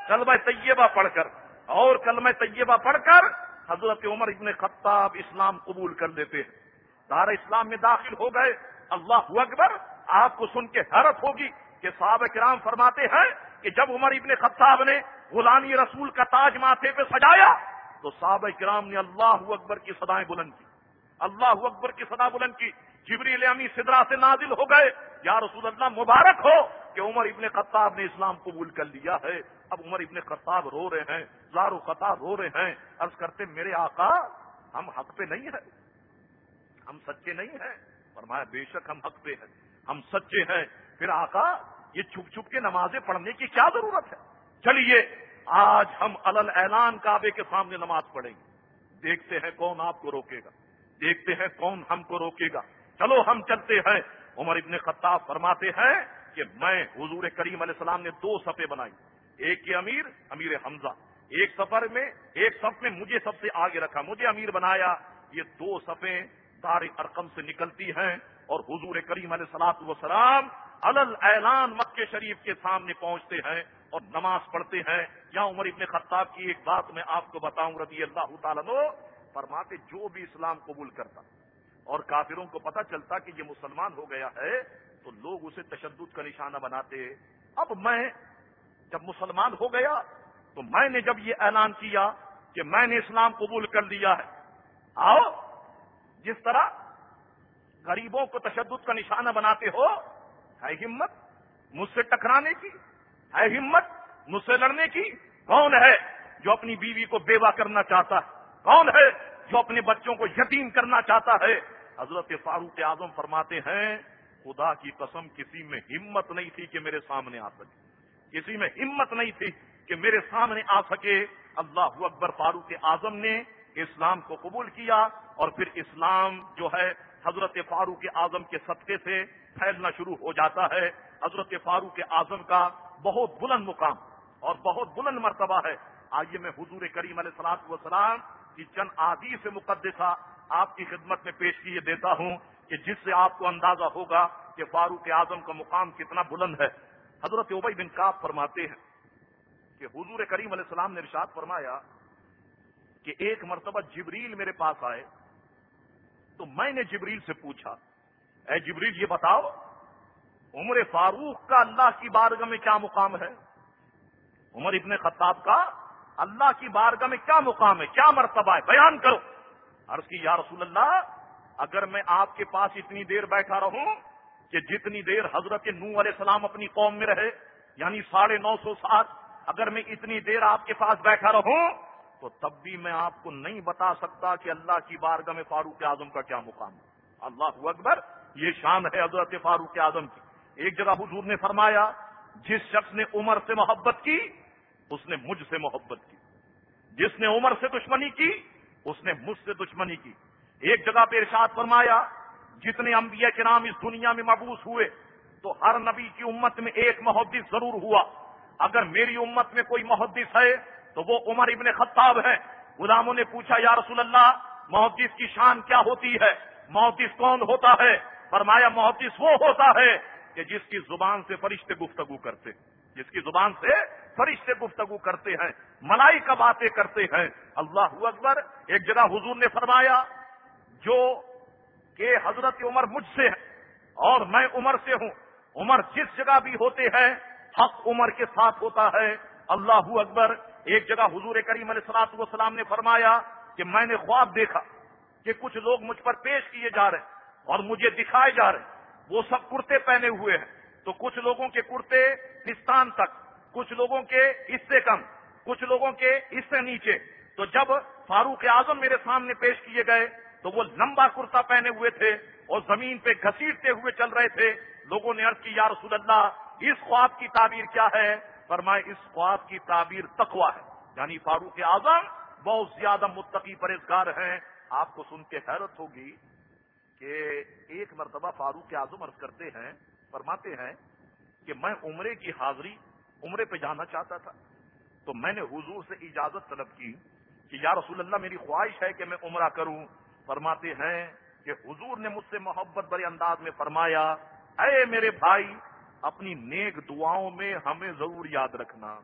کلمہ طیبہ پڑھ کر، اور کلمہ طیبہ پڑھ کر حضرت عمر ابن خطاب اسلام قبول کر لیتے ہیں۔ دار اسلام میں داخل ہو گئے۔ اللہ اکبر، آپ کو سن کے حیرت ہوگی کہ صحابہ کرام فرماتے ہیں کہ جب عمر ابن خطاب نے غلامی رسول کا تاج ماتھے پہ سجایا تو صحابہ کرام نے اللہ اکبر کی سدائیں بلند کی۔ اللہ اکبر کی صدا بلند کی۔ جبری امی سدرا سے نازل ہو گئے۔ یا رسول اللہ، مبارک ہو کہ عمر ابن خطاب نے اسلام قبول کر لیا ہے۔ اب عمر ابن خطاب رو رہے ہیں۔ زارو خطاب رو رہے ہیں۔ عرض کرتے میرے آقا، ہم حق پہ نہیں ہیں۔ ہم سچے نہیں ہیں۔ فرمایا، بے شک ہم حق پہ ہیں۔ ہم سچے ہیں۔ پھر آقا یہ چھپ چھپ کے نمازیں پڑھنے کی کیا ضرورت ہے؟ چلیے، آج ہم الل اعلان کعبے کے سامنے نماز پڑھیں گے۔ دیکھتے ہیں کون آپ کو روکے گا۔ دیکھتے ہیں کون ہم کو روکے گا۔ چلو ہم چلتے ہیں۔ عمر ابن خطاب فرماتے ہیں کہ میں حضور کریم علیہ السلام نے دو سفے بنائی ایک کے امیر امیر حمزہ۔ ایک سفر میں، ایک سف میں مجھے سب سے آگے رکھا۔ مجھے امیر بنایا۔ یہ دو سفے دار ارقم سے نکلتی ہیں اور حضور کریم علیہ سلاط وسلام الل اعلان مکہ شریف کے سامنے پہنچتے ہیں اور نماز پڑھتے ہیں۔ یا عمر ابن خطاب کی ایک بات میں آپ کو بتاؤں رضی اللہ تعالیٰ فرماتے جو بھی اسلام قبول کرتا اور کافروں کو پتہ چلتا کہ یہ مسلمان ہو گیا ہے، تو لوگ اسے تشدد کا نشانہ بناتے۔ اب میں جب مسلمان ہو گیا، تو میں نے جب یہ اعلان کیا کہ میں نے اسلام قبول کر لیا ہے۔ آؤ، جس طرح غریبوں کو تشدد کا نشانہ بناتے ہو ہے ہمت مجھ سے ٹکرانے کی، ہے ہمت مجھ سے لڑنے کی۔ کون ہے جو اپنی بیوی کو بیوہ کرنا چاہتا ہے؟ کون ہے جو اپنے بچوں کو یتیم کرنا چاہتا ہے؟ حضرت فاروق اعظم فرماتے ہیں، خدا کی قسم کسی میں ہمت نہیں تھی کہ میرے سامنے آ سکے۔ کسی میں ہمت نہیں تھی کہ میرے سامنے آ سکے۔ اللہ اکبر فاروق اعظم نے اسلام کو قبول کیا اور پھر اسلام جو ہے، حضرت فاروق اعظم کے صدقے سے پھیلنا شروع ہو جاتا ہے۔ حضرت فاروق اعظم کا بہت بلند مقام اور بہت بلند مرتبہ ہے۔ آئیے میں حضور کریم علیہ السلام وسلام کی چند آدی سے مقدسہ آپ کی خدمت میں پیش کیے دیتا ہوں کہ جس سے آپ کو اندازہ ہوگا کہ فاروق اعظم کا مقام کتنا بلند ہے۔ حضرت عبئی بن کاف فرماتے ہیں کہ حضور کریم علیہ السلام نے ارشاد فرمایا کہ ایک مرتبہ جبریل میرے پاس آئے تو میں نے جبریل سے پوچھا اے جبریل، یہ بتاؤ، عمر فاروق کا اللہ کی بارگاہ میں کیا مقام ہے؟ عمر ابن خطاب کا اللہ کی بارگاہ میں کیا مقام ہے؟ کیا مرتبہ ہے؟ بیان کرو۔ عرض کی، یا رسول اللہ، اگر میں آپ کے پاس اتنی دیر بیٹھا رہوں کہ جتنی دیر حضرت نو علیہ السلام اپنی قوم میں رہے یعنی ساڑھے نو سو سات، اگر میں اتنی دیر آپ کے پاس بیٹھا رہوں، تو تب بھی میں آپ کو نہیں بتا سکتا کہ اللہ کی بارگاہ میں فاروق اعظم کا کیا مقام ہے۔ اللہ اکبر یہ شان ہے حضرت فاروق اعظم کی۔ ایک جگہ حضور نے فرمایا، جس شخص نے عمر سے محبت کی، اس نے مجھ سے محبت کی۔ جس نے عمر سے دشمنی کی، اس نے مجھ سے دشمنی کی۔ ایک جگہ پہ ارشاد فرمایا، جتنے انبیاء کے نام اس دنیا میں مبوس ہوئے، تو ہر نبی کی امت میں ایک محدث ضرور ہوا۔ اگر میری امت میں کوئی محدث ہے، تو وہ عمر ابن خطاب ہے۔ غلاموں نے پوچھا، یا رسول اللہ، محدث کی شان کیا ہوتی ہے؟ محدث کون ہوتا ہے؟ فرمایا محدث وہ ہوتا ہے کہ جس کی زبان سے فرشتے گفتگو کرتے جس کی زبان سے فرشتے گفتگو کرتے ہیں ملائی کا باتیں کرتے ہیں۔ اللہ اکبر، ایک جگہ حضور نے فرمایا، جو کہ حضرت عمر مجھ سے ہے اور میں عمر سے ہوں، عمر جس جگہ بھی ہوتے ہیں، حق عمر کے ساتھ ہوتا ہے۔ اللہ اکبر، ایک جگہ حضور کریم علیہ سلاط والسلام نے فرمایا کہ میں نے خواب دیکھا کہ کچھ لوگ مجھ پر پیش کیے جا رہے ہیں۔ اور مجھے دکھائے جا رہے وہ سب کرتے پہنے ہوئے ہیں۔ تو کچھ لوگوں کے کرتے پستان تک، کچھ لوگوں کے اس سے کم، کچھ لوگوں کے اس سے نیچے۔ تو جب فاروق اعظم میرے سامنے پیش کیے گئے، تو وہ لمبا کرتا پہنے ہوئے تھے اور زمین پہ گھسیٹتے ہوئے چل رہے تھے۔ لوگوں نے عرض کی، یا رسول اللہ، اس خواب کی تعبیر کیا ہے؟ فرمائے، اس خواب کی تعبیر تقوا ہے۔ یعنی فاروق اعظم بہت زیادہ متقی پرہزگار ہیں۔ آپ کو سن کے حیرت ہوگی کہ ایک مرتبہ فاروق اعظم عرض کرتے ہیں، فرماتے ہیں کہ میں عمرے کی حاضری عمرے پہ جانا چاہتا تھا۔ تو میں نے حضور سے اجازت طلب کی کہ یا رسول اللہ، میری خواہش ہے کہ میں عمرہ کروں۔ فرماتے ہیں کہ حضور نے مجھ سے محبت بڑے انداز میں فرمایا، اے میرے بھائی، اپنی نیک دعاؤں میں ہمیں ضرور یاد رکھنا۔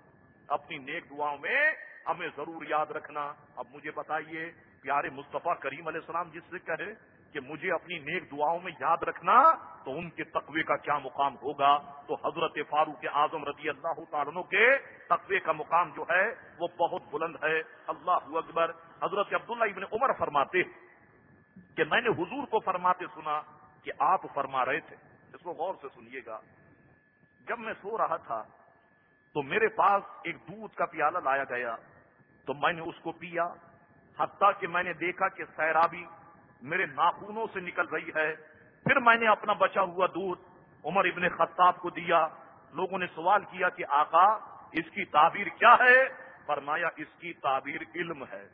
اپنی نیک دعاؤں میں ہمیں ضرور یاد رکھنا۔ اب مجھے بتائیے، پیارے مصطفیٰ کریم علیہ السلام جس سے کہے کہ مجھے اپنی نیک دعاؤں میں یاد رکھنا تو ان کے تقوی کا کیا مقام ہوگا؟ تو حضرت فاروق اعظم رضی اللہ تعالیٰ کے تقوی کا مقام جو ہے وہ بہت بلند ہے۔ اللہ اکبر۔ حضرت عبداللہ ابن عمر فرماتے کہ میں نے حضور کو فرماتے سنا کہ آپ فرما رہے تھے۔ اس کو غور سے سنیے گا۔ جب میں سو رہا تھا تو میرے پاس ایک دودھ کا پیالہ لایا گیا۔ تو میں نے اس کو پیا۔ حتیٰ کہ میں نے دیکھا کہ سیرابی میرے ناخونوں سے نکل رہی ہے۔ پھر میں نے اپنا بچا ہوا دودھ عمر ابن خطاب کو دیا۔ لوگوں نے سوال کیا کہ آقا، اس کی تعبیر کیا ہے؟ فرمایا، اس کی تعبیر علم ہے۔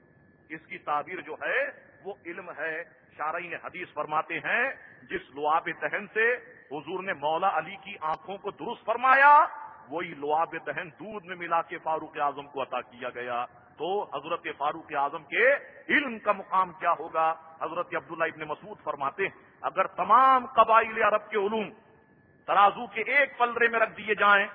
اس کی تعبیر جو ہے، وہ علم ہے۔ شارعین حدیث فرماتے ہیں، جس لواب دہن سے حضور نے مولا علی کی آنکھوں کو درست فرمایا، وہی لواب دہن دودھ میں ملا کے فاروق اعظم کو عطا کیا گیا۔ تو حضرت فاروق اعظم کے علم کا مقام کیا ہوگا؟ حضرت عبداللہ ابن مسعود فرماتے ہیں، اگر تمام قبائل عرب کے علوم ترازو کے ایک پلرے میں رکھ دیے جائیں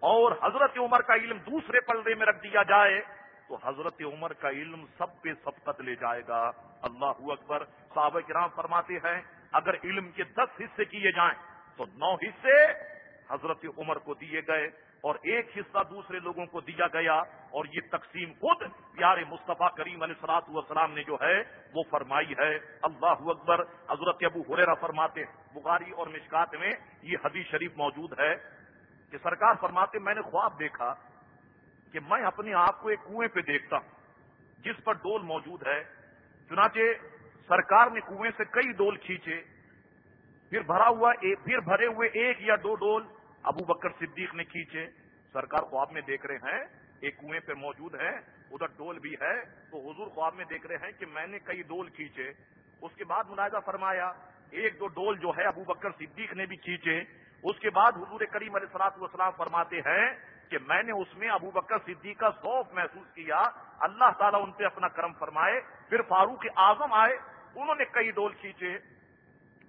اور حضرت عمر کا علم دوسرے پلرے میں رکھ دیا جائے، تو حضرت عمر کا علم سب پہ سبقت لے جائے گا۔ اللہ اکبر۔ صحابہ کرام فرماتے ہیں، اگر علم کے دس حصے کیے جائیں، تو نو حصے حضرت عمر کو دیے گئے۔ اور ایک حصہ دوسرے لوگوں کو دیا گیا اور یہ تقسیم خود پیارے مصطفیٰ کریم علیہ سلاط والسلام نے جو ہے وہ فرمائی ہے۔ اللہ اکبر، حضرت ابو حریرا فرماتے بخاری اور مشکات میں یہ حدیث شریف موجود ہے کہ سرکار فرماتے میں نے خواب دیکھا کہ میں اپنے آپ کو ایک کنویں پہ دیکھتا ہوں، جس پر ڈول موجود ہے۔ چنانچہ سرکار نے کنویں سے کئی ڈول کھینچے، پھر بھرا ہوا، پھر بھرے ہوئے ایک یا دو ڈول ابو بکر صدیق نے کھینچے۔ سرکار خواب میں دیکھ رہے ہیں، ایک کنویں پہ موجود ہے، ادھر ڈول بھی ہے۔ تو حضور خواب میں دیکھ رہے ہیں کہ میں نے کئی ڈول کھینچے۔ اس کے بعد ملاحظہ فرمایا، ایک دو ڈول جو ہے، ابو بکر صدیق نے بھی کھینچے۔ اس کے بعد حضور کریم علیہ سلاط وسلام فرماتے ہیں کہ میں نے اس میں ابو بکر صدیق کا خوف محسوس کیا۔ اللہ تعالیٰ ان پہ اپنا کرم فرمائے۔ پھر فاروق اعظم آئے، انہوں نے کئی ڈول کھینچے۔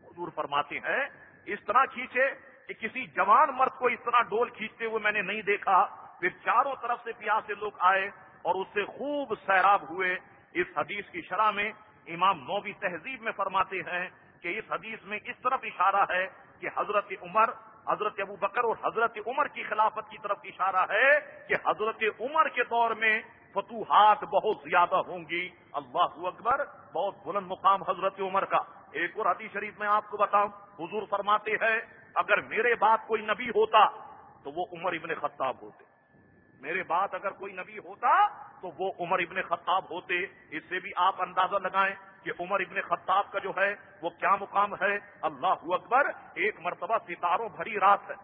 حضور فرماتے ہیں، اس طرح کھینچے کہ کسی جوان مرد کو اس طرح ڈول کھینچتے ہوئے میں نے نہیں دیکھا۔ پھر چاروں طرف سے پیاسے لوگ آئے اور اس سے خوب سیراب ہوئے۔ اس حدیث کی شرح میں امام نوبی تہذیب میں فرماتے ہیں کہ اس حدیث میں اس طرف اشارہ ہے کہ حضرت عمر، حضرت ابو بکر اور حضرت عمر کی خلافت کی طرف اشارہ ہے کہ حضرت عمر کے دور میں فتوحات بہت زیادہ ہوں گی۔ اللہ اکبر، بہت بلند مقام حضرت عمر کا۔ ایک اور حدیث شریف میں آپ کو بتاؤں۔ حضور فرماتے ہیں اگر میرے بعد کوئی نبی ہوتا تو وہ عمر ابن خطاب ہوتے۔ میرے بعد اگر کوئی نبی ہوتا تو وہ عمر ابن خطاب ہوتے۔ اس سے بھی آپ اندازہ لگائیں کہ عمر ابن خطاب کا جو ہے وہ کیا مقام ہے۔ اللہ اکبر، ایک مرتبہ ستاروں بھری رات ہے۔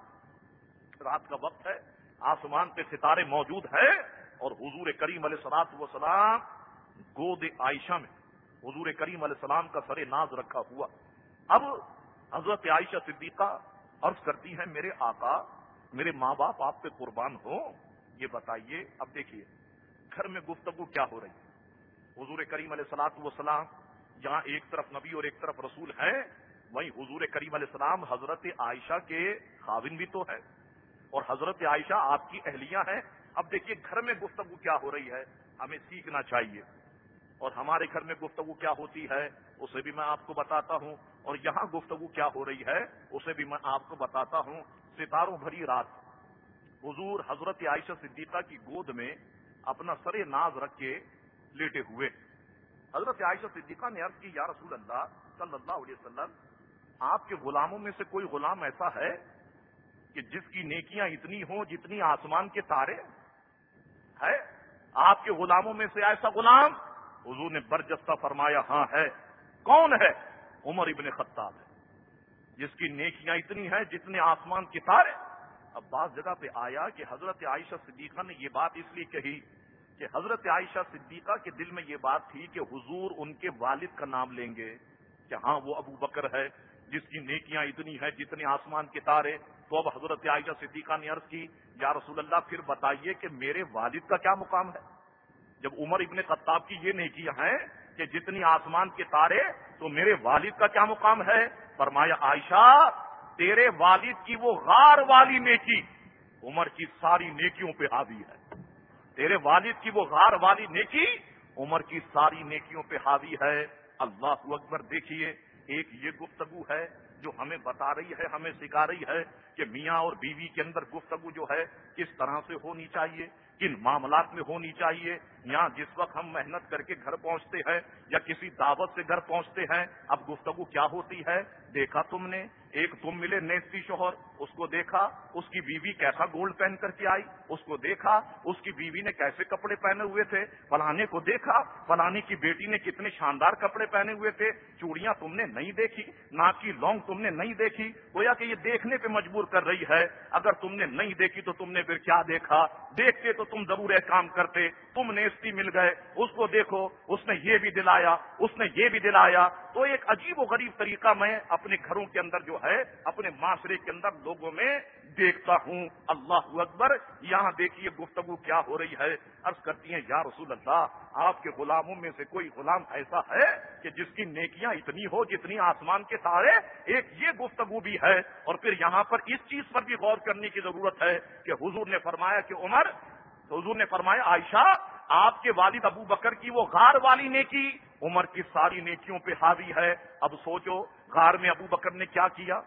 رات کا وقت ہے۔ آسمان پہ ستارے موجود ہے اور حضور کریم علیہ سلاط وسلام گود عائشہ میں، حضور کریم علیہ السلام کا سر ناز رکھا ہوا۔ اب حضرت عائشہ صدیقہ عرض کرتی ہیں، میرے آقا، میرے ماں باپ آپ پہ قربان ہو یہ بتائیے، اب دیکھیے، گھر میں گفتگو کیا ہو رہی ہے؟ حضور کریم علیہ السلاط وسلام جہاں ایک طرف نبی اور ایک طرف رسول ہیں، وہیں حضور کریم علیہ السلام حضرت عائشہ کے خاون بھی تو ہے اور حضرت عائشہ آپ کی اہلیاں ہیں۔ اب دیکھیے، گھر میں گفتگو کیا ہو رہی ہے؟ ہمیں سیکھنا چاہیے۔ اور ہمارے گھر میں گفتگو کیا ہوتی ہے، اسے بھی میں آپ کو بتاتا ہوں۔ اور یہاں گفتگو کیا ہو رہی ہے، اسے بھی میں آپ کو بتاتا ہوں، ستاروں بھری رات۔ حضور حضرت عائشہ صدیقہ کی گود میں اپنا سر ناز رکھ کے لیٹے ہوئے۔ حضرت عائشہ صدیقہ نے عرض کی، یا رسول اللہ صلی اللہ علیہ وسلم، آپ کے غلاموں میں سے کوئی غلام ایسا ہے کہ جس کی نیکیاں اتنی ہوں جتنی آسمان کے تارے ہے؟ آپ کے غلاموں میں سے ایسا غلام؟ حضور نے برجستہ فرمایا ہاں ہے۔ کون ہے؟ عمر ابن خطاب ہے۔ جس کی نیکیاں اتنی ہیں جتنے آسمان کے تارے۔ اب بعض جگہ پہ آیا کہ حضرت عائشہ صدیقہ نے یہ بات اس لیے کہی کہ حضرت عائشہ صدیقہ کے دل میں یہ بات تھی کہ حضور ان کے والد کا نام لیں گے کہ ہاں وہ ابو بکر ہے، جس کی نیکیاں اتنی ہیں جتنے آسمان کے تارے۔ تو اب حضرت عائشہ صدیقہ نے عرض کی، یا رسول اللہ، پھر بتائیے کہ میرے والد کا کیا مقام ہے؟ جب عمر ابن خطاب کی یہ نیکیاں ہیں کہ جتنی آسمان کے تارے تو میرے والد کا کیا مقام ہے؟ فرمایا، عائشہ، تیرے والد کی وہ غار والی نیکی، عمر کی ساری نیکیوں پہ حاوی ہے۔ تیرے والد کی وہ غار والی نیکی، عمر کی ساری نیکیوں پہ حاوی ہے۔ اللہ اکبر، دیکھیے، ایک یہ گفتگو ہے جو ہمیں بتا رہی ہے، ہمیں سکھا رہی ہے کہ میاں اور بیوی کے اندر گفتگو جو ہے کس طرح سے ہونی چاہیے کن معاملات میں ہونی چاہیے؟ یہاں جس وقت ہم محنت کر کے گھر پہنچتے ہیں یا کسی دعوت سے گھر پہنچتے ہیں، اب گفتگو کیا ہوتی ہے؟ دیکھا تم نے۔ ایک تم ملے نیستی شوہر، اس کو دیکھا، اس کی بیوی کیسا گولڈ پہن کر کے آئی، اس کو دیکھا، اس کی بیوی نے کیسے کپڑے پہنے ہوئے تھے، فلانے کو دیکھا، فلانے کی بیٹی نے کتنے شاندار کپڑے پہنے ہوئے تھے، چوڑیاں تم نے نہیں دیکھی، ناک کی لونگ تم نے نہیں دیکھی، گویا کہ یہ دیکھنے پہ مجبور کر رہی ہے، اگر تم نے نہیں دیکھی تو تم نے پھر کیا دیکھا؟ دیکھتے تو تم ضرور کام کرتے، تم نیستی مل گئے، اس کو دیکھو، اس نے یہ بھی دلایا، اس نے یہ بھی دلایا، تو ایک عجیب و غریب طریقہ میں اپنے گھروں کے اندر جو ہے اپنے معاشرے کے اندر لوگوں میں دیکھتا ہوں۔ اللہ اکبر، یہاں دیکھیے گفتگو کیا ہو رہی ہے۔ عرض کرتی ہیں، یا رسول اللہ، آپ کے غلاموں میں سے کوئی غلام ایسا ہے کہ جس کی نیکیاں اتنی ہو جتنی آسمان کے تارے؟ ایک یہ گفتگو بھی ہے۔ اور پھر یہاں پر اس چیز پر بھی غور کرنے کی ضرورت ہے کہ حضور نے فرمایا کہ عمر، حضور نے فرمایا عائشہ آپ کے والد ابو بکر کی وہ غار والی نیکی عمر کی ساری نیکیوں پہ حاوی ہے۔ اب سوچو، غار میں ابو بکر نے کیا کیا؟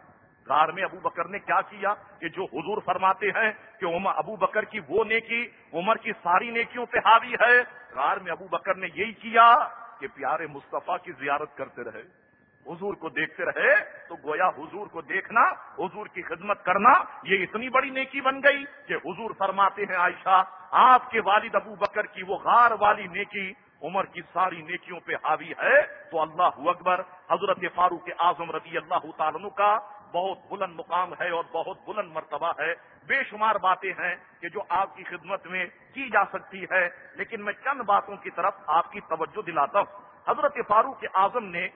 غار میں ابو بکر نے کیا کیا کہ جو حضور فرماتے ہیں کہ عمر ابو بکر کی وہ نیکی عمر کی ساری نیکیوں پہ حاوی ہے۔ غار میں ابو بکر نے یہی کیا کہ پیارے مصطفیٰ کی زیارت کرتے رہے۔ حضور کو دیکھتے رہے تو گویا حضور کو دیکھنا، حضور کی خدمت کرنا، یہ اتنی بڑی نیکی بن گئی کہ حضور فرماتے ہیں، عائشہ، آپ کے والد ابو بکر کی وہ غار والی نیکی عمر کی ساری نیکیوں پہ حاوی ہے تو اللہ اکبر، حضرت فاروق اعظم رضی اللہ تعالیٰ کا بہت بلند مقام ہے اور بہت بلند مرتبہ ہے۔ بے شمار باتیں ہیں کہ جو آپ کی خدمت میں کی جا سکتی ہے، لیکن میں چند باتوں کی طرف آپ کی توجہ دلاتا ہوں۔ حضرت فاروق اعظم نے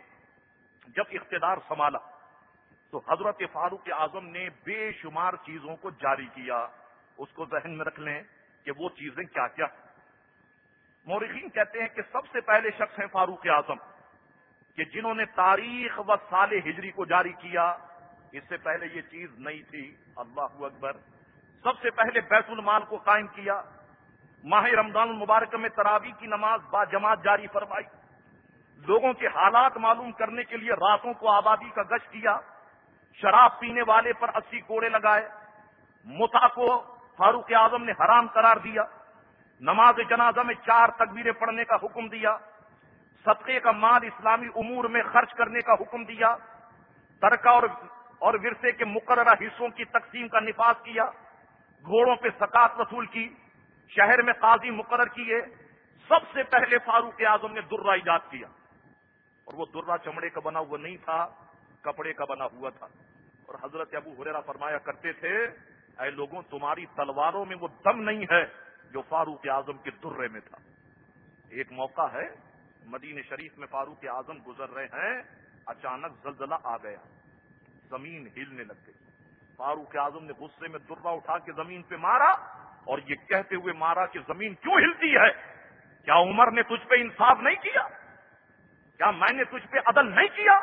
جب اقتدار سنبھالا تو حضرت فاروق اعظم نے بے شمار چیزوں کو جاری کیا۔ اس کو ذہن میں رکھ لیں کہ وہ چیزیں کیا کیا۔ مورخین کہتے ہیں کہ سب سے پہلے شخص ہیں فاروق اعظم کہ جنہوں نے تاریخ و سال ہجری کو جاری کیا۔ اس سے پہلے یہ چیز نہیں تھی۔ اللہ اکبر۔ سب سے پہلے بیت المال کو قائم کیا۔ ماہ رمضان المبارک میں تراوی کی نماز با جماعت جاری فرمائی۔ لوگوں کے حالات معلوم کرنے کے لیے راتوں کو آبادی کا گشت کیا، شراب پینے والے پر اسی کوڑے لگائے، متا کو فاروق اعظم نے حرام قرار دیا، نماز جنازہ میں چار تکبیریں پڑھنے کا حکم دیا، صدقے کا مال اسلامی امور میں خرچ کرنے کا حکم دیا، ترکہ اور اور ورثے کے مقررہ حصوں کی تقسیم کا نفاذ کیا، گھوڑوں پہ سکاط وصول کی، شہر میں قاضی مقرر کیے، سب سے پہلے فاروق اعظم نے درا ایجاد کیا۔ اور وہ درا چمڑے کا بنا ہوا نہیں تھا، کپڑے کا بنا ہوا تھا۔ اور حضرت ابو ہریرا فرمایا کرتے تھے، اے لوگوں، تمہاری تلواروں میں وہ دم نہیں ہے جو فاروق اعظم کے درے میں تھا۔ ایک موقع ہے مدین شریف میں فاروق اعظم گزر رہے ہیں، اچانک زلزلہ آ گیا۔ زمین ہلنے لگ گئی۔ فاروق اعظم نے غصے میں درا اٹھا کے زمین پہ مارا اور یہ کہتے ہوئے مارا کہ زمین کیوں ہلتی ہے؟ کیا عمر نے تجھ پہ انصاف نہیں کیا؟ کیا میں نے تجھ پہ عدل نہیں کیا؟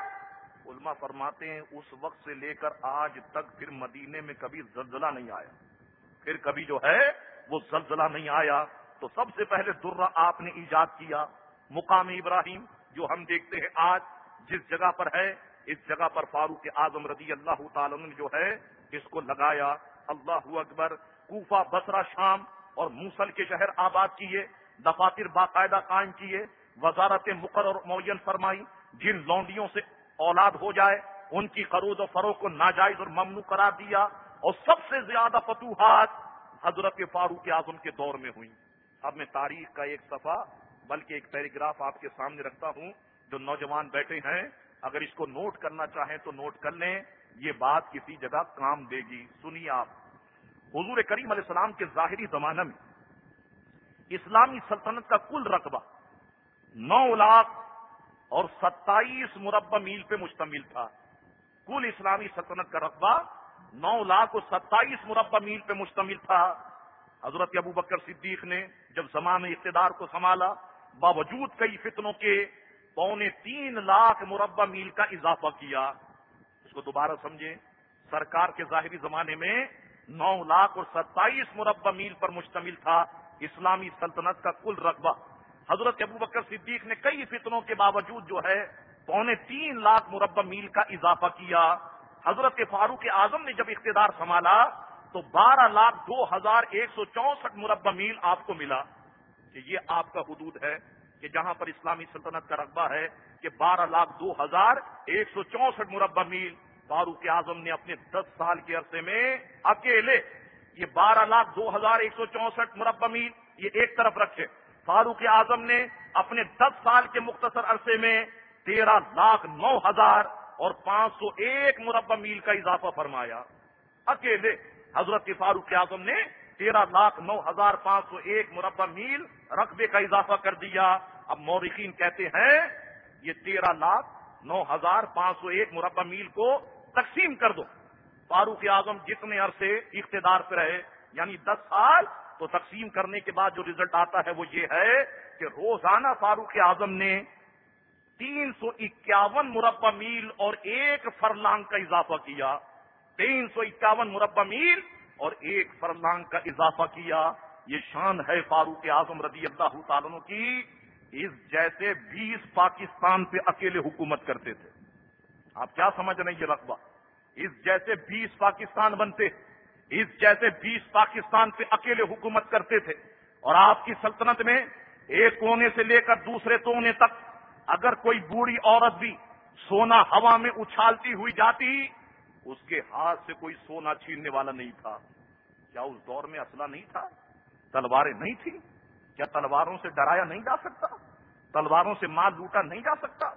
علماء فرماتے ہیں اس وقت سے لے کر آج تک پھر مدینے میں کبھی زلزلہ نہیں آیا۔ پھر کبھی جو ہے وہ زلزلہ نہیں آیا۔ تو سب سے پہلے درہ آپ نے ایجاد کیا۔ مقام ابراہیم جو ہم دیکھتے ہیں آج جس جگہ پر ہے، اس جگہ پر فاروق اعظم رضی اللہ تعالی نے جو ہے، اس کو لگایا۔ اللہ اکبر، کوفہ بسرا شام اور موسل کے شہر آباد کیے، دفاتر باقاعدہ قائم کیے۔ وزارت مقرر معین فرمائی، جن لونڈیوں سے اولاد ہو جائے، ان کی قروض و فروغ کو ناجائز اور ممنوع قرار دیا، اور سب سے زیادہ فتوحات حضرت فاروق اعظم کے دور میں ہوئی اب میں تاریخ کا ایک صفحہ، بلکہ ایک پیراگراف آپ کے سامنے رکھتا ہوں، جو نوجوان بیٹھے ہیں، اگر اس کو نوٹ کرنا چاہیں تو نوٹ کر لیں، یہ بات کسی جگہ کام دے گی۔ سنیے آپ، حضور کریم علیہ السلام کے ظاہری زمانہ میں اسلامی سلطنت کا کل رقبہ نو لاکھ اور ستائیس مربع میل پہ مشتمل تھا۔ کل اسلامی سلطنت کا رقبہ نو لاکھ اور ستائیس مربع میل پہ مشتمل تھا۔ حضرت ابو بکر صدیق نے جب زمان اقتدار کو سنبھالا، باوجود کئی فتنوں کے پونے تین لاکھ مربع میل کا اضافہ کیا۔ اس کو دوبارہ سمجھیں، سرکار کے ظاہری زمانے میں نو لاکھ اور ستائیس مربع میل پر مشتمل تھا اسلامی سلطنت کا کل رقبہ۔ حضرت ابو بکر صدیق نے کئی فتنوں کے باوجود جو ہے، پونے تین لاکھ مربع میل کا اضافہ کیا۔ حضرت فاروق اعظم نے جب اقتدار سنبھالا، تو بارہ لاکھ دو ہزار ایک سو چونسٹھ مربع میل آپ کو ملا کہ یہ آپ کا حدود ہے، کہ جہاں پر اسلامی سلطنت کا رقبہ ہے، کہ بارہ لاکھ دو ہزار ایک سو چونسٹھ مربع میل۔ فاروق اعظم نے اپنے دس سال کے عرصے میں اکیلے یہ بارہ لاکھ دو ہزار ایک سو چونسٹھ مربع میل یہ ایک طرف رکھے۔ فاروق اعظم نے اپنے دس سال کے مختصر عرصے میں تیرہ لاکھ نو ہزار اور پانچ سو ایک مربع میل کا اضافہ فرمایا۔ اکیلے حضرت فاروق اعظم نے تیرہ لاکھ نو ہزار پانچ سو ایک مربع میل رقبے کا اضافہ کر دیا۔ اب مورخین کہتے ہیں، یہ تیرہ لاکھ نو ہزار پانچ سو ایک مربع میل کو تقسیم کر دو۔ فاروق اعظم جتنے عرصے اقتدار پہ رہے یعنی دس سال تو تقسیم کرنے کے بعد جو ریزلٹ آتا ہے وہ یہ ہے کہ روزانہ فاروق اعظم نے تین سو اکیاون مربع میل اور ایک فرلانگ کا اضافہ کیا۔ تین سو اکیاون مربع میل اور ایک فرلانگ کا اضافہ کیا۔ یہ شان ہے فاروق اعظم رضی اللہ تعالیٰ کی۔ اس جیسے بیس پاکستان پہ اکیلے حکومت کرتے تھے۔ آپ کیا سمجھ رہے ہیں یہ رقبہ؟ اس جیسے بیس پاکستان بنتے۔ اس جیسے بیس پاکستان پہ اکیلے حکومت کرتے تھے اور آپ کی سلطنت میں ایک کونے سے لے کر دوسرے کونے تک اگر کوئی بوڑھی عورت بھی سونا ہوا میں اچھالتی ہوئی جاتی، اس کے ہاتھ سے کوئی سونا چھیننے والا نہیں تھا۔ کیا اس دور میں اسلحہ نہیں تھا؟ تلواریں نہیں تھیں؟ کیا تلواروں سے ڈرایا نہیں جا سکتا؟ تلواروں سے مال لوٹا نہیں جا سکتا؟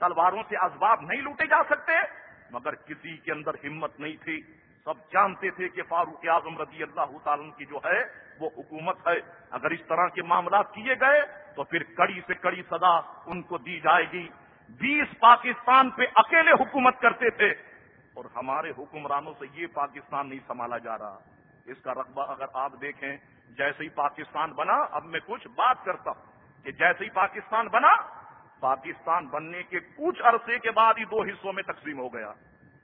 تلواروں سے اسباب نہیں لوٹے جا سکتے، مگر کسی کے اندر ہمت نہیں تھی۔ سب جانتے تھے کہ فاروق اعظم رضی اللہ تعالیٰ کی جو ہے وہ حکومت ہے۔ اگر اس طرح کے معاملات کیے گئے تو پھر کڑی سے کڑی سزا ان کو دی جائے گی۔ بیس پاکستان پہ اکیلے حکومت کرتے تھے اور ہمارے حکمرانوں سے یہ پاکستان نہیں سنبھالا جا رہا۔ اس کا رقبہ اگر آپ دیکھیں، جیسے ہی پاکستان بنا، اب میں کچھ بات کرتا ہوں کہ جیسے ہی پاکستان بنا، پاکستان بننے کے کچھ عرصے کے بعد ہی دو حصوں میں تقسیم ہو گیا۔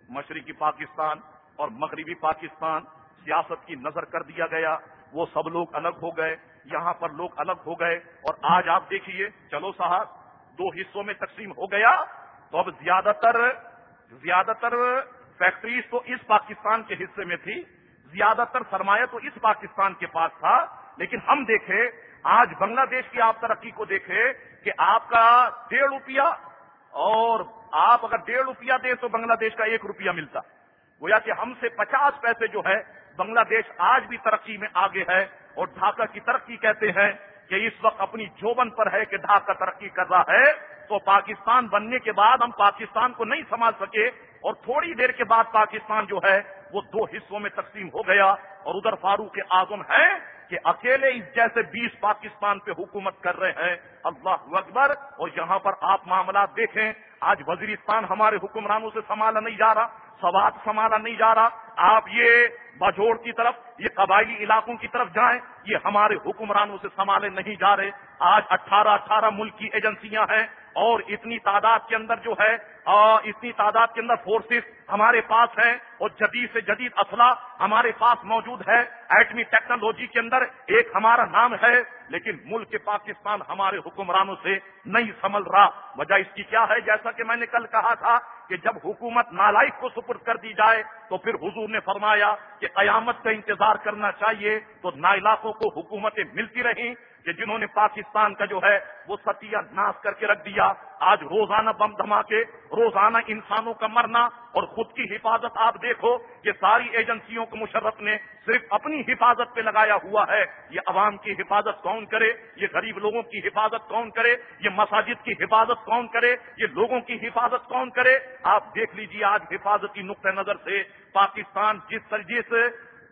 مشرقی پاکستان اور مغربی پاکستان سیاست کی نظر کر دیا گیا۔ وہ سب لوگ الگ ہو گئے، یہاں پر لوگ الگ ہو گئے۔ اور آج آپ دیکھیے، چلو صاحب، دو حصوں میں تقسیم ہو گیا۔ تو اب زیادہ تر زیادہ تر فیکٹریز تو اس پاکستان کے حصے میں تھی۔ زیادہ تر سرمایہ تو اس پاکستان کے پاس تھا۔ لیکن ہم دیکھیں آج بنگلہ دیش کی آپ ترقی کو دیکھیں کہ آپ کا ڈیڑھ روپیہ اور آپ اگر ڈیڑھ روپیہ دیں تو بنگلہ دیش کا ایک روپیہ ملتا۔ گویا کہ ہم سے پچاس پیسے جو ہے، بنگلہ دیش آج بھی ترقی میں آگے ہے اور ڈھاکہ کی ترقی کہتے ہیں کہ اس وقت اپنی جوبن پر ہے کہ ڈھاکہ ترقی کر رہا ہے۔ تو پاکستان بننے کے بعد ہم پاکستان کو نہیں سنبھال سکے اور تھوڑی دیر کے بعد پاکستان جو ہے، وہ دو حصوں میں تقسیم ہو گیا اور ادھر فاروق اعظم ہے کہ اکیلے اس جیسے بیس پاکستان پہ حکومت کر رہے ہیں۔ اللہ اکبر، اور یہاں پر آپ معاملات دیکھیں، آج وزیرستان ہمارے حکمرانوں سے سنبھالا نہیں جا رہا۔ سواد سنبھالا نہیں جا رہا۔ آپ یہ بجوڑ کی طرف، یہ قبائلی علاقوں کی طرف جائیں، یہ ہمارے حکمرانوں سے سنبھالے نہیں جا رہے۔ آج اٹھارہ اٹھارہ ملک کی ایجنسیاں ہیں۔ اور اتنی تعداد کے اندر جو ہے اتنی تعداد کے اندر فورسز ہمارے پاس ہیں اور جدید سے جدید اسلحہ ہمارے پاس موجود ہے۔ ایٹمی ٹیکنالوجی کے اندر ایک ہمارا نام ہے، لیکن ملک پاکستان ہمارے حکمرانوں سے نہیں سنبھل رہا۔ وجہ اس کی کیا ہے؟ جیسا کہ میں نے کل کہا تھا کہ جب حکومت نالائق کو سپرد کر دی جائے، تو پھر حضور نے فرمایا کہ قیامت کا انتظار کرنا چاہیے تو نائلاقوں کو حکومتیں ملتی رہیں۔ کہ جنہوں نے پاکستان کا جو ہے وہ ستیہ ناش کر کے رکھ دیا، آج روزانہ بم دھماکے، روزانہ انسانوں کا مرنا اور خود کی حفاظت آپ دیکھو کہ ساری ایجنسیوں کو مشرف نے صرف اپنی حفاظت پہ لگایا ہوا ہے۔ یہ عوام کی حفاظت کون کرے؟ یہ غریب لوگوں کی حفاظت کون کرے؟ یہ مساجد کی حفاظت کون کرے؟ یہ لوگوں کی حفاظت کون کرے؟ آپ دیکھ لیجیے آج حفاظتی نقطۂ نظر سے پاکستان جس جس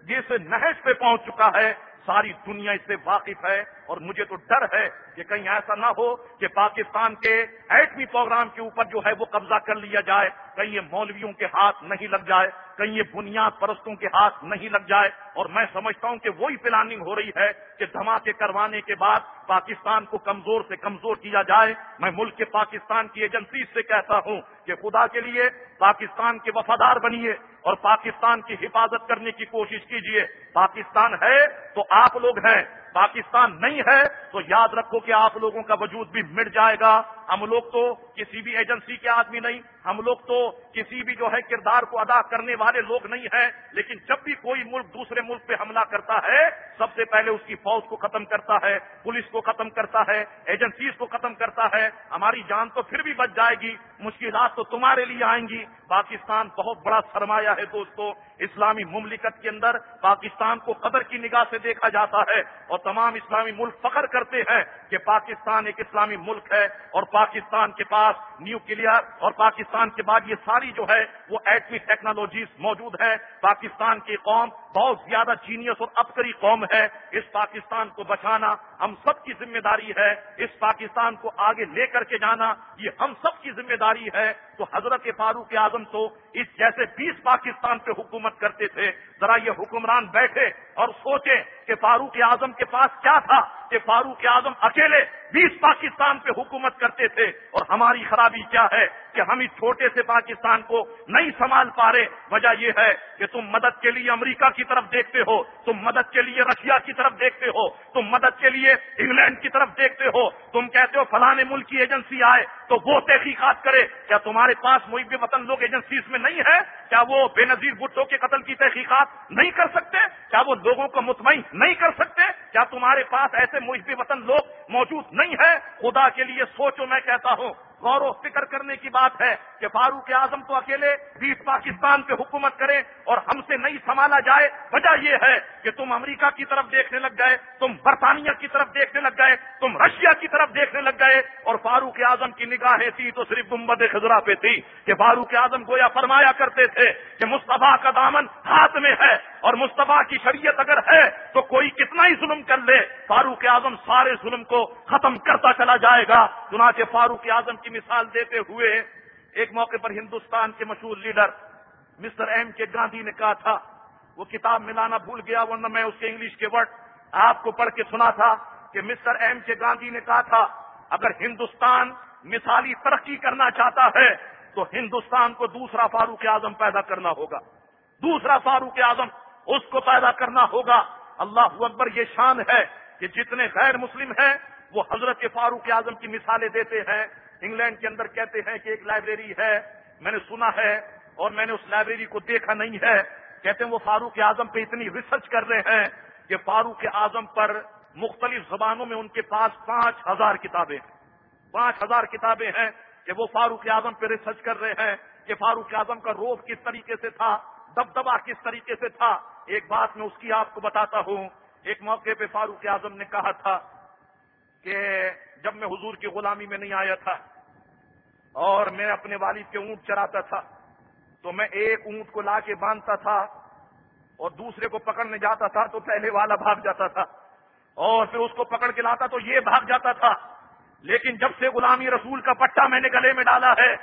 جس نہج پہ پہنچ چکا ہے، ساری دنیا اس سے واقف ہے۔ اور مجھے تو ڈر ہے کہ کہیں ایسا نہ ہو کہ پاکستان کے ایٹمی پروگرام کے اوپر جو ہے وہ قبضہ کر لیا جائے، کہیں یہ مولویوں کے ہاتھ نہیں لگ جائے، کہیں یہ بنیاد پرستوں کے ہاتھ نہیں لگ جائے۔ اور میں سمجھتا ہوں کہ وہی پلاننگ ہو رہی ہے کہ دھماکے کروانے کے بعد پاکستان کو کمزور سے کمزور کیا جائے۔ میں ملک کے پاکستان کی ایجنسی سے کہتا ہوں کہ خدا کے لیے پاکستان کے وفادار بنیے اور پاکستان کی حفاظت کرنے کی کوشش کیجیے۔ پاکستان ہے تو آپ لوگ ہیں۔ پاکستان نہیں ہے، تو یاد رکھو کہ آپ لوگوں کا وجود بھی مٹ جائے گا۔ ہم لوگ تو کسی بھی ایجنسی کے آدمی نہیں، ہم لوگ تو کسی بھی جو ہے کردار کو ادا کرنے والے لوگ نہیں ہیں، لیکن جب بھی کوئی ملک دوسرے ملک پہ حملہ کرتا ہے، سب سے پہلے اس کی فوج کو ختم کرتا ہے، پولیس کو ختم کرتا ہے، ایجنسیز کو ختم کرتا ہے، ہماری جان تو پھر بھی بچ جائے گی، مشکلات تو تمہارے لیے آئیں گی۔ پاکستان بہت بڑا سرمایہ ہے دوستو، اسلامی مملکت کے اندر پاکستان کو قدر کی نگاہ سے دیکھا جاتا ہے اور تمام اسلامی ملک فخر کرتے ہیں کہ پاکستان ایک اسلامی ملک ہے اور پاکستان کے پاس نیوکلیئر اور پاکستان کے بعد یہ ساری جو ہے وہ ایٹمی ٹیکنالوجیز موجود ہے پاکستان کی قوم بہت زیادہ جینیس اور ابکری قوم ہے۔ اس پاکستان کو بچانا ہم سب کی ذمہ داری ہے۔ اس پاکستان کو آگے لے کر کے جانا یہ ہم سب کی ذمہ داری ہے۔ تو حضرت فاروق اعظم تو اس جیسے بیس پاکستان پہ حکومت کرتے تھے۔ ذرا یہ حکمران بیٹھے اور سوچیں کہ فاروق اعظم کے پاس کیا تھا کہ فاروق اعظم اکیلے بیس پاکستان پہ حکومت کرتے تھے اور ہماری خرابی کیا ہے۔ کہ ہم اس چھوٹے سے پاکستان کو نہیں سنبھال پا رہے۔ وجہ یہ ہے کہ تم مدد کے لیے امریکہ کی طرف دیکھتے ہو، تم مدد کے لیے رشیا کی طرف دیکھتے ہو، تم مدد کے لیے انگلینڈ کی طرف دیکھتے ہو۔ تم کہتے ہو فلانے ملک کی ایجنسی آئے تو وہ تحقیقات کرے۔ کیا تمہارے پاس محب وطن لوگ ایجنسیز میں نہیں ہے؟ کیا وہ بے نظیر بھٹو کے قتل کی تحقیقات نہیں کر سکتے؟ کیا وہ لوگوں کو مطمئن نہیں کر سکتے؟ کیا تمہارے پاس ایسے محب وطن لوگ موجود نہیں ہے خدا کے لیے سوچو، میں کہتا ہوں غور و فکر کرنے کی بات ہے۔ کہ فاروق اعظم تو اکیلے بیس پاکستان پہ حکومت کرے اور ہم سے نہیں سنبھالا جائے۔ وجہ یہ ہے کہ تم امریکہ کی طرف دیکھنے لگ گئے، تم برطانیہ کی طرف دیکھنے لگ گئے، تم رشیا کی طرف دیکھنے لگ گئے اور فاروق اعظم کی نگاہیں تھی تو صرف گمبد خزرا پہ تھی کہ فاروق اعظم گویا فرمایا کرتے تھے کہ مصطفیٰ کا دامن ہاتھ میں ہے اور مصطفیٰ کی شریعت اگر ہے تو کوئی کتنا ہی ظلم کر لے۔ فاروق اعظم سارے ظلم کو ختم کرتا چلا جائے گا۔ چنانچہ فاروق اعظم کی مثال دیتے ہوئے ایک موقع پر ہندوستان کے مشہور لیڈر مسٹر ایم کے گاندھی نے کہا تھا، وہ کتاب ملانا بھول گیا، ورنہ میں اس کے انگلش کے ورڈ آپ کو پڑھ کے سنا تھا کہ مسٹر ایم کے گاندھی نے کہا تھا، اگر ہندوستان مثالی ترقی کرنا چاہتا ہے تو ہندوستان کو دوسرا فاروق اعظم پیدا کرنا ہوگا۔ دوسرا فاروق اعظم اس کو پیدا کرنا ہوگا۔ اللہ اکبر، یہ شان ہے کہ جتنے غیر مسلم ہیں، وہ حضرت فاروق اعظم کی مثالیں دیتے ہیں۔ انگلینڈ کے اندر کہتے ہیں کہ ایک لائبریری ہے، میں نے سنا ہے اور میں نے اس لائبریری کو دیکھا نہیں ہے۔ کہتے ہیں وہ فاروق اعظم پہ اتنی ریسرچ کر رہے ہیں کہ فاروق اعظم پر مختلف زبانوں میں ان کے پاس پانچ ہزار کتابیں ہیں۔ پانچ ہزار کتابیں ہیں کہ وہ فاروق اعظم پہ ریسرچ کر رہے ہیں کہ فاروق اعظم کا روب کس طریقے سے تھا دبدبا کس طریقے سے تھا۔ ایک بات میں اس کی آپ کو بتاتا ہوں، ایک موقع پہ فاروق اعظم نے کہا تھا کہ جب میں حضور کی غلامی میں نہیں آیا تھا اور میں اپنے والد کے اونٹ چراتا تھا، تو میں ایک اونٹ کو لا کے باندھتا تھا اور دوسرے کو پکڑنے جاتا تھا، تو پہلے والا بھاگ جاتا تھا۔ اور پھر اس کو پکڑ کے لاتا تو یہ بھاگ جاتا تھا۔ لیکن جب سے غلامی رسول کا پٹا میں نے گلے میں ڈالا ہے،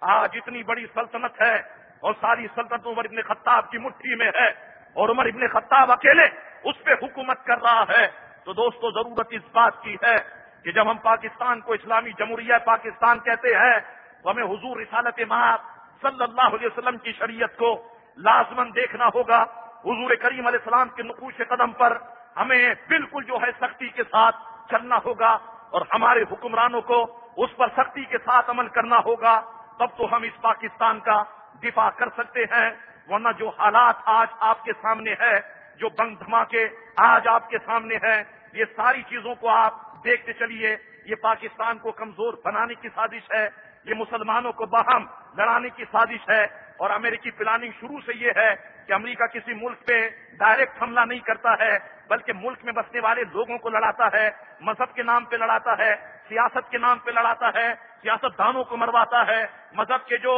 آج اتنی بڑی سلطنت ہے اور ساری سلطنت عمر ابن خطاب کی مٹھی میں ہے اور عمر ابن خطاب اکیلے اس پہ حکومت کر رہا ہے۔ تو دوستو، ضرورت اس بات کی ہے کہ جب ہم پاکستان کو اسلامی جمہوریہ پاکستان کہتے ہیں، تو ہمیں حضور رسالت ماں صلی اللہ علیہ وسلم کی شریعت کو لازمن دیکھنا ہوگا۔ حضور کریم علیہ السلام کے نقوش قدم پر ہمیں بالکل جو ہے سختی کے ساتھ چلنا ہوگا اور ہمارے حکمرانوں کو اس پر سختی کے ساتھ عمل کرنا ہوگا۔ تب تو ہم اس پاکستان کا دفاع کر سکتے ہیں۔ ورنہ جو حالات آج آپ کے سامنے ہے جو بنگ دھماکے آج آپ کے سامنے ہے یہ ساری چیزوں کو آپ دیکھتے چلیے، یہ پاکستان کو کمزور بنانے کی سازش ہے، یہ مسلمانوں کو باہم لڑانے کی سازش ہے اور امریکی پلاننگ شروع سے یہ ہے کہ امریکہ کسی ملک پہ ڈائریکٹ حملہ نہیں کرتا ہے، بلکہ ملک میں بسنے والے لوگوں کو لڑاتا ہے، مذہب کے نام پہ لڑاتا ہے، سیاست کے نام پہ لڑاتا ہے سیاست دانوں کو مرواتا ہے، مذہب کے جو،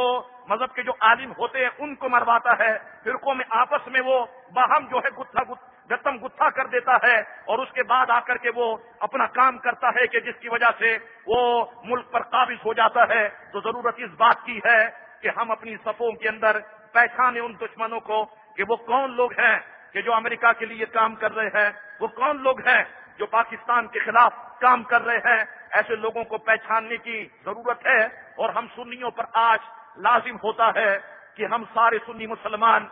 مذہب کے جو عالم ہوتے ہیں ان کو مرواتا ہے۔ فرقوں میں آپس میں وہ باہم جو ہے گتھا گتم گتھا کر دیتا ہے اور اس کے بعد آ کر کے وہ اپنا کام کرتا ہے کہ جس کی وجہ سے وہ ملک پر قابض ہو جاتا ہے، تو ضرورت اس بات کی ہے کہ ہم اپنی صفوں کے اندر پہچانے ان دشمنوں کو کہ وہ کون لوگ ہیں کہ جو امریکہ کے لیے کام کر رہے ہیں، وہ کون لوگ ہیں جو پاکستان کے خلاف کام کر رہے ہیں۔ ایسے لوگوں کو پہچاننے کی ضرورت ہے اور ہم سنیوں پر آج لازم ہوتا ہے کہ ہم سارے سنی مسلمان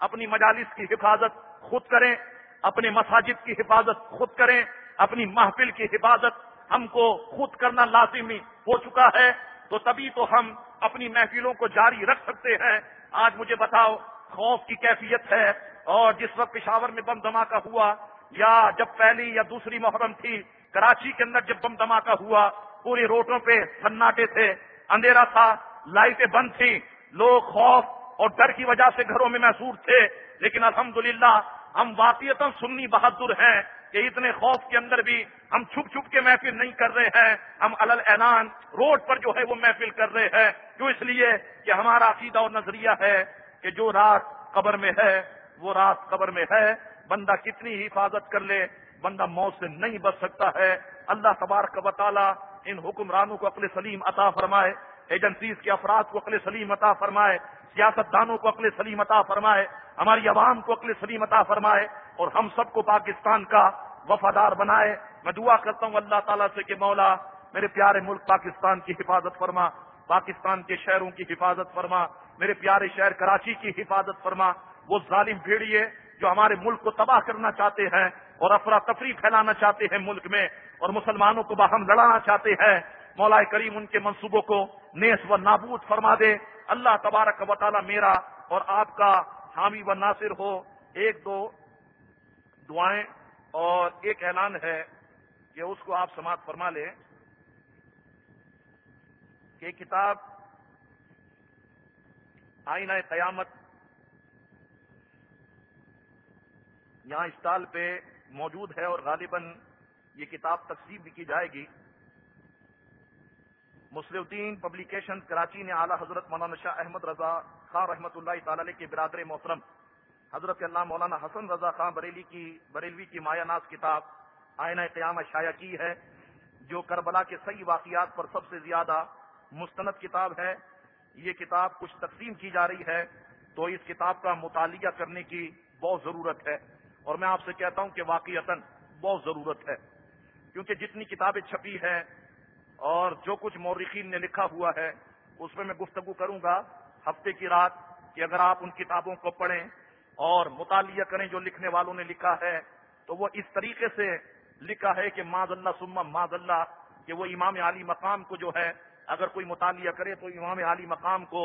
اپنی مجالس کی حفاظت خود کریں۔ اپنے مساجد کی حفاظت خود کریں، اپنی محفل کی حفاظت ہم کو خود کرنا لازمی ہو چکا ہے۔ تو تبھی تو ہم اپنی محفلوں کو جاری رکھ سکتے ہیں۔ آج مجھے بتاؤ، خوف کی کیفیت ہے اور جس وقت پشاور میں بم دھماکہ ہوا یا جب پہلی یا دوسری محرم تھی، کراچی کے اندر جب بم دھماکہ ہوا پوری روڈوں پہ سناٹے تھے، اندھیرا تھا، لائٹیں بند تھی لوگ خوف اور ڈر کی وجہ سے گھروں میں محسوس تھے۔ لیکن الحمدللہ ہم واقعیت سنی بہادر ہیں کہ اتنے خوف کے اندر بھی ہم چھپ چھپ کے محفل نہیں کر رہے ہیں۔ ہم الل اعلان روڈ پر جو ہے وہ محفل کر رہے ہیں۔ کیوں اس لیے کہ ہمارا عقیدہ اور نظریہ ہے کہ جو رات قبر میں ہے، وہ رات قبر میں ہے۔ بندہ کتنی حفاظت کر لے، بندہ موت سے نہیں بچ سکتا ہے۔ اللہ تبارک و تعالی ان حکمرانوں کو عقل سلیم عطا فرمائے، ایجنسیز کے افراد کو عقل سلیم عطا فرمائے۔ سیاست دانوں کو عقل سلیم عطا فرمائے، ہماری عوام کو عقل سلیم عطا فرمائے اور ہم سب کو پاکستان کا وفادار بنائے۔ میں دعا کرتا ہوں اللہ تعالیٰ سے کہ مولا میرے پیارے ملک پاکستان کی حفاظت فرما، پاکستان کے شہروں کی حفاظت فرما، میرے پیارے شہر کراچی کی حفاظت فرما۔ وہ ظالم بھیڑیے جو ہمارے ملک کو تباہ کرنا چاہتے ہیں اور افراتفری پھیلانا چاہتے ہیں ملک میں اور مسلمانوں کو باہم لڑانا چاہتے ہیں۔ مولا کریم ان کے منصوبوں کو نیس و نابود فرما دے۔ اللہ تبارک و تعالی میرا اور آپ کا حامی و ناصر ہو۔ ایک دو دعائیں اور ایک اعلان ہے کہ اس کو آپ سماعت فرما لیں کہ کتاب آئینہ قیامت یہاں اسٹال پہ موجود ہے اور غالباً یہ کتاب تقسیم بھی کی جائے گی۔ مسلم الدین پبلیکیشن کراچی نے اعلیٰ حضرت مولانا شاہ احمد رضا خان رحمۃ اللہ تعالی کے برادر محترم حضرت اللہ مولانا حسن رضا خان بریلی کی بریلوی کی مایا ناز کتاب آئینہ قیام شائع کی ہے، جو کربلا کے صحیح واقعات پر سب سے زیادہ مستند کتاب ہے۔ یہ کتاب کچھ تقسیم کی جا رہی ہے، تو اس کتاب کا مطالعہ کرنے کی بہت ضرورت ہے۔ اور میں آپ سے کہتا ہوں کہ واقعتاً بہت ضرورت ہے، کیونکہ جتنی کتابیں چھپی ہیں اور جو کچھ مورخین نے لکھا ہوا ہے، اس میں میں گفتگو کروں گا ہفتے کی رات کہ اگر آپ ان کتابوں کو پڑھیں اور مطالعہ کریں جو لکھنے والوں نے لکھا ہے، تو وہ اس طریقے سے لکھا ہے کہ ماض اللہ سما ماض اللہ کہ وہ امام علی مقام کو جو ہے، اگر کوئی مطالعہ کرے تو امام علی مقام کو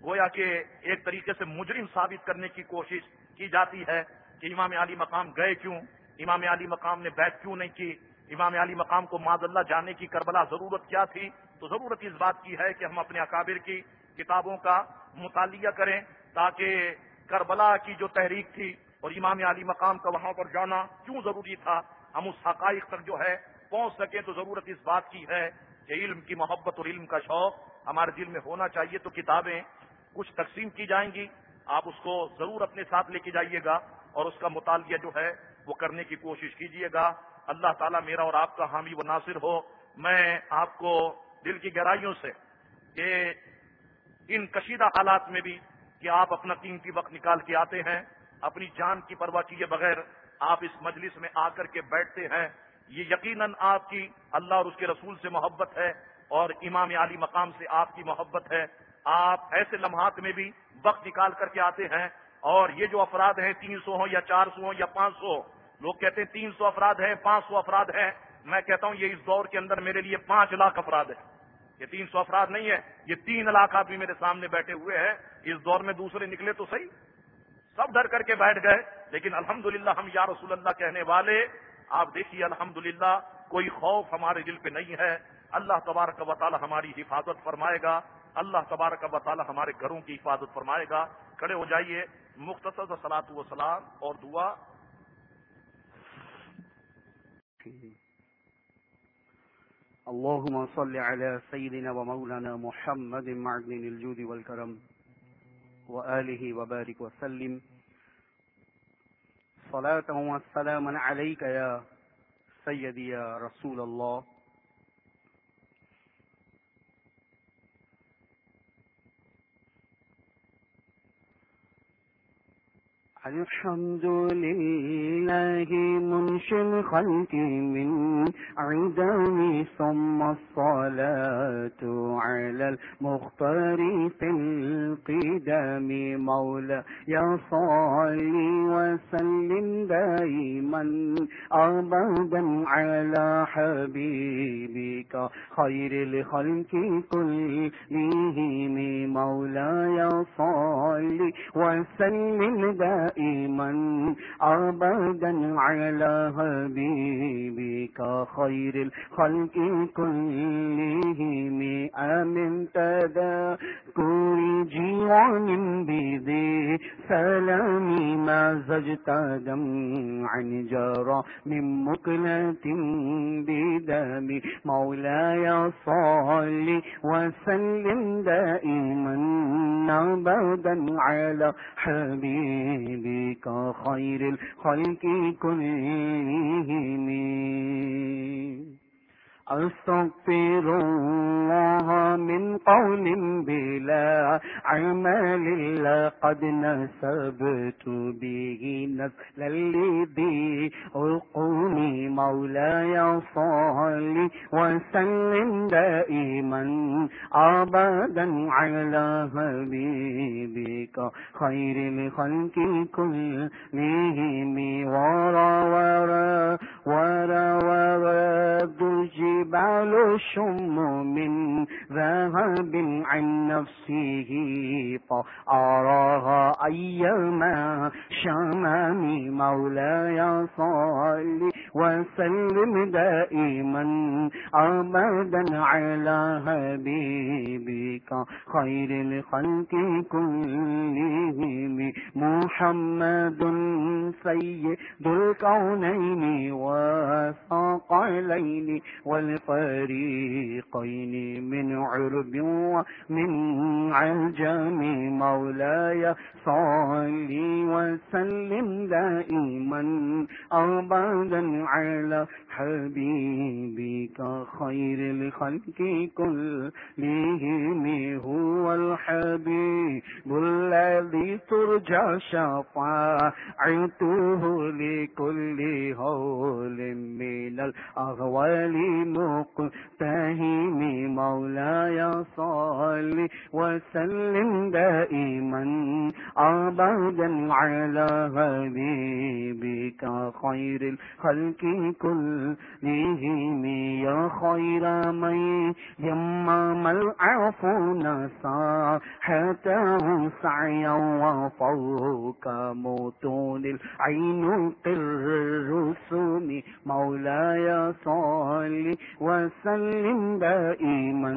گویا کہ ایک طریقے سے مجرم ثابت کرنے کی کوشش کی جاتی ہے کہ امام علی مقام گئے کیوں؟ امام علی مقام نے بیٹھ کیوں نہیں کی؟ امام علی مقام کو معذ اللہ جانے کی کربلا ضرورت کیا تھی؟ تو ضرورت اس بات کی ہے کہ ہم اپنے اکابر کی کتابوں کا مطالعہ کریں تاکہ کربلا کی جو تحریک تھی اور امام علی مقام کا وہاں پر جانا کیوں ضروری تھا؟ ہم اس حقائق تک جو ہے پہنچ سکیں تو ضرورت اس بات کی ہے کہ علم کی محبت اور علم کا شوق ہمارے دل میں ہونا چاہیے تو کتابیں کچھ تقسیم کی جائیں گی۔ آپ اس کو ضرور اپنے ساتھ لے کے جائیے گا اور اس کا مطالعہ جو ہے وہ کرنے کی کوشش کیجیے گا۔ اللہ تعالیٰ میرا اور آپ کا حامی و ناصر ہو۔ میں آپ کو دل کی گہرائیوں سے کہ ان کشیدہ حالات میں بھی کہ آپ اپنا قیمتی وقت نکال کے آتے ہیں، اپنی جان کی پرواہ کیے بغیر آپ اس مجلس میں آ کر کے بیٹھتے ہیں۔ یہ یقیناً آپ کی اللہ اور اس کے رسول سے محبت ہے اور امام علی مقام سے آپ کی محبت ہے۔ آپ ایسے لمحات میں بھی وقت نکال کر کے آتے ہیں اور یہ جو افراد ہیں، تین سو ہوں یا چار سو ہوں یا پانچ سو لوگ کہتے ہیں تین سو افراد ہیں، پانچ سو افراد ہیں۔ میں کہتا ہوں یہ اس دور کے اندر میرے لیے پانچ لاکھ افراد ہیں۔ یہ تین سو افراد نہیں ہے یہ تین لاکھ آدمی میرے سامنے بیٹھے ہوئے ہیں۔ اس دور میں دوسرے نکلے تو صحیح۔ سب ڈر کر کے بیٹھ گئے، لیکن الحمدللہ ہم یا رسول اللہ کہنے والے، آپ دیکھیے الحمدللہ، کوئی خوف ہمارے دل پہ نہیں ہے۔ اللہ تبارک و تعالی ہماری حفاظت فرمائے گا۔ اللہ تبارک و تعالی ہمارے گھروں کی حفاظت فرمائے گا۔ کھڑے ہو جائیے، مختصر سلاط و سلام اور دعا۔ اللهم صل على سيدنا ومولانا محمد معدن الجود والكرم. وآله وبارك وسلم. صلاة والسلاما عليك يا سيدي يا رسول الله. الحمد لله منشي الخلق من عدم ثم الصلاة على المختار في القدام مولا يا صلي وسلم دائما أبدا على حبيبك. خير الخلق كلهم. مولاي صلي وسلم دائما أبدا على حبيبك خير الخلق كلهم آمن تذكر جيعان بذي سلامي ما زجت دمعا جرى من مكلة بدم مولاي صل وسلم دائما أبدا على حبيبك خير الخلق كلهم. أستغفر الله من قول بلا عمل لقد نسبت به نسلا لذي القوم مولاي صل وسلم دائما أبدا على حبيبك خير الخلق كلهم ورا ورا ورا ورا ذو الجبال شم من ذهب عن نفسه، فأراها أيما شمام مولاي صل وسلم دائما أبدا على حبيبك خير الخلق كلهم، محمد سيد الكونين وثقلين والفريقين من عرب ومن عجم مولاي صل وسلم دائما أبدا على حبيبك خير الخلق كلهم هو الحبيب الذي ترجى شفاعته لكل هول من الأغوال مقتهم مولاي صل وسلم دائما أبدا على حبيبك خير الخلق كلهم يا خير من يمم العفو نصاحته سعيا وفوضا کا موتون العين الرسوم مولاي صل وسلم دائما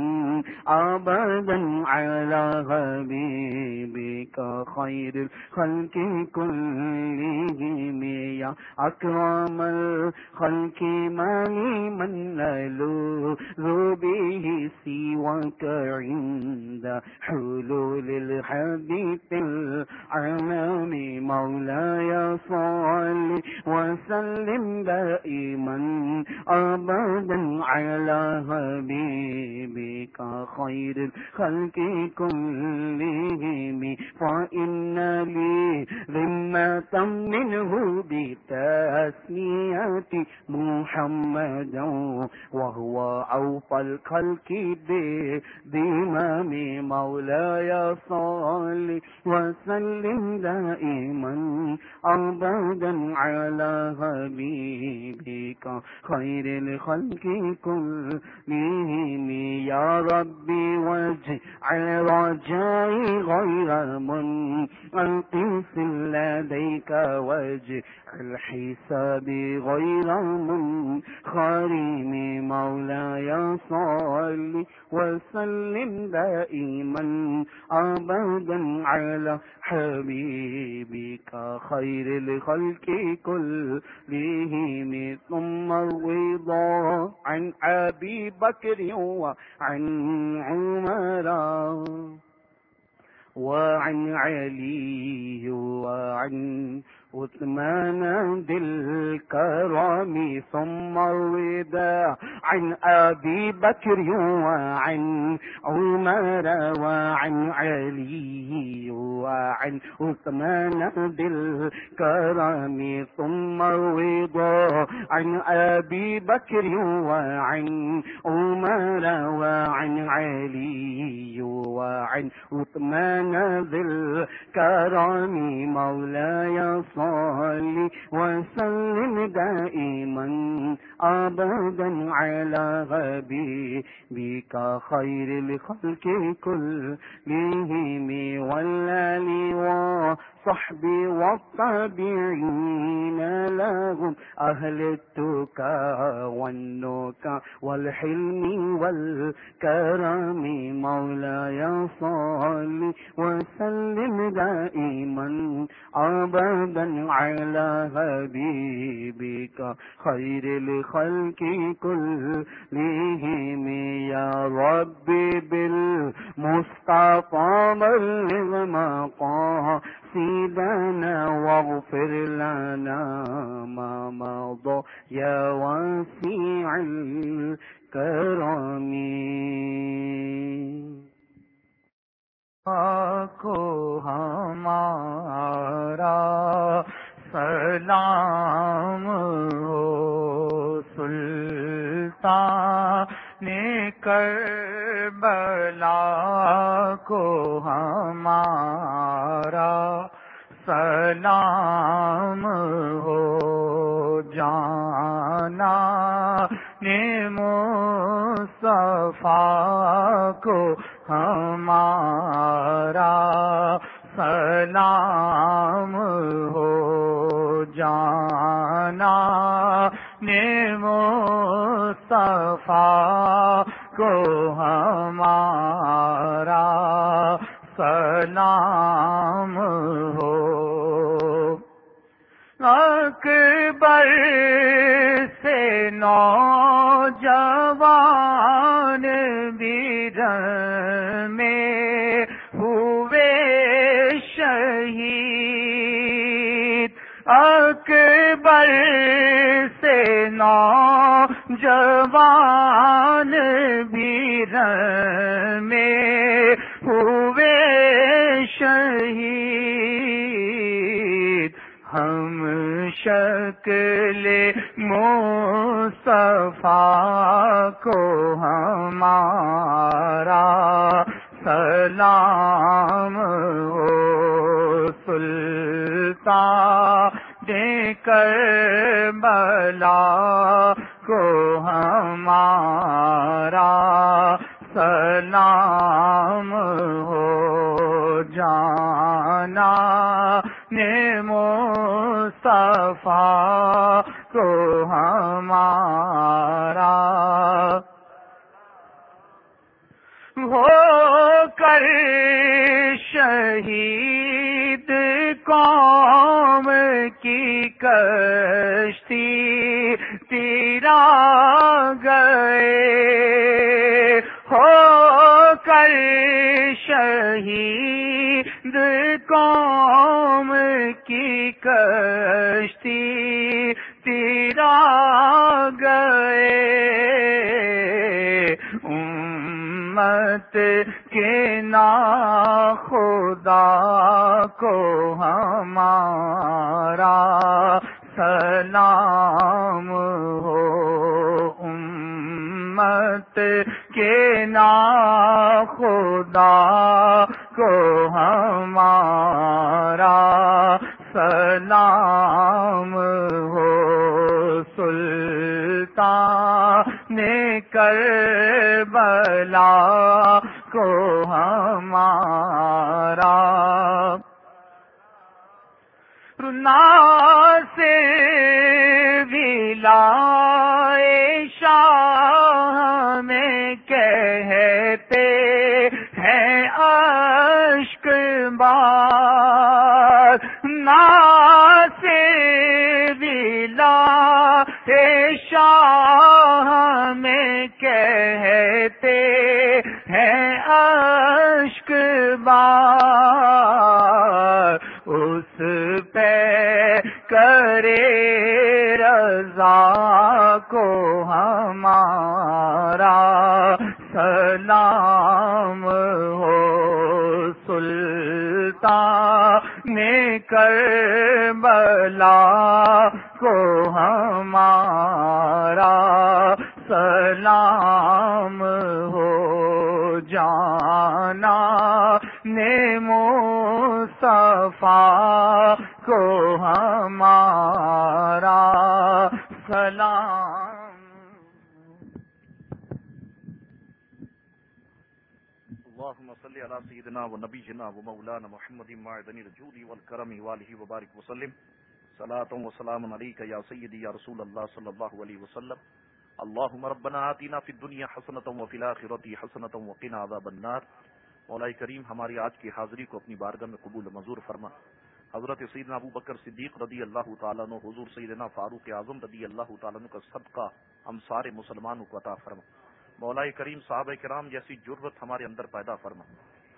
ابدا على حبيبك خير الخلق كلهم يا اكرم الخلق مالي من نلوذ به سواك عند حلول الحديث العالم مولاي صل وسلم دائما ابدا على حبيبك خير الخلق كلهم. فإن لي ذمة منه بتسمية محمدا وهو أوفى الخلق بإمام مولاي صل وسلم دائما. أبدا على حبيبك خير الخلق كلهم يا ربي واجعل رجائي غير منقص لديك واجعل حسابي غير منخرم مولاي صل وسلم دائما أبدا على حبيبك خير الخلق كلهم ثم الرضا عن أبي بكر وعن عمر وعن علي وعن عثمان ذي ثم الرضا عن أبي بكر وعن عمر وعن علي وعن عثمان ذي ثم الرضا عن أبي بكر وعن عمر وعن علي وعن عثمان ذي الكرم مولاي صل وسلم دائما أبدا على حبيبك خير الخلق كلهم والآل وصحبي والتابعين لهم أهل التكى والنكى والحلم والكرم مولاي صل وسلم دائما أبدا على حبيبك خير الخلق كلهم يا ربي بالمصطفى بلغ مقاصدنا واغفر لنا ما مضى يا واسع الكرم کو ہمارا سلام ہو سلطان کربلا کو ہمارا سلام ہو جانا نے مصطفیٰ کو ہمارا سلام ہو جانا نے مصطفیٰ کو ہمارا سلام ہو۔ اکبر سے نوجوان بیر میں ہوئے شہید۔ اکبر سے نوجوان بیر میں ہوئے شہید۔ ہم شکل مصطفیٰ کو ہمارا سلام ہو سلطان دے کر بلا کو ہمارا سلام ہو جانا نے مصطفیٰ کو ہمارا شہید سيدنا ونبينا ومولانا محمد معدن الجود والكرم واله وبارك وسلم صلاة وسلام عليك يا سيدي يا رسول الله صلى الله عليه وسلم۔ اللهم ربنا آتنا في الدنيا حسنة وفي الآخرة حسنة وقنا عذاب النار۔ مولائی کریم ہماری آج کی حاضری کو اپنی بارگاہ میں قبول منظور فرما۔ حضرت سیدنا ابو بکر صدیق رضی اللہ تعالیٰ عنہ، حضور سیدنا فاروق اعظم رضی اللہ تعالیٰ عنہ کا صدقہ ہم سارے مسلمانوں کو عطا فرما۔ مولائی کریم صحابہ کرام جیسی جرت ہمارے اندر پیدا فرما۔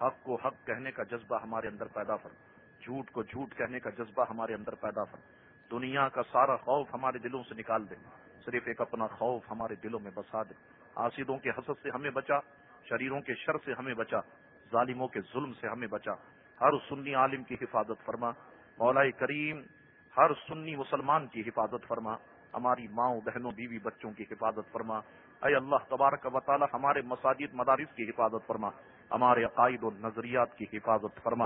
حق کو حق کہنے کا جذبہ ہمارے اندر پیدا فرما۔ جھوٹ کو جھوٹ کہنے کا جذبہ ہمارے اندر پیدا فرما۔ دنیا کا سارا خوف ہمارے دلوں سے نکال دے۔ صرف ایک اپنا خوف ہمارے دلوں میں بسا دے۔ آسیدوں کے حسد سے ہمیں بچا، شریروں کے شر سے ہمیں بچا، ظالموں کے ظلم سے ہمیں بچا۔ ہر سنی عالم کی حفاظت فرما۔ مولائی کریم ہر سنی مسلمان کی حفاظت فرما۔ ہماری ماؤں، بہنوں، بیوی بچوں کی حفاظت فرما۔ اے اللہ تبارک و تعالی ہمارے مساجد مدارس کی حفاظت فرما۔ ہمارے عقائد و نظریات کی حفاظت فرما۔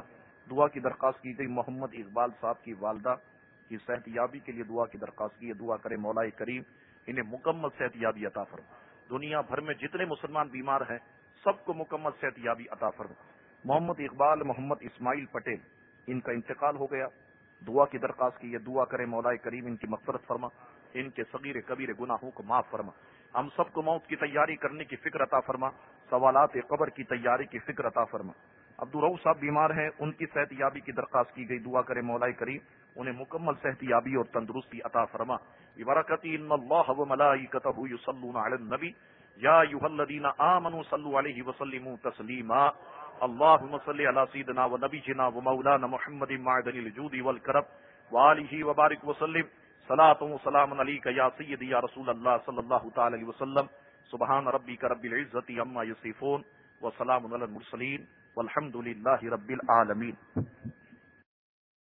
دعا کی درخواست کی گئی محمد اقبال صاحب کی والدہ کی صحت یابی کے لیے دعا کی درخواست کی۔ ہے دعا کرے مولائی کریم، انہیں مکمل صحت یابی عطا فرما۔ دنیا بھر میں جتنے مسلمان بیمار ہیں، سب کو مکمل صحت یابی عطا فرما۔ محمد اقبال، محمد اسماعیل پٹیل، ان کا انتقال ہو گیا۔ دعا کی درخواست کی ہے دعا کرے مولا کریم، ان کی مغفرت فرما۔ ان کے صغیر کبیر گناہوں کو معاف فرما۔ ہم سب کو موت کی تیاری کرنے کی فکر عطا فرما۔ سوالات قبر کی تیاری کی فکر عطا فرما۔ عبدالرو صاحب بیمار ہیں، ان کی صحت یابی کی درخواست کی گئی۔ دعا کرے مولا کریم انہیں مکمل صحت یابی اور تندرستی عطا فرما۔ برکتی ان اللہ و ملائکتہ یصلون علی النبی۔ یا ایھا الذین آمنوا صلوا علیہ وسلموا تسلیما۔ اللهم صل على سيدنا ونبينا ومولانا محمد معدن الجود والكرم وآله وبارك وسلم۔ صلاة وسلام عليك يا سيدي يا رسول الله صلى الله تعالى عليه وسلم۔ سبحان ربك رب العزتی عما یوسیفون وسلام على المرسلين والحمد للہ رب العالمین